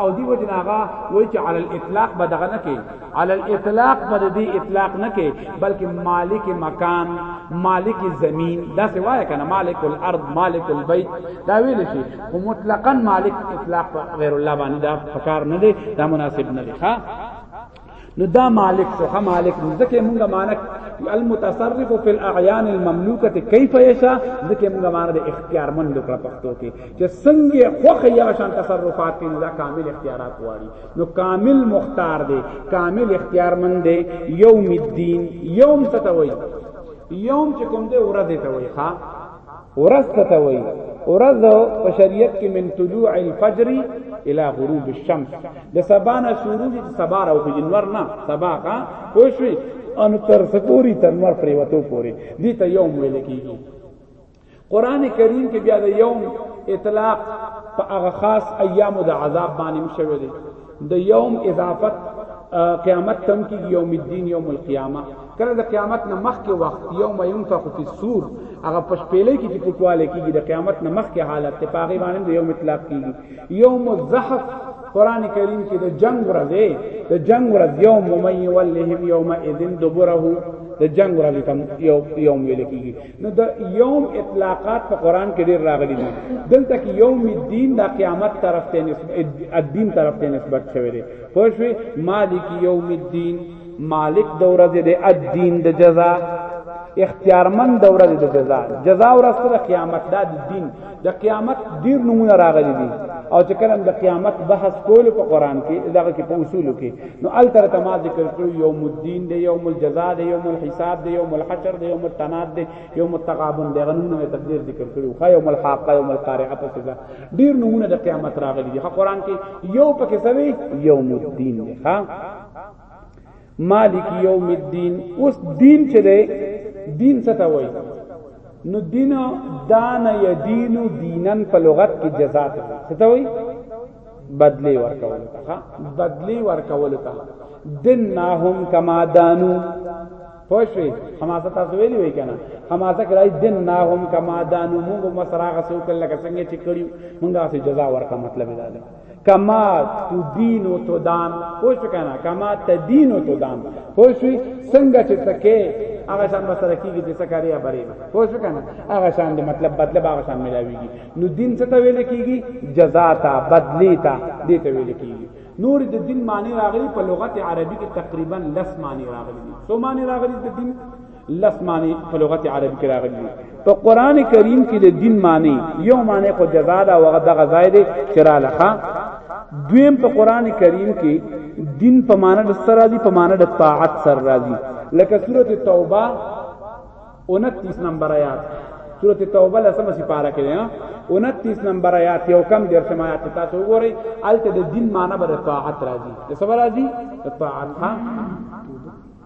او دی وجناغه وای چې علی الاطلاق بدغه نه کې علی الاطلاق پر دی اطلاق نه کې بلکې مالک مکان مالک زمین دا څه وای کنه مالک الارض مالک البیت دا ویل شي خو مطلقاً مالک اطلاق غیر الله باندې دا پکار نه دی دا مناسب نه دی ښا نو دا مالک څه هم مالک نو ځکه مونږه مالک المتصرف فی الاعیان المملوکه کیف یشا ځکه مونږه مالک د اختیار مند کړه پښتو کې چې څنګه خوخه یا شان تصرفات کې دا کامل اختیارات واري نو کامل مختار دی کامل اختیار مند دی یوم الدین یوم ستوي یوم چې کوم دی ورځ ته وي ښا ورځ ته وایي ورځ په شریعت کې من طلوع الفجر الى غروب الشمس د سبا نه شروع دي سبا راو په جنور نه سبا کا پوښوي ان تر سپوري تر نور پریوتو پوري دي ته یوم ویل کیږي قران کریم کې بیا د یوم اطلاق په هغه خاص ایامو د عذاب باندې مشوي دي د یوم اضافت قیامت تم کی یوم الدین یوم القیامه کله د قیامت نه مخکې وخت یوم ينفخ فی الصور هغه پشپېلې کې چې پکواله کېږي د قیامت نه مخکې حالت ته پاغي باندې د یوم اطلاق کېږي یوم الزحف قران کریم کې د جنگ ورځ د جنگ ورځ یوم ممیولهم یوم اذن دبره د جنگ ورځ تم یوم ویل کېږي نو د یوم اطلاقات په قران کې ډیر راغلي دي دلته کې یوم الدین د قیامت طرف ته نسبت الدین طرف ته نسبت شوی دی پوښوي مالک یوم الدین مالک د ورځې د الدین د جزاء اختیارمن د ورځې د جزاء جزاء ورځ سره قیامت دا د دین د قیامت ډیر نمونه راغلي دي او چې کله د قیامت بحث کول په قران کې دغه کې په اصول کې نو ال تر تما ذکر کړو یوم الدین دی یوم الجزاء دی یوم الحساب دی یوم الحشر دی یوم التناد دی یوم التغابن دی غنونه تقدیر ذکر کړو خا یوم الحاقه یوم القارعه په څیر ډیر نمونه د قیامت راغلي دي قران کې یو پکې سوي یوم الدین دی ها مالک یوم الدین اوس دین چې دی دین څه ته وایي نو دین دان یدین دینن په لغت کې جزاء ته څه ته وایي بدلی ورکول ته بدلی ورکول ته دنهم کما دانو پوښوي خماسه تاسو ویلی وی کنه خماسه کرای دنهم کما دانو موږ مسراغه سو کله څنګه چې کړیو موږ هغه جزاء ورکا مطلب دا دی کما تدین و تدان پوه شو کنه کما تدین و تدان پوه شو څنګه چې تکې هغه شان بسره کیږي چې سکاریا بری نه پوه شو کنه هغه شان دی مطلب بدله هغه شان ملاویږي نو دین څه ته ویل کیږي جزا تا بدلی تا دې ته ویل کیږي نور د دین معنی راغلی په لغت عربی کې تقریبا لس معنی راغلی دي سو معنی راغلی د دین لس معنی په لغت عربی کې راغلي دي په قران کریم کې د دین معنی یو معنی خو جزا ده او دغه ځای دی چې را لخوا دویم په قران کریم کې دین په معنی د سره راځي په معنی د طاعت سره راځي لکه سورته توبه 29 نمبر آیات سورته توبه لسمه سپاره کې ده 29 نمبر آیات یو کم دیر شم آیات تاسو وګورئ الته د دین معنی بر طاعت راځي د سبا راځي د طاعت ها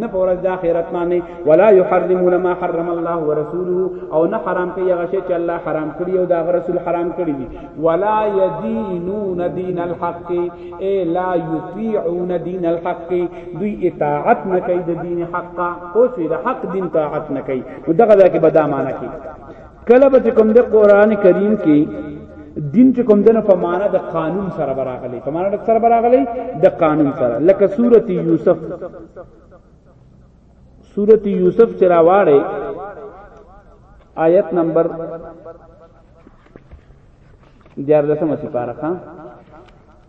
نه په ورځ د آخرت باندې ولا يحرمون ما حرم الله ورسوله او نه حرام کوي هغه شی چې الله حرام کړی او دا رسول حرام کړی دي ولا يدينون دين الحق اي لا يطيعون دين الحق دوی اطاعت نه کوي د دین حق او چې د حق دین اطاعت نه کوي دغه ځکه به دا معنی کوي کله به کوم د قران کریم کې دین چې کوم دنه په معنا د قانون سره براغلی په معنا د سره براغلی د قانون سره لکه سورته یوسف سورته یوسف چې راواړې آیت نمبر 14 سپاره ښا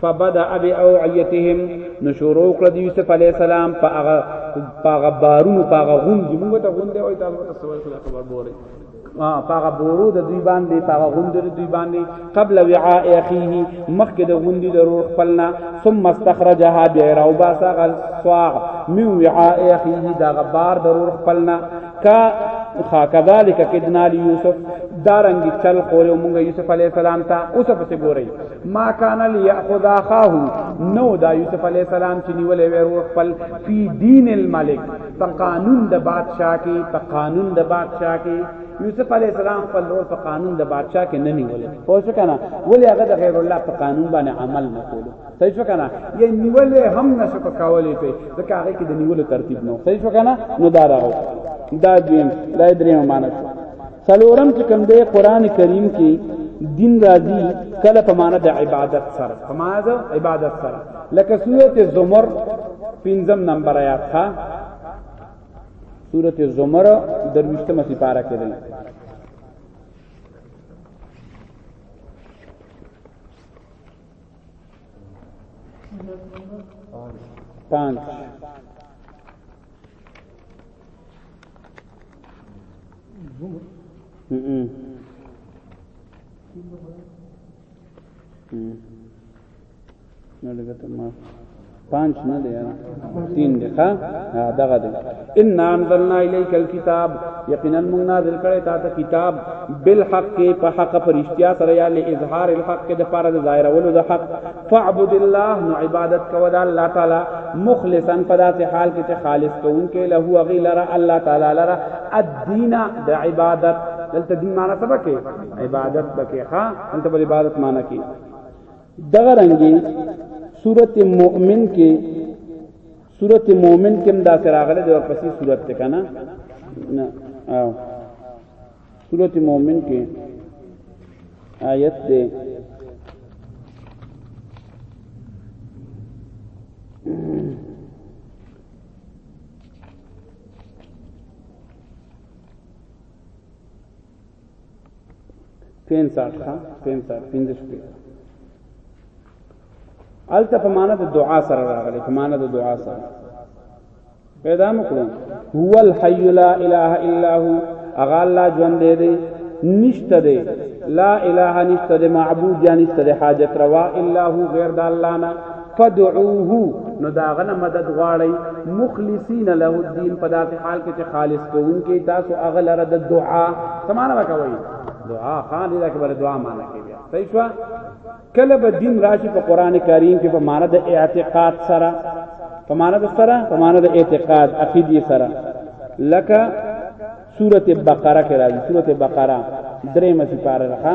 فبدا باوعيتهم نشورو کړ د یوسف علی السلام په هغه په هغه بارونو په هغه غون دی موږ ته غون دی او تاسو ته سوال خلا خبر بوري ها په هغه بورو د دوی باندې په هغه غون دی دوی باندې قبل وعاء اخيه مخکې د غون دی ضرور خپلنا ثم استخرجها بعرا وباسا غل صاع من وعاء اخيه دا غبار ضرور خپلنا کا خا کذالک کدنا لیوسف دارنګ چل خور موږ یوسف علی السلام ته اوس په ګورئ ما کان لیاخذ اخاه نو دا یوسف علی السلام چې نیولې ور خپل فی دین الملک په قانون د بادشاہ کې په قانون د بادشاہ کې یوسف علی السلام خپل رول په قانون د بادشاہ کې نه نیولې خو څه کنه ولې هغه د غیر الله په قانون باندې عمل نه کولو صحیح شو کنه یې نیولې هم نشو په کولې په ځکه هغه کې د نیولو ترتیب نو صحیح شو کنه نو دا راو دا دیم دا دریم معنی څلورم چې کوم دی قران کریم کې دین راځي کله په معنا د عبادت سره په معنا د عبادت سره لکه سورته زمر پنځم نمبر آیات ها سورته زمر درویشتمه سپاره کې ده پانچ نو لګته ما پانچ نه دی تین دی ښا دغه دی ان انزلنا الیک الكتاب یقینا موږ نازل کړی تا ته کتاب بالحق په حق فرشتیا سره یا له اظهار الحق د پاره د ظاهرولو د حق فاعبد الله نو عبادت کو د الله تعالی مخلصا فدا ته حال کې ته خالص کوون کې له هو غیلر الله تعالی لره الدین د عبادت دلته دین معنی څه بکې عبادت بکې ها انت بل عبادت معنی کې دغه رنګي سورت مؤمن کې سورت مؤمن کې هم دا راغله د ورپسې سورت ته کنه نه او سورت مؤمن کې آیت ده پین ساټ تا پین ساټ پین دش پی الته په معنا د دعا سره راغلی په معنا د دعا سره پیدا مکړو هو الحي لا اله الا هو اغه الله ژوند دی دی نشته دی لا اله نشته دی معبود یا نشته دی حاجت روا الا هو غیر د الله نه فدعوه نو دا غنه مدد غواړی مخلصین له الدین په داسې حال کې چې خالص کوونکې تاسو اغلره د دعا سمانه وکوي دعا خان دې کې بل دعا معنی کې بیا صحیح شو کله به دین راشي په قران کریم کې په معنی د اعتقاد سره په معنی د سره په معنی د اعتقاد عقیدی سره لکه سوره بقره کې راځي سوره بقره درې مې پاره راخه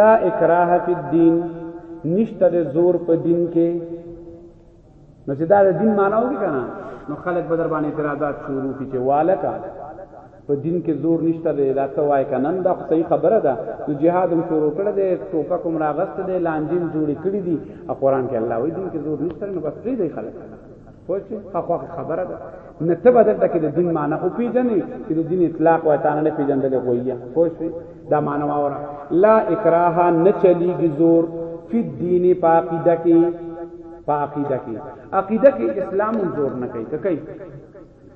لا اکراه فی الدین نشته د زور په دین کې نو چې دا د دین معنی وګی کنه نو خلک به در باندې اعتراضات شروع کی چې والکا په دین کې زور نشته دی دا ته وای کنه دا خو صحیح خبره ده نو جهاد هم شروع کړ دی ټوپک هم راغست دی لانجیم جوړی کړی دی او قران کې الله وی دین کې زور نشته نو بس پری دی خلک پوه شئ اخوا خبره ده نه ته به دلته کې د دین معنی او پیژنې چې د دین اطلاق وای تانه نه پیژندل غویه پوه شئ دا معنی واوره لا اکراه نه چلیږي زور فی الدین پاقیده کې پاقیده کې عقیده کې اسلام زور نه کوي کوي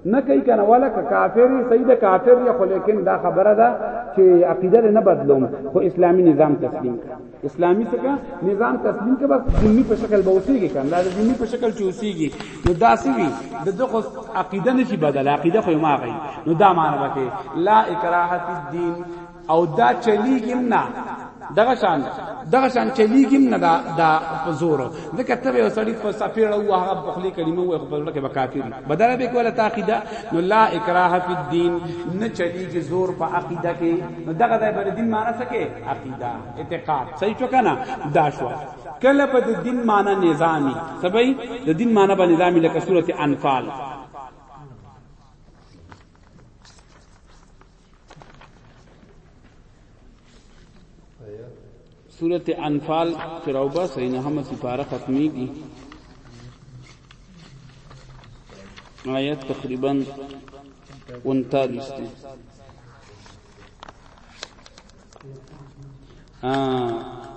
نه کوي کنه ولا که کافر یې صحیح ده کافر یې خو لیکن دا خبره ده چې عقیده نه بدلوم خو اسلامي نظام تسلیم کا اسلامي څخه نظام تسلیم کا بس ذمي په شکل به اوسېږي کنه دا ذمي په شکل چې اوسېږي نو دا سوي د دغه عقیده نشي بدل عقیده خو ما غي نو دا معنی وکي لا اکراه فی الدین او دا چلیګم نه دغه شان دغه شان چلیګم نه دا دا زور ځکه ته یو سړی په سپیړه او هغه په خلی کلمه وای خو په لړ کې بکافر بدل به کوله تاقیدا نو لا اکراه فی الدین نه چلیګي زور په عقیده کې نو دغه د بر دین معنی څه کې عقیده اعتقاد صحیح شو کنه دا شو کله په دین معنی نظامی سبای د دین معنی په نظامی لکه سورته انفال سورت انفال چراوبا سینه هم سپاره ختمیږي آیت تقریبا 39 دی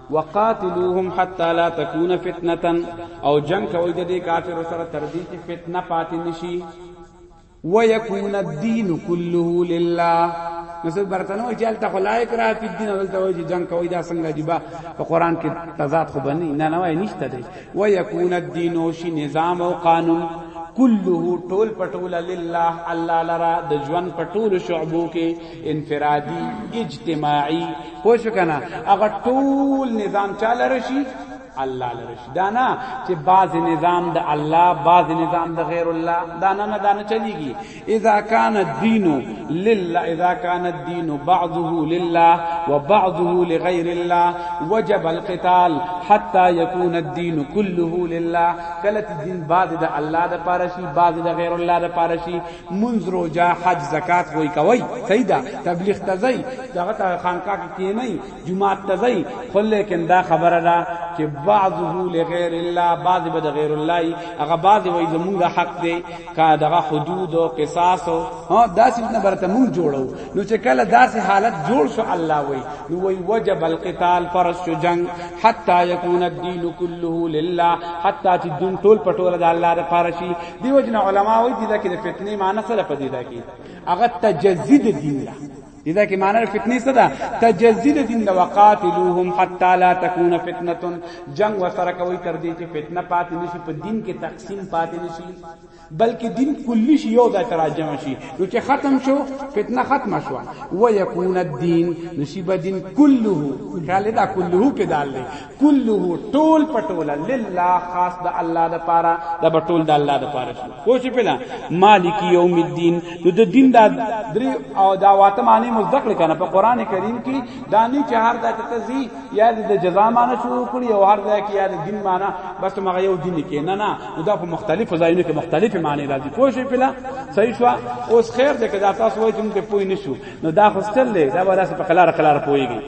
وقاتلوهم حتى لا تكون فتنه او جنگ کوي د کافر سره تر دې چې فتنه پاتې نشي ويكون الدين كله لله نو څه برتنو چې الته خلای کرا په دین او ته وایي جنگ کوي دا څنګه جبا په قران کې تضاد خو بني نه نه وای نشته دی و یکون الدین او شی نظام او قانون كله ټول پټول لله الله لرا د ژوند پټول شعبو کې انفرادي اجتماعي پوښ کنا هغه ټول نظام چاله رشي الله لرش دانا چې باز نظام د الله باز نظام د غیر الله دانا نه دانا چلیږي اذا کان الدین لله اذا کان الدین بعضه لله وبعضه لغیر الله وجب القتال حتى يكون الدين كله لله کله چې دین باز د الله د پاره شي باز د غیر الله د پاره شي منذ روزه حج زکات وای کوي سیدا تبلیغ تزي دغه خانقاه کې نه جمعات ته ځي خو لیکن دا خبره ده چې بعضه لغیر الله بعض به د غیر الله هغه بعض وای زمونږ حق دی کا دغه حدود او قصاص او ها داسې نه برته مونږ جوړو نو چې کله داسې حالت جوړ شو الله وای نو وای وجب القتال فرض شو جنگ حتا یکون الدین كله لله حتا چې دین ټول پټول د الله د فارشي دیو جن علماء وای دي دا کې د فتنې معنی سره پدې دا کې هغه تجزید دین اذا کې معنی فتنه څه ده تجزید دین د وقاتلوهم حتا لا تکون فتنه جنگ وسره کوي تر دې چې فتنه پاتې نشي په دین کې تقسیم پاتې نشي بلکې دین کلی شي یو ځای تراجم شي نو چې ختم شو فتنه ختم شو و یکون الدین نصیب دین کله خیال دا کله کې دال دی كله ټول پټولا لله خاص د الله د پاره د بټول د الله د پاره شو خوش پلا مالک یوم الدین نو د دین د درې او د واته معنی مذکر کنه په قران کریم کې دانی چې هر د تزي یا د جزا معنی شروع کړي او هر ځای کې یا د دین معنی بس مغه یو دین کې نه نه دا په مختلفو ځایونو کې مختلفه معنی راځي خوش پلا صحیح شو اوس خیر دې کدا تاسو وایي چې موږ پوه نشو نو دا خوستل دی دا به داسې په قلار قلار پوهېږي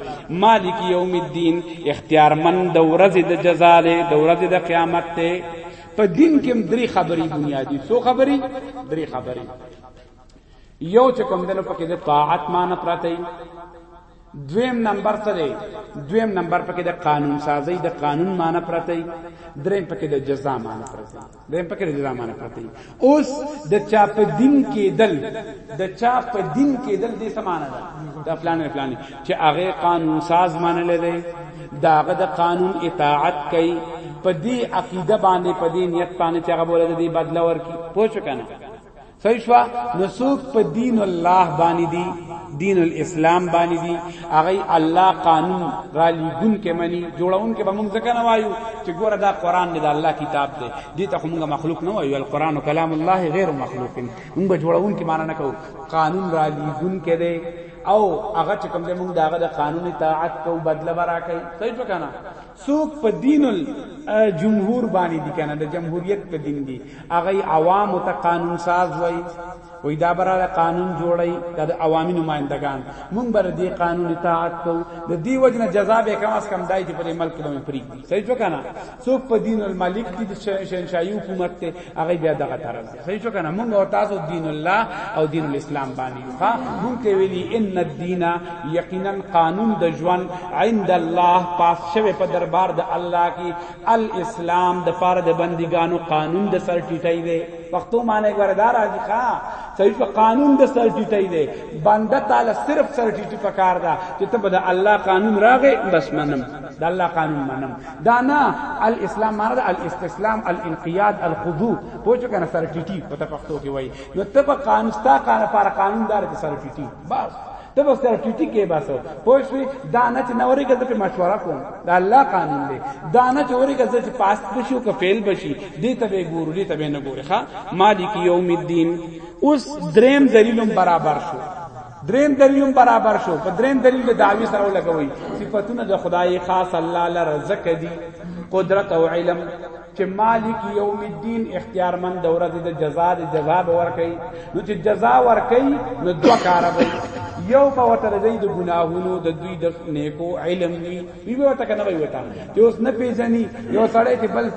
مالک یوم الدین اختیارمن د ورځې د جزا دی د ورځې د قیامت دی په دین کې هم درې خبرې بنیادي څو خبرې درې خبرې یو چې کوم دنو پکې د طاعت معنی پراته دویم نمبر څه دی دویم نمبر پکې د قانون سازی د قانون معنی پرته دریم پکې د جزا معنی پرته دیم پکې د زمانه پرتی اوس د چا په دین کې دل د چا په دین کې دل دې سمانه ده دا فلان فلان چې هغه قانون ساز منل دی داغه د قانون اطاعت کوي په دې عقیده باندې په دې نیت باندې چې هغه بوله دې بدلا ورکی پوه شو کنه صحیح شو نو څوک په دین الله باندې دي دین الاسلام باندې دي هغه الله قانون را لګون کې مني جوړون کې به موږ ځکه نه وایو چې ګوره دا قران دی دا الله کتاب دی دې ته موږ مخلوق نه وایو القران کلام الله غیر مخلوق موږ به جوړون کې معنی نه کوو قانون را لګون کې دی او هغه چې کوم دې موږ داغه د قانوني طاعت کو بدله برا کوي صحیح وکنا څوک په دین الجمهور باندې دي کنه د جمهوریت په دین دي هغه عوام ته قانون ساز وای وای دا براله قانون جوړی د عوامي نمائندگان مونږ بر دې قانون اطاعت کو د دې وجنه جزا به کم اس کم دای چې پر ملک باندې پریک دي صحیح وکنه څوک په دین الملک دي د شهنشاهي حکومت ته هغه بیا دغه طرز صحیح شو کنه مونږ او تاسو دین الله او دین الاسلام باندې یو ها مونږ ته ویلي ان الدین یقینا قانون د ژوند عند الله پاس شوه په دربار د الله کې الاسلام د پاره د بندګانو قانون د سر ټیټای دی وختو معنی ګردار راځي ښا صحیح په قانون د سر ټیټی دی بنده تعالی صرف سر ټیټی پکار دا چې ته به د الله قانون راغې بس منم د الله قانون منم دا نه الاسلام مراد الاستسلام الانقياد الخضوع پوه شو کنه سره ټیټي په پښتو کې وای نو ته په قانون ستا کار لپاره قانوندار کې سره ټیټي بس ته به سره ټیټي کې بس پوه شو دا نه چې نورې کې ته مشوره کوم دا الله قانون دی دا نه چې اورې کې چې پاس بشي او فیل بشي دې ته به ګورو دې ته به نه ګوري ښا مالک یوم الدین اوس دریم دلیلم برابر شو دریم دلیلم برابر شو په دریم دلیل دعوی سره لګوي صفاتونه د خدای خاص الله لره زکه دي قدرت او علم چې مالک یوم الدین اختیارمن د ورځې د جزا د جزا به ورکړي نو چې جزا ورکړي نو دوه کار به یو به وتر دی د ګناهونو د دوی د نیکو علم دی وی به وته کنه وی وته چې اوس نه پیژني یو سړی چې بل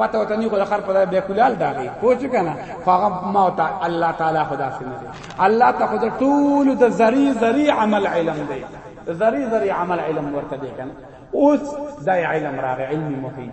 پته وته نه خو خر په بیا کولال داږي پوه شو کنه فغم ما تا الله تعالی خدا سي نه الله ته خدا ټول د زری زری عمل علم دی زری زری عمل علم ورته دی کنه اوس دا علم راغی علم محیط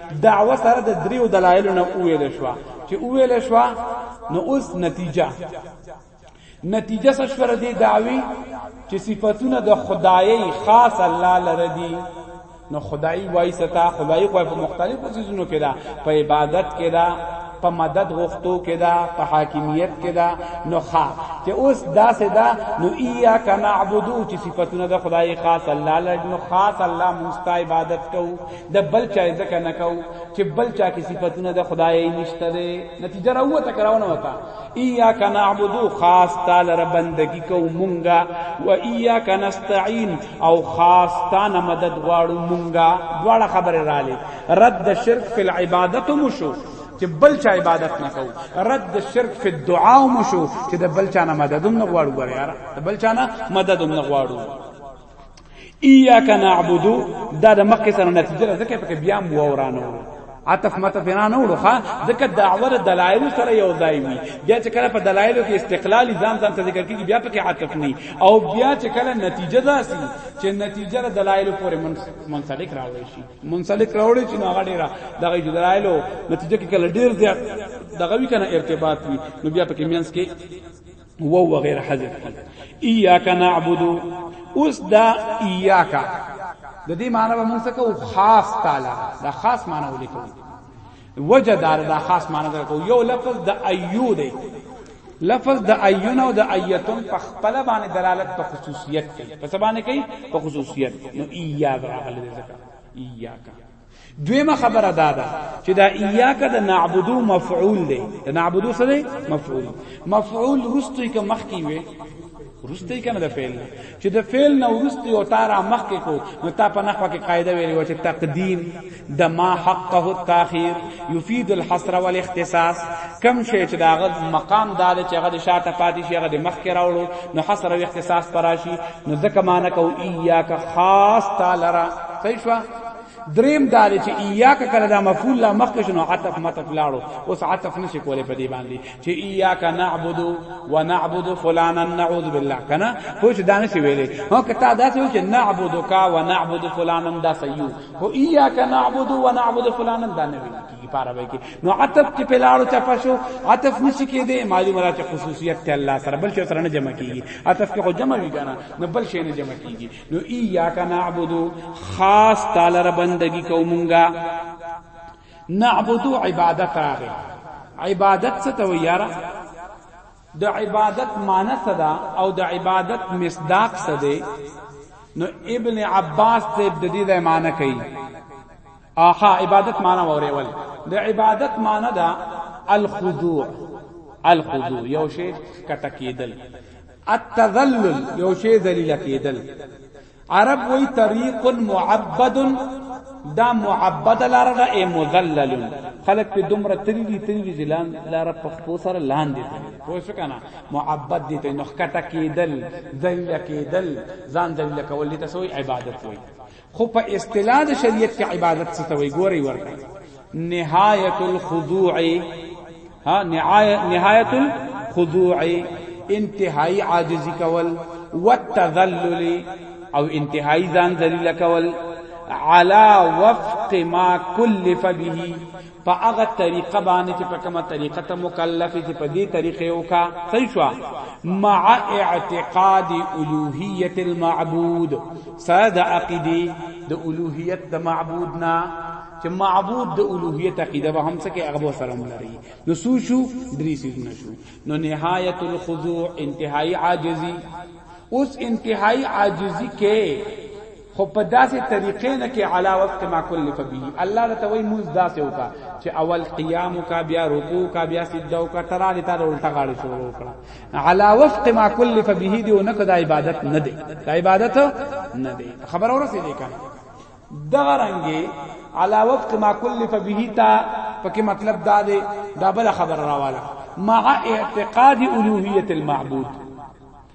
دعوه سره د دریو دلایلو نه ویل شو چې ویل شو نو اوس نتیجه نتیجه څه شوه دې دعوی چې صفاتونه د خدایي خاص الله لره دي نو خدای وای ستا خدای خو په مختلفو چیزونو کې دا په عبادت کې دا په مدد غوښتو کې دا په حاکمیت کې دا نو ښا چې اوس دا سدا نو ایا کنا عبدو چې صفاتونه د خدای خاص الله لږ نو خاص الله مستعبادت کوو د بل چا ځکه نه کو چې بل چا کې صفاتونه د خدای نشته ده نتیجه راوته کراونه وتا ایاک نعبدو خاص تعالی رب بندگی کو مونږه و ایاک نستعين او خاص تعالی مدد غواړو مونږه دواړه خبره رااله رد شرک فی العبادت مشو چې بل چا عبادت نه کو رد شرک فی الدعاء مشو چې د بل چا نه مدد نه غواړو غواړي یار د بل چا نه مدد نه غواړو ایاک نعبد دا د مکه سره نتیجه ده ځکه پکې بیا مو ورانه وړو عطف مطف نه نه وړو ښا ځکه دعوه د دلایل سره یو ځای وي بیا چې کله په دلایلو کې استقلال ځان ځان ته ذکر کیږي بیا پکې عطف نه او بیا چې کله نتیجه داسي چې نتیجه د دلایل پورې منسلک راوړي شي منسلک راوړي چې هغه ډیره دغه دلایلو نتیجه کې کله ډیر زیات دغه وی کنه ارتباط وي نو بیا پکې مینس کې و و غیر حذف ایاک نعبد اوس دا ایاک د دې معنی به موږ څه خاص تعالی دا خاص معنی ولیکو وجه دار دا خاص معنی دا کو یو لفظ د ایو دی لفظ د ایون او د ایتون په خپل باندې دلالت په خصوصیت کوي په سبانه کوي په خصوصیت نو ایاک راغلی ځکه ایاک دویمه خبره دا ده چې دا ایاک د نعبدو مفعول دی د نعبدو څه دی مفعول مفعول رستوي که مخکی وي رستوي کنه د فعل چې د فعل نه ورستي او تارا مخکې کو نو تا په نحوه کې قاعده ویلې و چې تقدیم د ما حقه التاخير يفيد الحصر والاختصاص کم شی چې دا مقام دا چې هغه د شاته پاتې شي هغه د مخکې راوړو نو حصر او اختصاص پراشي نو ځکه معنی کو ایاک خاص تعالی را صحیح دریم دار چې ایاک کله دا مفعول لا مخکې شنو عطف مطلب لاړو اوس عطف نشي کولای په دې باندې چې ایاک نعبد و نعبد فلانا نعوذ بالله کنه خو چې دانه شي ویلې هو کته دا څه چې نعبدک و نعبد فلانا دا سيو خو ایاک نعبد و نعبد فلانا دا نه ویل کیږي پاره وای کی نو عطف چې په لاړو چا پښو عطف نشي کېده معلومه را چې خصوصیت ته الله سره بل چې سره نه جمع کیږي عطف کې خو جمع وی کنه نو بل شي نه جمع کیږي نو ایاک نعبدو خاص تعالی را بندگی کو مونږه نعبدو عبادت راغی عبادت څه ته ویاره د عبادت معنی څه ده او د عبادت مصداق څه ده نو ابن عباس ته د دې معنی کوي اها عبادت معنا وریول د عبادت معنا دا الخضوع الخضوع یو شی کته کیدل التذلل یو شی ذلیل کیدل عرب وی طریق معبد دا معبد لاره دا ای مذلل خلق په دومره تری دی تری دی زلان لاره په خپل سره لاندې دی پوه شو کنه معبد دی ته نخکته کیدل ذلیل کیدل ځان ذلیل کول دي تاسو عبادت وای خو په اصطلاح د شریعت کې عبادت څه ته وایي ګوري ورته نهایت الخضوع ها نهایت الخضوع انتهایی عاجزی کول والتذلل او انتهایی ځان ذلیل کول علا وفق ما کلف به په هغه طریقه باندې چې په کومه طریقه ته مکلف چې په دې طریقې وکا صحیح شو مع اعتقاد الوهیت المعبود سره د عقیده د الوهیت د معبود نه چې معبود د الوهیت عقیده به هم سکه هغه سره لري نو سو شو درې سیزونه شو نو نهایت الخضوع انتهائی عاجزی اوس انتهائی عاجزی کې خو په داسې طریقې نه کې علا وفق ما کلف به الله د توي موز داسې وکا چې اول قیام کا بیا رکوع کا بیا سجده کا ترا دې تر الټا غاړي شروع وکړه علا وفق ما کلف به دې او نه کدا عبادت نه دی دا عبادت نه دی خبر اورسې دې کا دغه رنګي علا وفق ما کلف به تا پکې مطلب دا دی دا بل خبر راواله مع اعتقاد الوهیت المعبود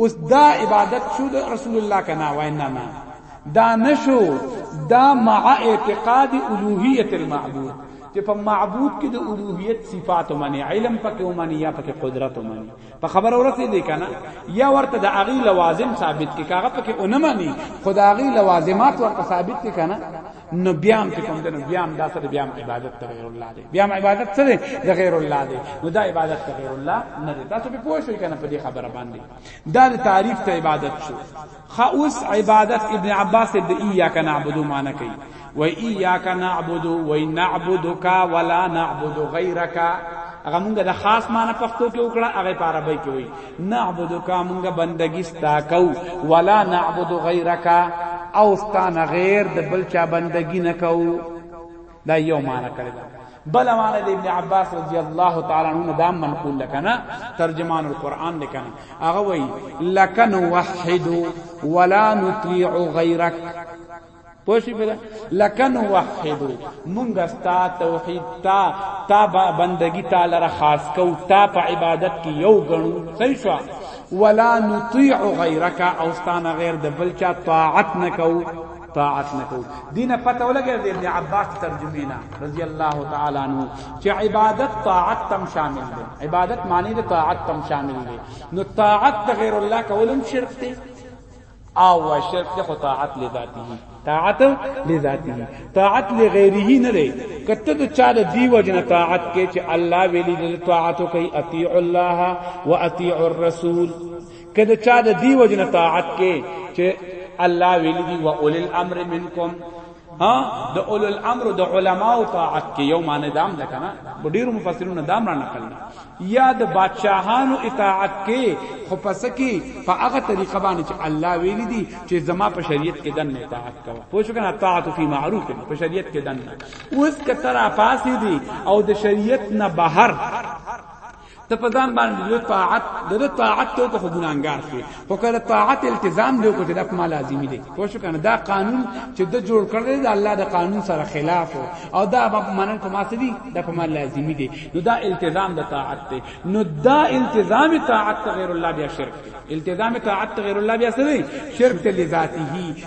اوس دا عبادت شو د رسول الله کنا و انما دا نشو دا مع اعتقاد الوهیت المعبود چې په معبود کې د الوهیت صفات منی علم پکې ومني یا پکې قدرت ومني په خبر اورته دی کنه یا ورته د اغي لوازم ثابت کې کاغه پکې اونمني خدای اغي لوازمات ورته ثابت کې کنه نو بیا هم کوم دنو بیا هم دا سره بیا هم عبادت ته غیر الله دی بیا هم عبادت څه دی د غیر الله دی نو دا عبادت ته غیر الله نه دی تاسو به پوه شئ کنه په دې خبره باندې دا د تعریف ته عبادت شو خاص عبادت ابن عباس د ایاک نعبدو معنی کوي و ایاک نعبدو و نعبدک ولا نعبد غیرک هغه مونږ د خاص معنی پښتو کې وکړه هغه په عربی کې وای نعبدک مونږ بندگی ستا کو ولا نعبد غیرک او ستانه غیر د بل چا بندگی نه کو دا یو معنی کړی دا بل معنی د ابن عباس رضی الله تعالی عنہ دا منقول لکنا ترجمان القرآن لکنا هغه وی لکن وحد ولا نطيع غیرک پوشی پر لکن وحدو مونږه ستا توحید تا تا بندگی تا لره خاص کو تا په عبادت کې یو غنو صحیح شو ولا نطيع غیرک او ستانه غیر د بل چا طاعت نکو طاعت نکو دینه پته ولګی د ابن عباس ترجمه نه رضی الله تعالی عنہ چې عبادت طاعت تم شامل دی عبادت معنی د طاعت تم شامل دی نو طاعت غیر الله کولم شرک دی او شرک ته طاعت لذاته طاعت لذاته طاعت لغیره نه دی کته د چا د دی وجنه طاعت کې چې الله ویلی د طاعت کوي اطیع الله واطیع الرسول کده چا د دی وجنه طاعت کې چې الله ویلی دی واول الامر منکم ها د اول الامر د علماء طاعت کې یو معنی دام ده کنه ډیر مفسرین دام را نقل یا د بادشاہانو اطاعت کې خو پس کې په هغه طریقه باندې چې الله ویل دي چې زما په شریعت کې دن اطاعت کوه پوه شو کنه طاعت فی معروف په شریعت کې دن اوس کتر اپاسی دي او د شریعت نه بهر ته په ځان باندې د طاعت د طاعت ته کو ګناګار شي خو کله طاعت التزام دی کو چې د ما لازمي دی پوه شو کنه دا قانون چې د جوړ کړل د الله د قانون سره خلاف او دا منل په ما سدي د په ما لازمي دی نو دا التزام د طاعت دی نو دا التزام طاعت غیر الله بیا شرک دی التزام طاعت غیر الله بیا سدي شرک ته لذاته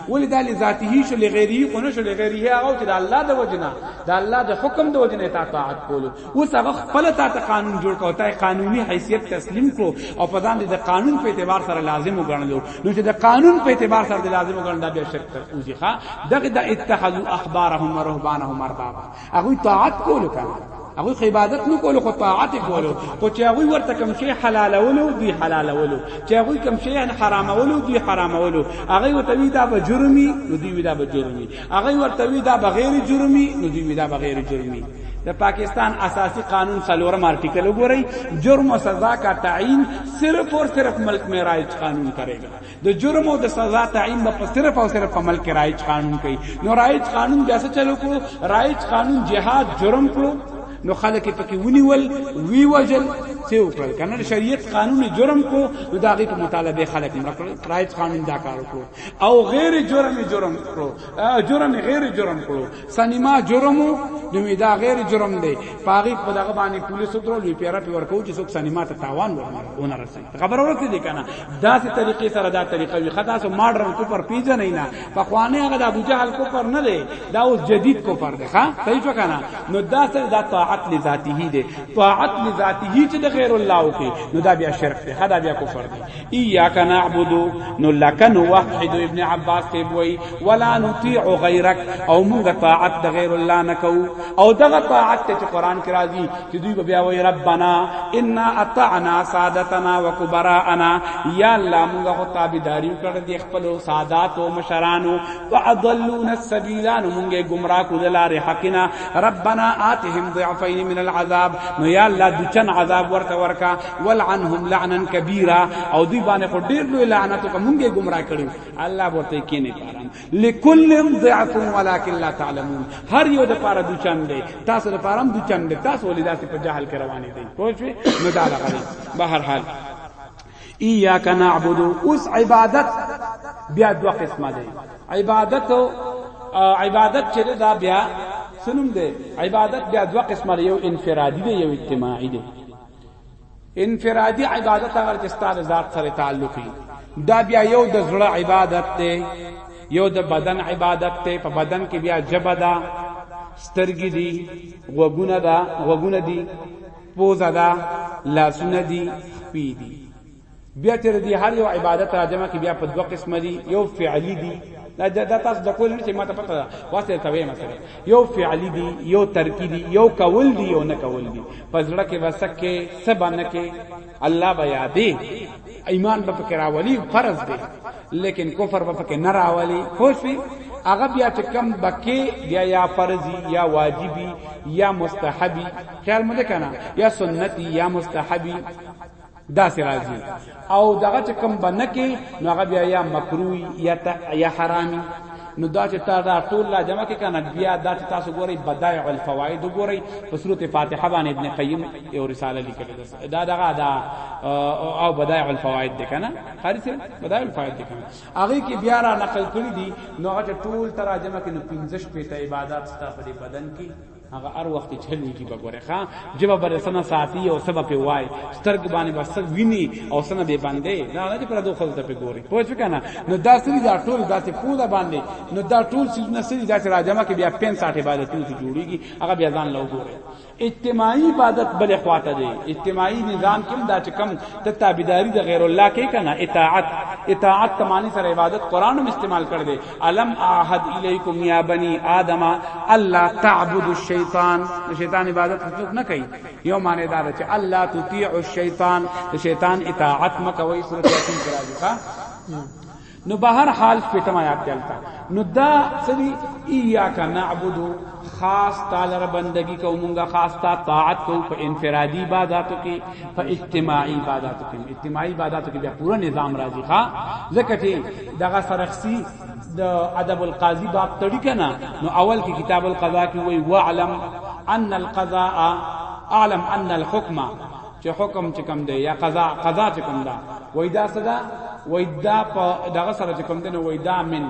ولې دا لذاته شو لغیره کو نه شو لغیره هغه چې د الله د وجنه د الله د حکم د وجنه اطاعت کولو اوس هغه خپل تا ته قانون جوړ کړو ته قانوني حیثیت تسلیم کړو او په ځان د قانون په اعتبار سره لازم وګڼلو نو چې د قانون په اعتبار سره د لازم وګڼل دا بیا شک تر اوځخه دغه د اتخذوا احبارهم ورهبانهم اربابا هغه طاعت کولو کنه هغه خو عبادت نو کولو خو طاعت کولو خو چې هغه ورته کوم شی حلالولو دی حلالولو چې هغه کوم شی حرامولو دی حرامولو هغه وتوی دا به جرمي نو دی دا به جرمي هغه ورته وی دا بغیر جرمي نو دی وی دا بغیر جرمي د پاکستان اساسی قانون څلورم آرټیکل وګورئ جرم او سزا کا تعین صرف اور صرف ملک میں رائج قانون کرے گا د جرم او د سزا تعین به صرف او صرف په ملک رائج قانون کوي نو رائج قانون بیا څه چلو کړو رائج قانون جهاد جرم کړو نو خلک پکې ونیول وی وجل څه وکړل کنه شریعت قانون جرم کو نو دا غي په مطالبه خلک مړ کړل رائج قانون دا کار وکړو او غیر جرم جرم کړو جرم غیر جرم کړو سنیما جرم نو دا غیر جرم دی پاغي په دغه باندې پولیس درو لوی پیرا په ورکو چې څوک سنیما ته تاوان ونه رسي خبر ورته دي کنه دا سي طریقې سره دا طریقه وي خدا سو ماډرن کو پر پیځ نه نه په خوانه هغه د ابو جهل کو پر نه دی دا اوس جدید کو پر دی ها صحیح شو کنه نو دا سره دا طاعت لذاته دی طاعت لذاته چې د غیر الله او کې نو دا بیا شرک دی خدا بیا کفر دی ایاک نعبد نو لکن وحد ابن عباس ته وای ولا نطيع غیرک او موږ طاعت د غیر الله نکو او دغه طاعت ته قرآن کې راځي چې دوی بیا وای ربنا ان اطعنا سادتنا وكبراءنا یا الله موږ خو تابعداري کړې د خپل سادات او مشرانو واضلون السبيل نو موږ گمراه کو دلاره حقنا ربنا آتهم ضعفين من العذاب نو یا الله دچن عذاب ورته ورکا ولعنهم لعنا کبیره او دوی باندې خو ډیر لوی لعنت کوم مونږه گمراه کړو الله ورته کې نه پارم لکلم ضعف ولکن لا تعلمون هر یو د پاره دو چند دی تاسو د پاره دو چند دی تاسو ولې داسې په جهل کې روان دي پوه شئ نو دا لغړي به هر حال ایاک نعبد اوس عبادت بیا دوه قسمه دی عبادت عبادت چې دا بیا سنم دی عبادت بیا دوه قسمه یو انفرادي دی یو اجتماعي دی انفرادي عبادت هغه چې ستاسو ذات سره تعلق وي دا بیا یو د زړه عبادت دی یو د بدن عبادت دی په بدن کې بیا جبه ده سترګې دي غوګونه ده غوګونه دي پوزه ده لاسونه دي پی دي بیا تر دې هر یو عبادت را جمع کی بیا په دوه قسم دي یو فعلی دي دا دا تاسو د کول نه چې ماته پته ده واسه ته وې مثلا یو فعلی دی یو ترکی دی یو کول دی یو نه کول دی پزړه کې وسکه سبا نه کې الله بیا دی ایمان په فکر اولی فرض دی لیکن کفر په فکر نه راولی خوش وی هغه بیا چې کم بکی بیا یا فرضی یا واجبی یا مستحبی خیال مده کنه یا سنتی یا مستحبی دا سی راځي او دغه چې کم بنکه نو هغه بیا یا مکروی یا تا یا حرامي نو دا چې تا دا ټول لا جمع کې کنه بیا دا چې تاسو ګورئ بدایع الفوائد ګورئ په سورته فاتحه باندې ابن قیم یو رساله لیکلې ده دا دغه دا او بدایع الفوائد ده کنه خارج بدایع الفوائد ده کنه هغه کې بیا را نقل کړی دي نو هغه ټول تراجمه کې نو 15 پېته عبادت ستا په بدن کې هغه هر وخت چې هلو جی بګوره ښا جبا بر سنه ساتي او سبا په وای سترګ باندې بس ویني او سنه به باندې دا نه چې پر دوه خلته په ګوري پوه شو کنه نو دا سری دا ټول دا ته پودا باندې نو دا ټول چې نه سری دا چې راجمه کې بیا 65 عبادت ته جوړیږي هغه بیا ځان لو ګوري اجتماعي عبادت بل خواته دی اجتماعي نظام کې دا چې کم ته تابعداري د غیر الله کې کنه اطاعت اطاعت تمانی سره عبادت قران هم استعمال کړ دې الم اعهد الیکم یا بنی آدم الله تعبد الشیطان شیطان عبادت حقوق نه کوي یو معنی دا ده چې الله تطیع الشیطان شیطان اطاعت مکوي سورۃ یاسین کې راځي نو بهر حال پیتم آیات دلتا نو دا سری ایاک نعبدو خاص تعالی را بندگی کو مونږه خاص تا طاعت کو په انفرادي عبادتو کې په اجتماعي عبادتو کې اجتماعي عبادتو کې بیا پورا نظام راځي ښا ځکه چې دغه سرخسي د ادب القاضي باب تړي کنه نو اول کې کتاب القضاء کې وای واعلم ان القضاء اعلم ان الحكم چې حکم چې کوم دی یا قضا قضا چې کوم دا وای دا صدا وای دا په دغه سره چې کوم دی نو وای دا من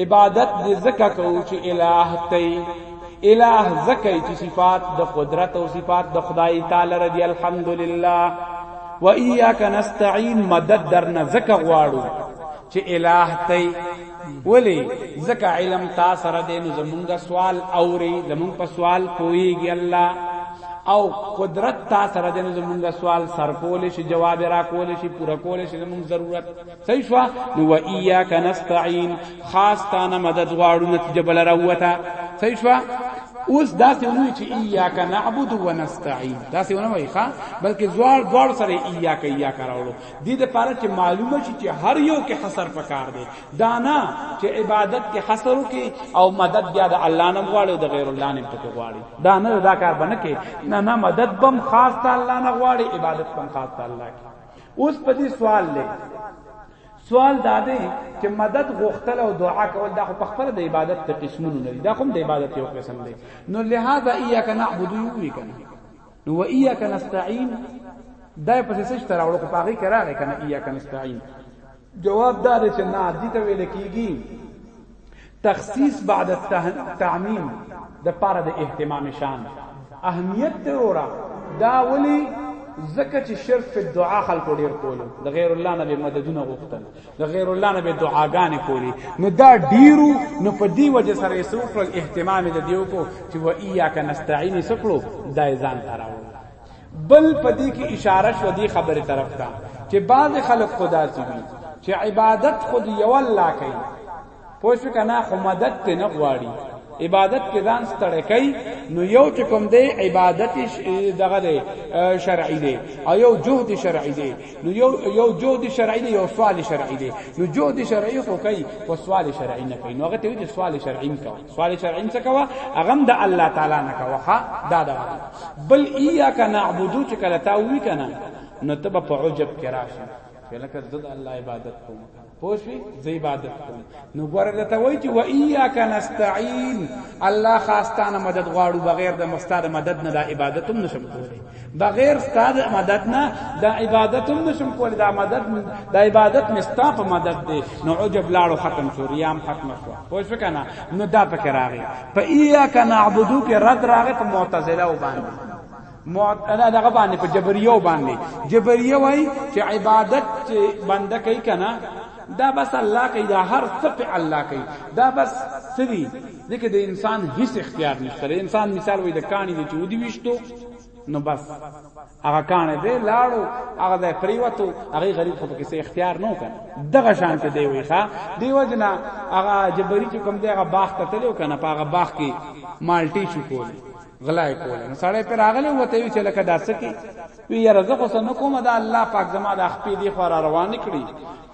عبادت دې زکه کو چې الہ تی الہ زکه چې صفات د قدرت او صفات د خدای تعالی رضی الحمدلله و ایاک نستعين مدد درنه زکه غواړو چې الہ تی ولی زکه علم تا سره دې نو زمونږ سوال اوري زمونږ په سوال کویږي الله او قدرت تا سره د زمونږ سوال سر کول شي جواب را کول شي پوره کول شي زمونږ ضرورت صحیح شو نو و ایاک نستعين خاص تا نه مدد غواړو نتیجه بل راوته صحیح شو اوس دا څه ونوي چې ایاک نعبد و نستعين دا څه ونه وای ښا بلکې زوال دوړ سره ایاک ایاک راوړو دې د پاره چې معلومه شي چې هر یو کې حصر پکار دی دا نه چې عبادت کې حصر وکي او مدد بیا د الله نه غواړي او د غیر الله نه پکې غواړي دا نه دا کار باندې کې نه نه مدد بم خاص ته الله نه غواړي عبادت بم خاص ته الله کې اوس په دې سوال لې سوال دا دی چې مدد غوښتل او دعا کول دا خو په خپل د عبادت په قسمونو نه دي دا کوم د عبادت یو قسم دی نو لہذا ایاک نعبد یو کنه نو و ایاک نستعين دا په څه څه راوړو په هغه کې راغی کنه ایاک نستعين جواب دا دی چې نه دي ته ویل کیږي تخصیص بعد التعمیم د پاره د اهتمام شان اهمیت ته ورا دا ولی زکه چې شرک په دعا خلکو ډیر کولو د غیر الله نه به مددونه غوښتل د غیر الله نه به دعاګانې کولی نو دا ډیرو نو په دی وجه سره سوکل اهتمام د دیو کو چې و ایاک نستعین سکلو دای ځان تراو بل پدې کې اشاره شو دې خبره طرف ته چې بعض خلک خدا سي وي چې عبادت خود یو الله کوي پوه شو کنه خو مدد ته نه غواړي عبادت کې ځان ستړی کوي نو یو چې کوم دی عبادت دغه دی شرعي دی او یو جهد شرعي دی نو یو یو جهد شرعي دی یو سوال شرعي دی نو جهد شرعي خو کوي او سوال شرعي نه کوي نو هغه ته وایي سوال شرعي کوي سوال شرعي څه کوا هغه د الله تعالی نه کوا ها دا دا بل ایاک نعبدو چې کله تا وی کنه نو ته په عجب کې راشي چې لکه زد الله عبادت کوم پوښي زې عبادت کوم نو ګوره دا ته وای چې و ایاک نستعين الله خاصتانه مدد غواړو بغیر د مستاد مدد نه د عبادت هم نشم کولی بغیر استاد مدد نه د عبادت هم نشم کولی د مدد د عبادت مستاپ مدد دی نو عجب لاړو ختم شو ریام ختم شو پوه شو کنه نو دا پکې راغی په ایا کنا عبدو کې رد راغی په معتزله او باندې معتنا دغه باندې په جبريه باندې جبريه وای چې عبادت چې بنده کوي کنه دا بس الله کوي دا هر څه په الله کوي دا بس سری دغه د انسان هیڅ اختیار نشته انسان مثال وای د کانی د چودي وشتو نو بس هغه کانه دی لاړو هغه د پریوتو هغه غریب خو پکې اختیار نه وکړ دغه شان ته دی ویخه دی وجنا هغه جبری چې کوم دی هغه باغ ته تلو کنه په هغه باغ کې مالټي شو کول غلای کول نو سړی پر هغه وته وی چې لکه داسه کې وی یاره زه خو سن کوم دا الله پاک زما د خپې دی خو را روان کړی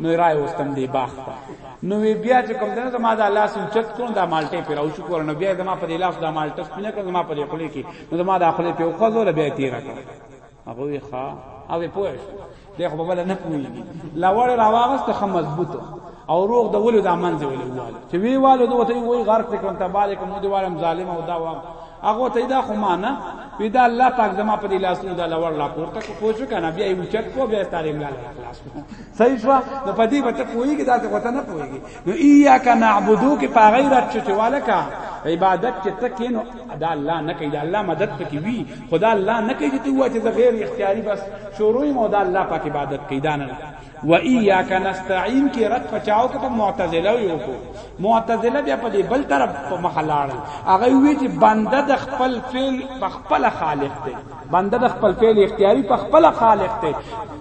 نو راي واستم دی باغ ته نو وی بیا چې کوم دنه زما د الله سوچت کړم دا مالټي پر او شو کول نو بیا زما په لاس دا مالټه سپینه کړم زما په خپل کې نو زما د خپل په خوځو له بیا تیر کړ هغه وی ښا او پوه شو دی خو بل نه پوهیږي لا وړ راواغست خو مضبوطو او روغ د ولو د امان دی ولې واله چې وی والو دوه ته وی غرق کړم ته باندې کوم دی والم ظالم او دا وا هغه ته دا خو معنا وی دا الله پاک زما په دې لاسونو دا لوړ لا پورته کو پوه شو کنه بیا یو چت کو بیا تعلیم لا خلاص کو صحیح شو نو په دې به ته پوهیږي دا څه وته نه پوهیږي نو ایاک نعبدو کې په غیرت چې چواله کا عبادت چې تکې نو دا الله نه کوي دا الله مدد پکې وی خدا الله نه کوي چې وا چې غیر اختیاري بس شروع مو دا الله پاک عبادت کوي دا نه و ایاک نستعين کې رد پچاو کې په معتزله یو کو معتزله بیا په دې بل طرف په مخ لاړل هغه وی چې بنده د خپل فعل په خپل خالق دی بنده د خپل فعل اختیاري په خپل خالق ته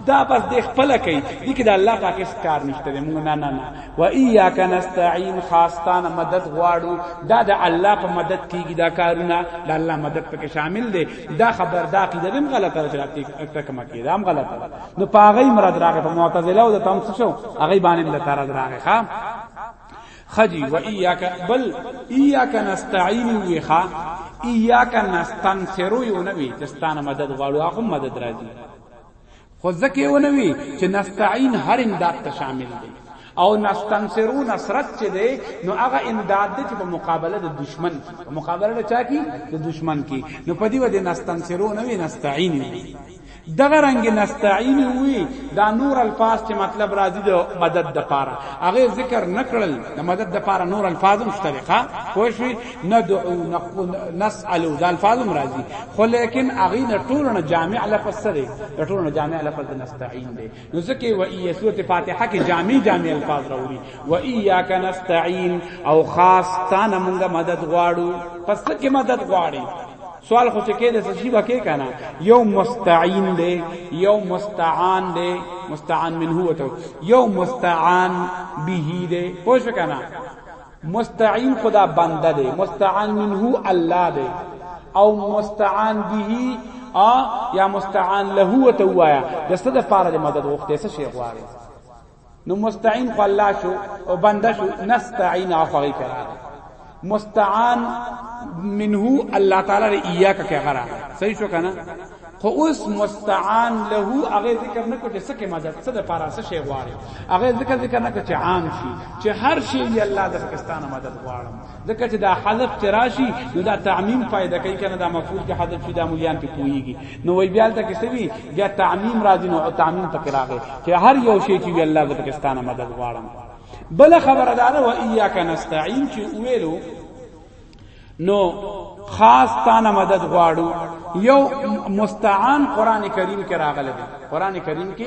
دا بس د خپل کوي دي کې د الله کا هیڅ کار نشته موږ نه نه نه و ایاک نستعين خاصتان مدد غواړو دا د الله په مدد کیږي دا کارونه د الله مدد پکې شامل دي دا خبر دا کې دم غلطه راځي تک ما کې دام غلطه نو پاغي مراد راغې په معتزله او د تم شو هغه باندې لته راغې ښا خجی و ایاک بل ایاک نستعين ویخا ایاک نستنصر یو نوی تستانه مدد غواړو هغه مدد راځي خو ځکه یو نوی چې نستعين هر امداد ته شامل دی او نستنصرو نصرت چې دی نو هغه امداد دی چې په مقابله د دشمن کې په مقابله د چا کې د دشمن کې نو په دې ودې نستنصرو نوی نستعين وی دغه رنګ نستعين وي دا نور الفاظ چې مطلب راځي د مدد د پاره هغه ذکر نکړل د مدد د پاره نور الفاظ هم شته ښه پوه شئ ندعو نسأل د الفاظ هم راځي خو لیکن هغه نه ټول نه جامع لفظ سره د ټول نه جامع لفظ د نستعين دی نو ځکه و ای سوره فاتحه کې جامع جامع الفاظ راوړي و اياک نستعين او خاص تانه مونږه مدد غواړو پس کې مدد غواړي سوال خو چې کې د څه شي بکې کنه یو مستعین دی یو مستعان دی مستعان منه وته یو مستعان به دی پوښ کنه مستعین خدا بنده دی مستعان منه الله دی او مستعان به ا یا مستعان له وته وایا د څه د پاره د مدد وخت څه شي غواړي نو مستعین خو الله شو او بنده شو نستعین اخوی کرا مستعان منه الله تعالی ری ایاک کې غرا صحیح شو کنه خو اوس مستعان له هغه ذکر نه کو چې سکه مدد څه د پاراسه شی غواړي هغه ذکر ذکر نه کو چې عام شي چې هر شی دی الله د پاکستان مدد غواړم ځکه چې دا حذف چې راشي نو دا تعمیم فائدہ کوي کنه دا مفعول کې حذف شي دا مليان په پويږي نو وی بیا ته کسې وی بیا تعمیم راځي نو او تعمیم پکې راغی چې هر یو شی چې وی الله زبر کستانه مدد غواړم بل خبره ده و اياک نستعين چې ویلو نو خاص تانه مدد غواړو یو مستعان قران کریم کې راغلی دی قران کریم کې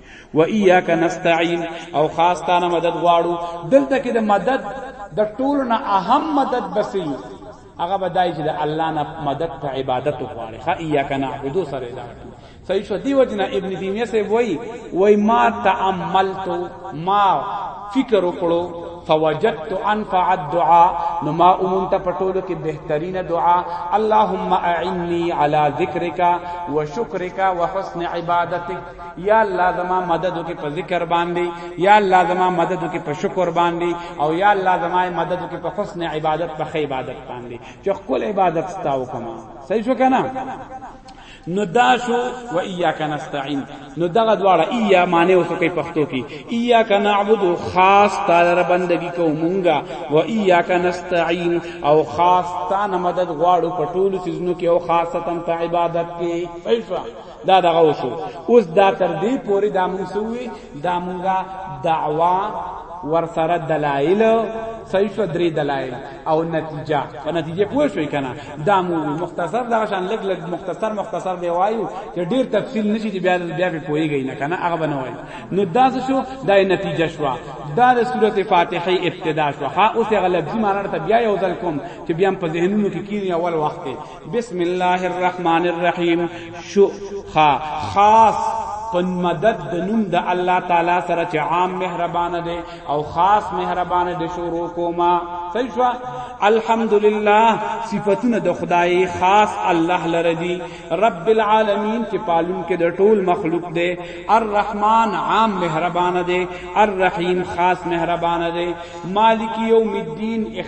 و ایاک نستعين او خاص تانه مدد غواړو دلته کې د مدد د ټولو نه اهم مدد بسې هغه بدای چې د الله نه مدد ته عبادت وغواړي خا ایاک نعبدو سره دا صحیح شو دی وجنا ابن تیمیه سے وای وای ما تاملت ما فکر وکړو فوجدت انفع الدعاء نو ما اومن ته پټولو کې بهترین دعا اللهم اعني على ذکرک وشکرک وحسن عبادتک یا الله زما مدد وکي په ذکر باندې یا الله زما مدد وکي په شکر باندې او یا الله زما مدد وکي په حسن عبادت په عبادت باندې چې خپل عبادت ستاو کما صحیح شو کنه نو دا شو و ایاک نستعين نو دغه دواړه ایا معنی اوس کوي پښتو کې ایاک نعبد خاص تعالی را بندگی کو مونږه و ایاک نستعين او خاص تعالی مدد غواړو پټول سيزونو کې او خاصتا په عبادت کې پیسو دا دغه وشو اوس دا تر دې پورې دا مونږ سوې دا مونږه دعوا ورسره دلایل صحیح شو درې دلایل او نتیجه په نتیجه پوه شوې کنه دا مو مختصر دا شان لګ لګ مختصر مختصر دی وایو چې ډیر تفصیل نشي چې بیا بیا په پوهیږي نه کنه هغه بنوي نو دا شو دا نتیجه شو دا د سورته فاتحه ابتدا شو ها اوس غلبزي معنی ته بیا یو ځل کوم چې بیا په ذهنونو کې کینی اول وخت بسم الله الرحمن الرحیم شو خا خاص په مدد د نوم د الله تعالی سره چې عام مهربان دی او خاص مهربان دی شروع کوما صحیح شو الحمدلله صفاتونه د خدای خاص الله لره دی رب العالمین چې پالون کې د ټول مخلوق دی الرحمن عام مهربان دی الرحیم خاص مهربان دی مالک یوم الدین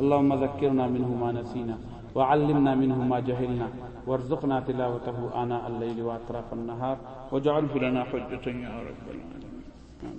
اللهم ذكرنا منه ما نسينا وعلمنا منه ما جهلنا وارزقنا تلاوته آناء الليل وأطراف النهار واجعله لنا حجة يا رب العالمين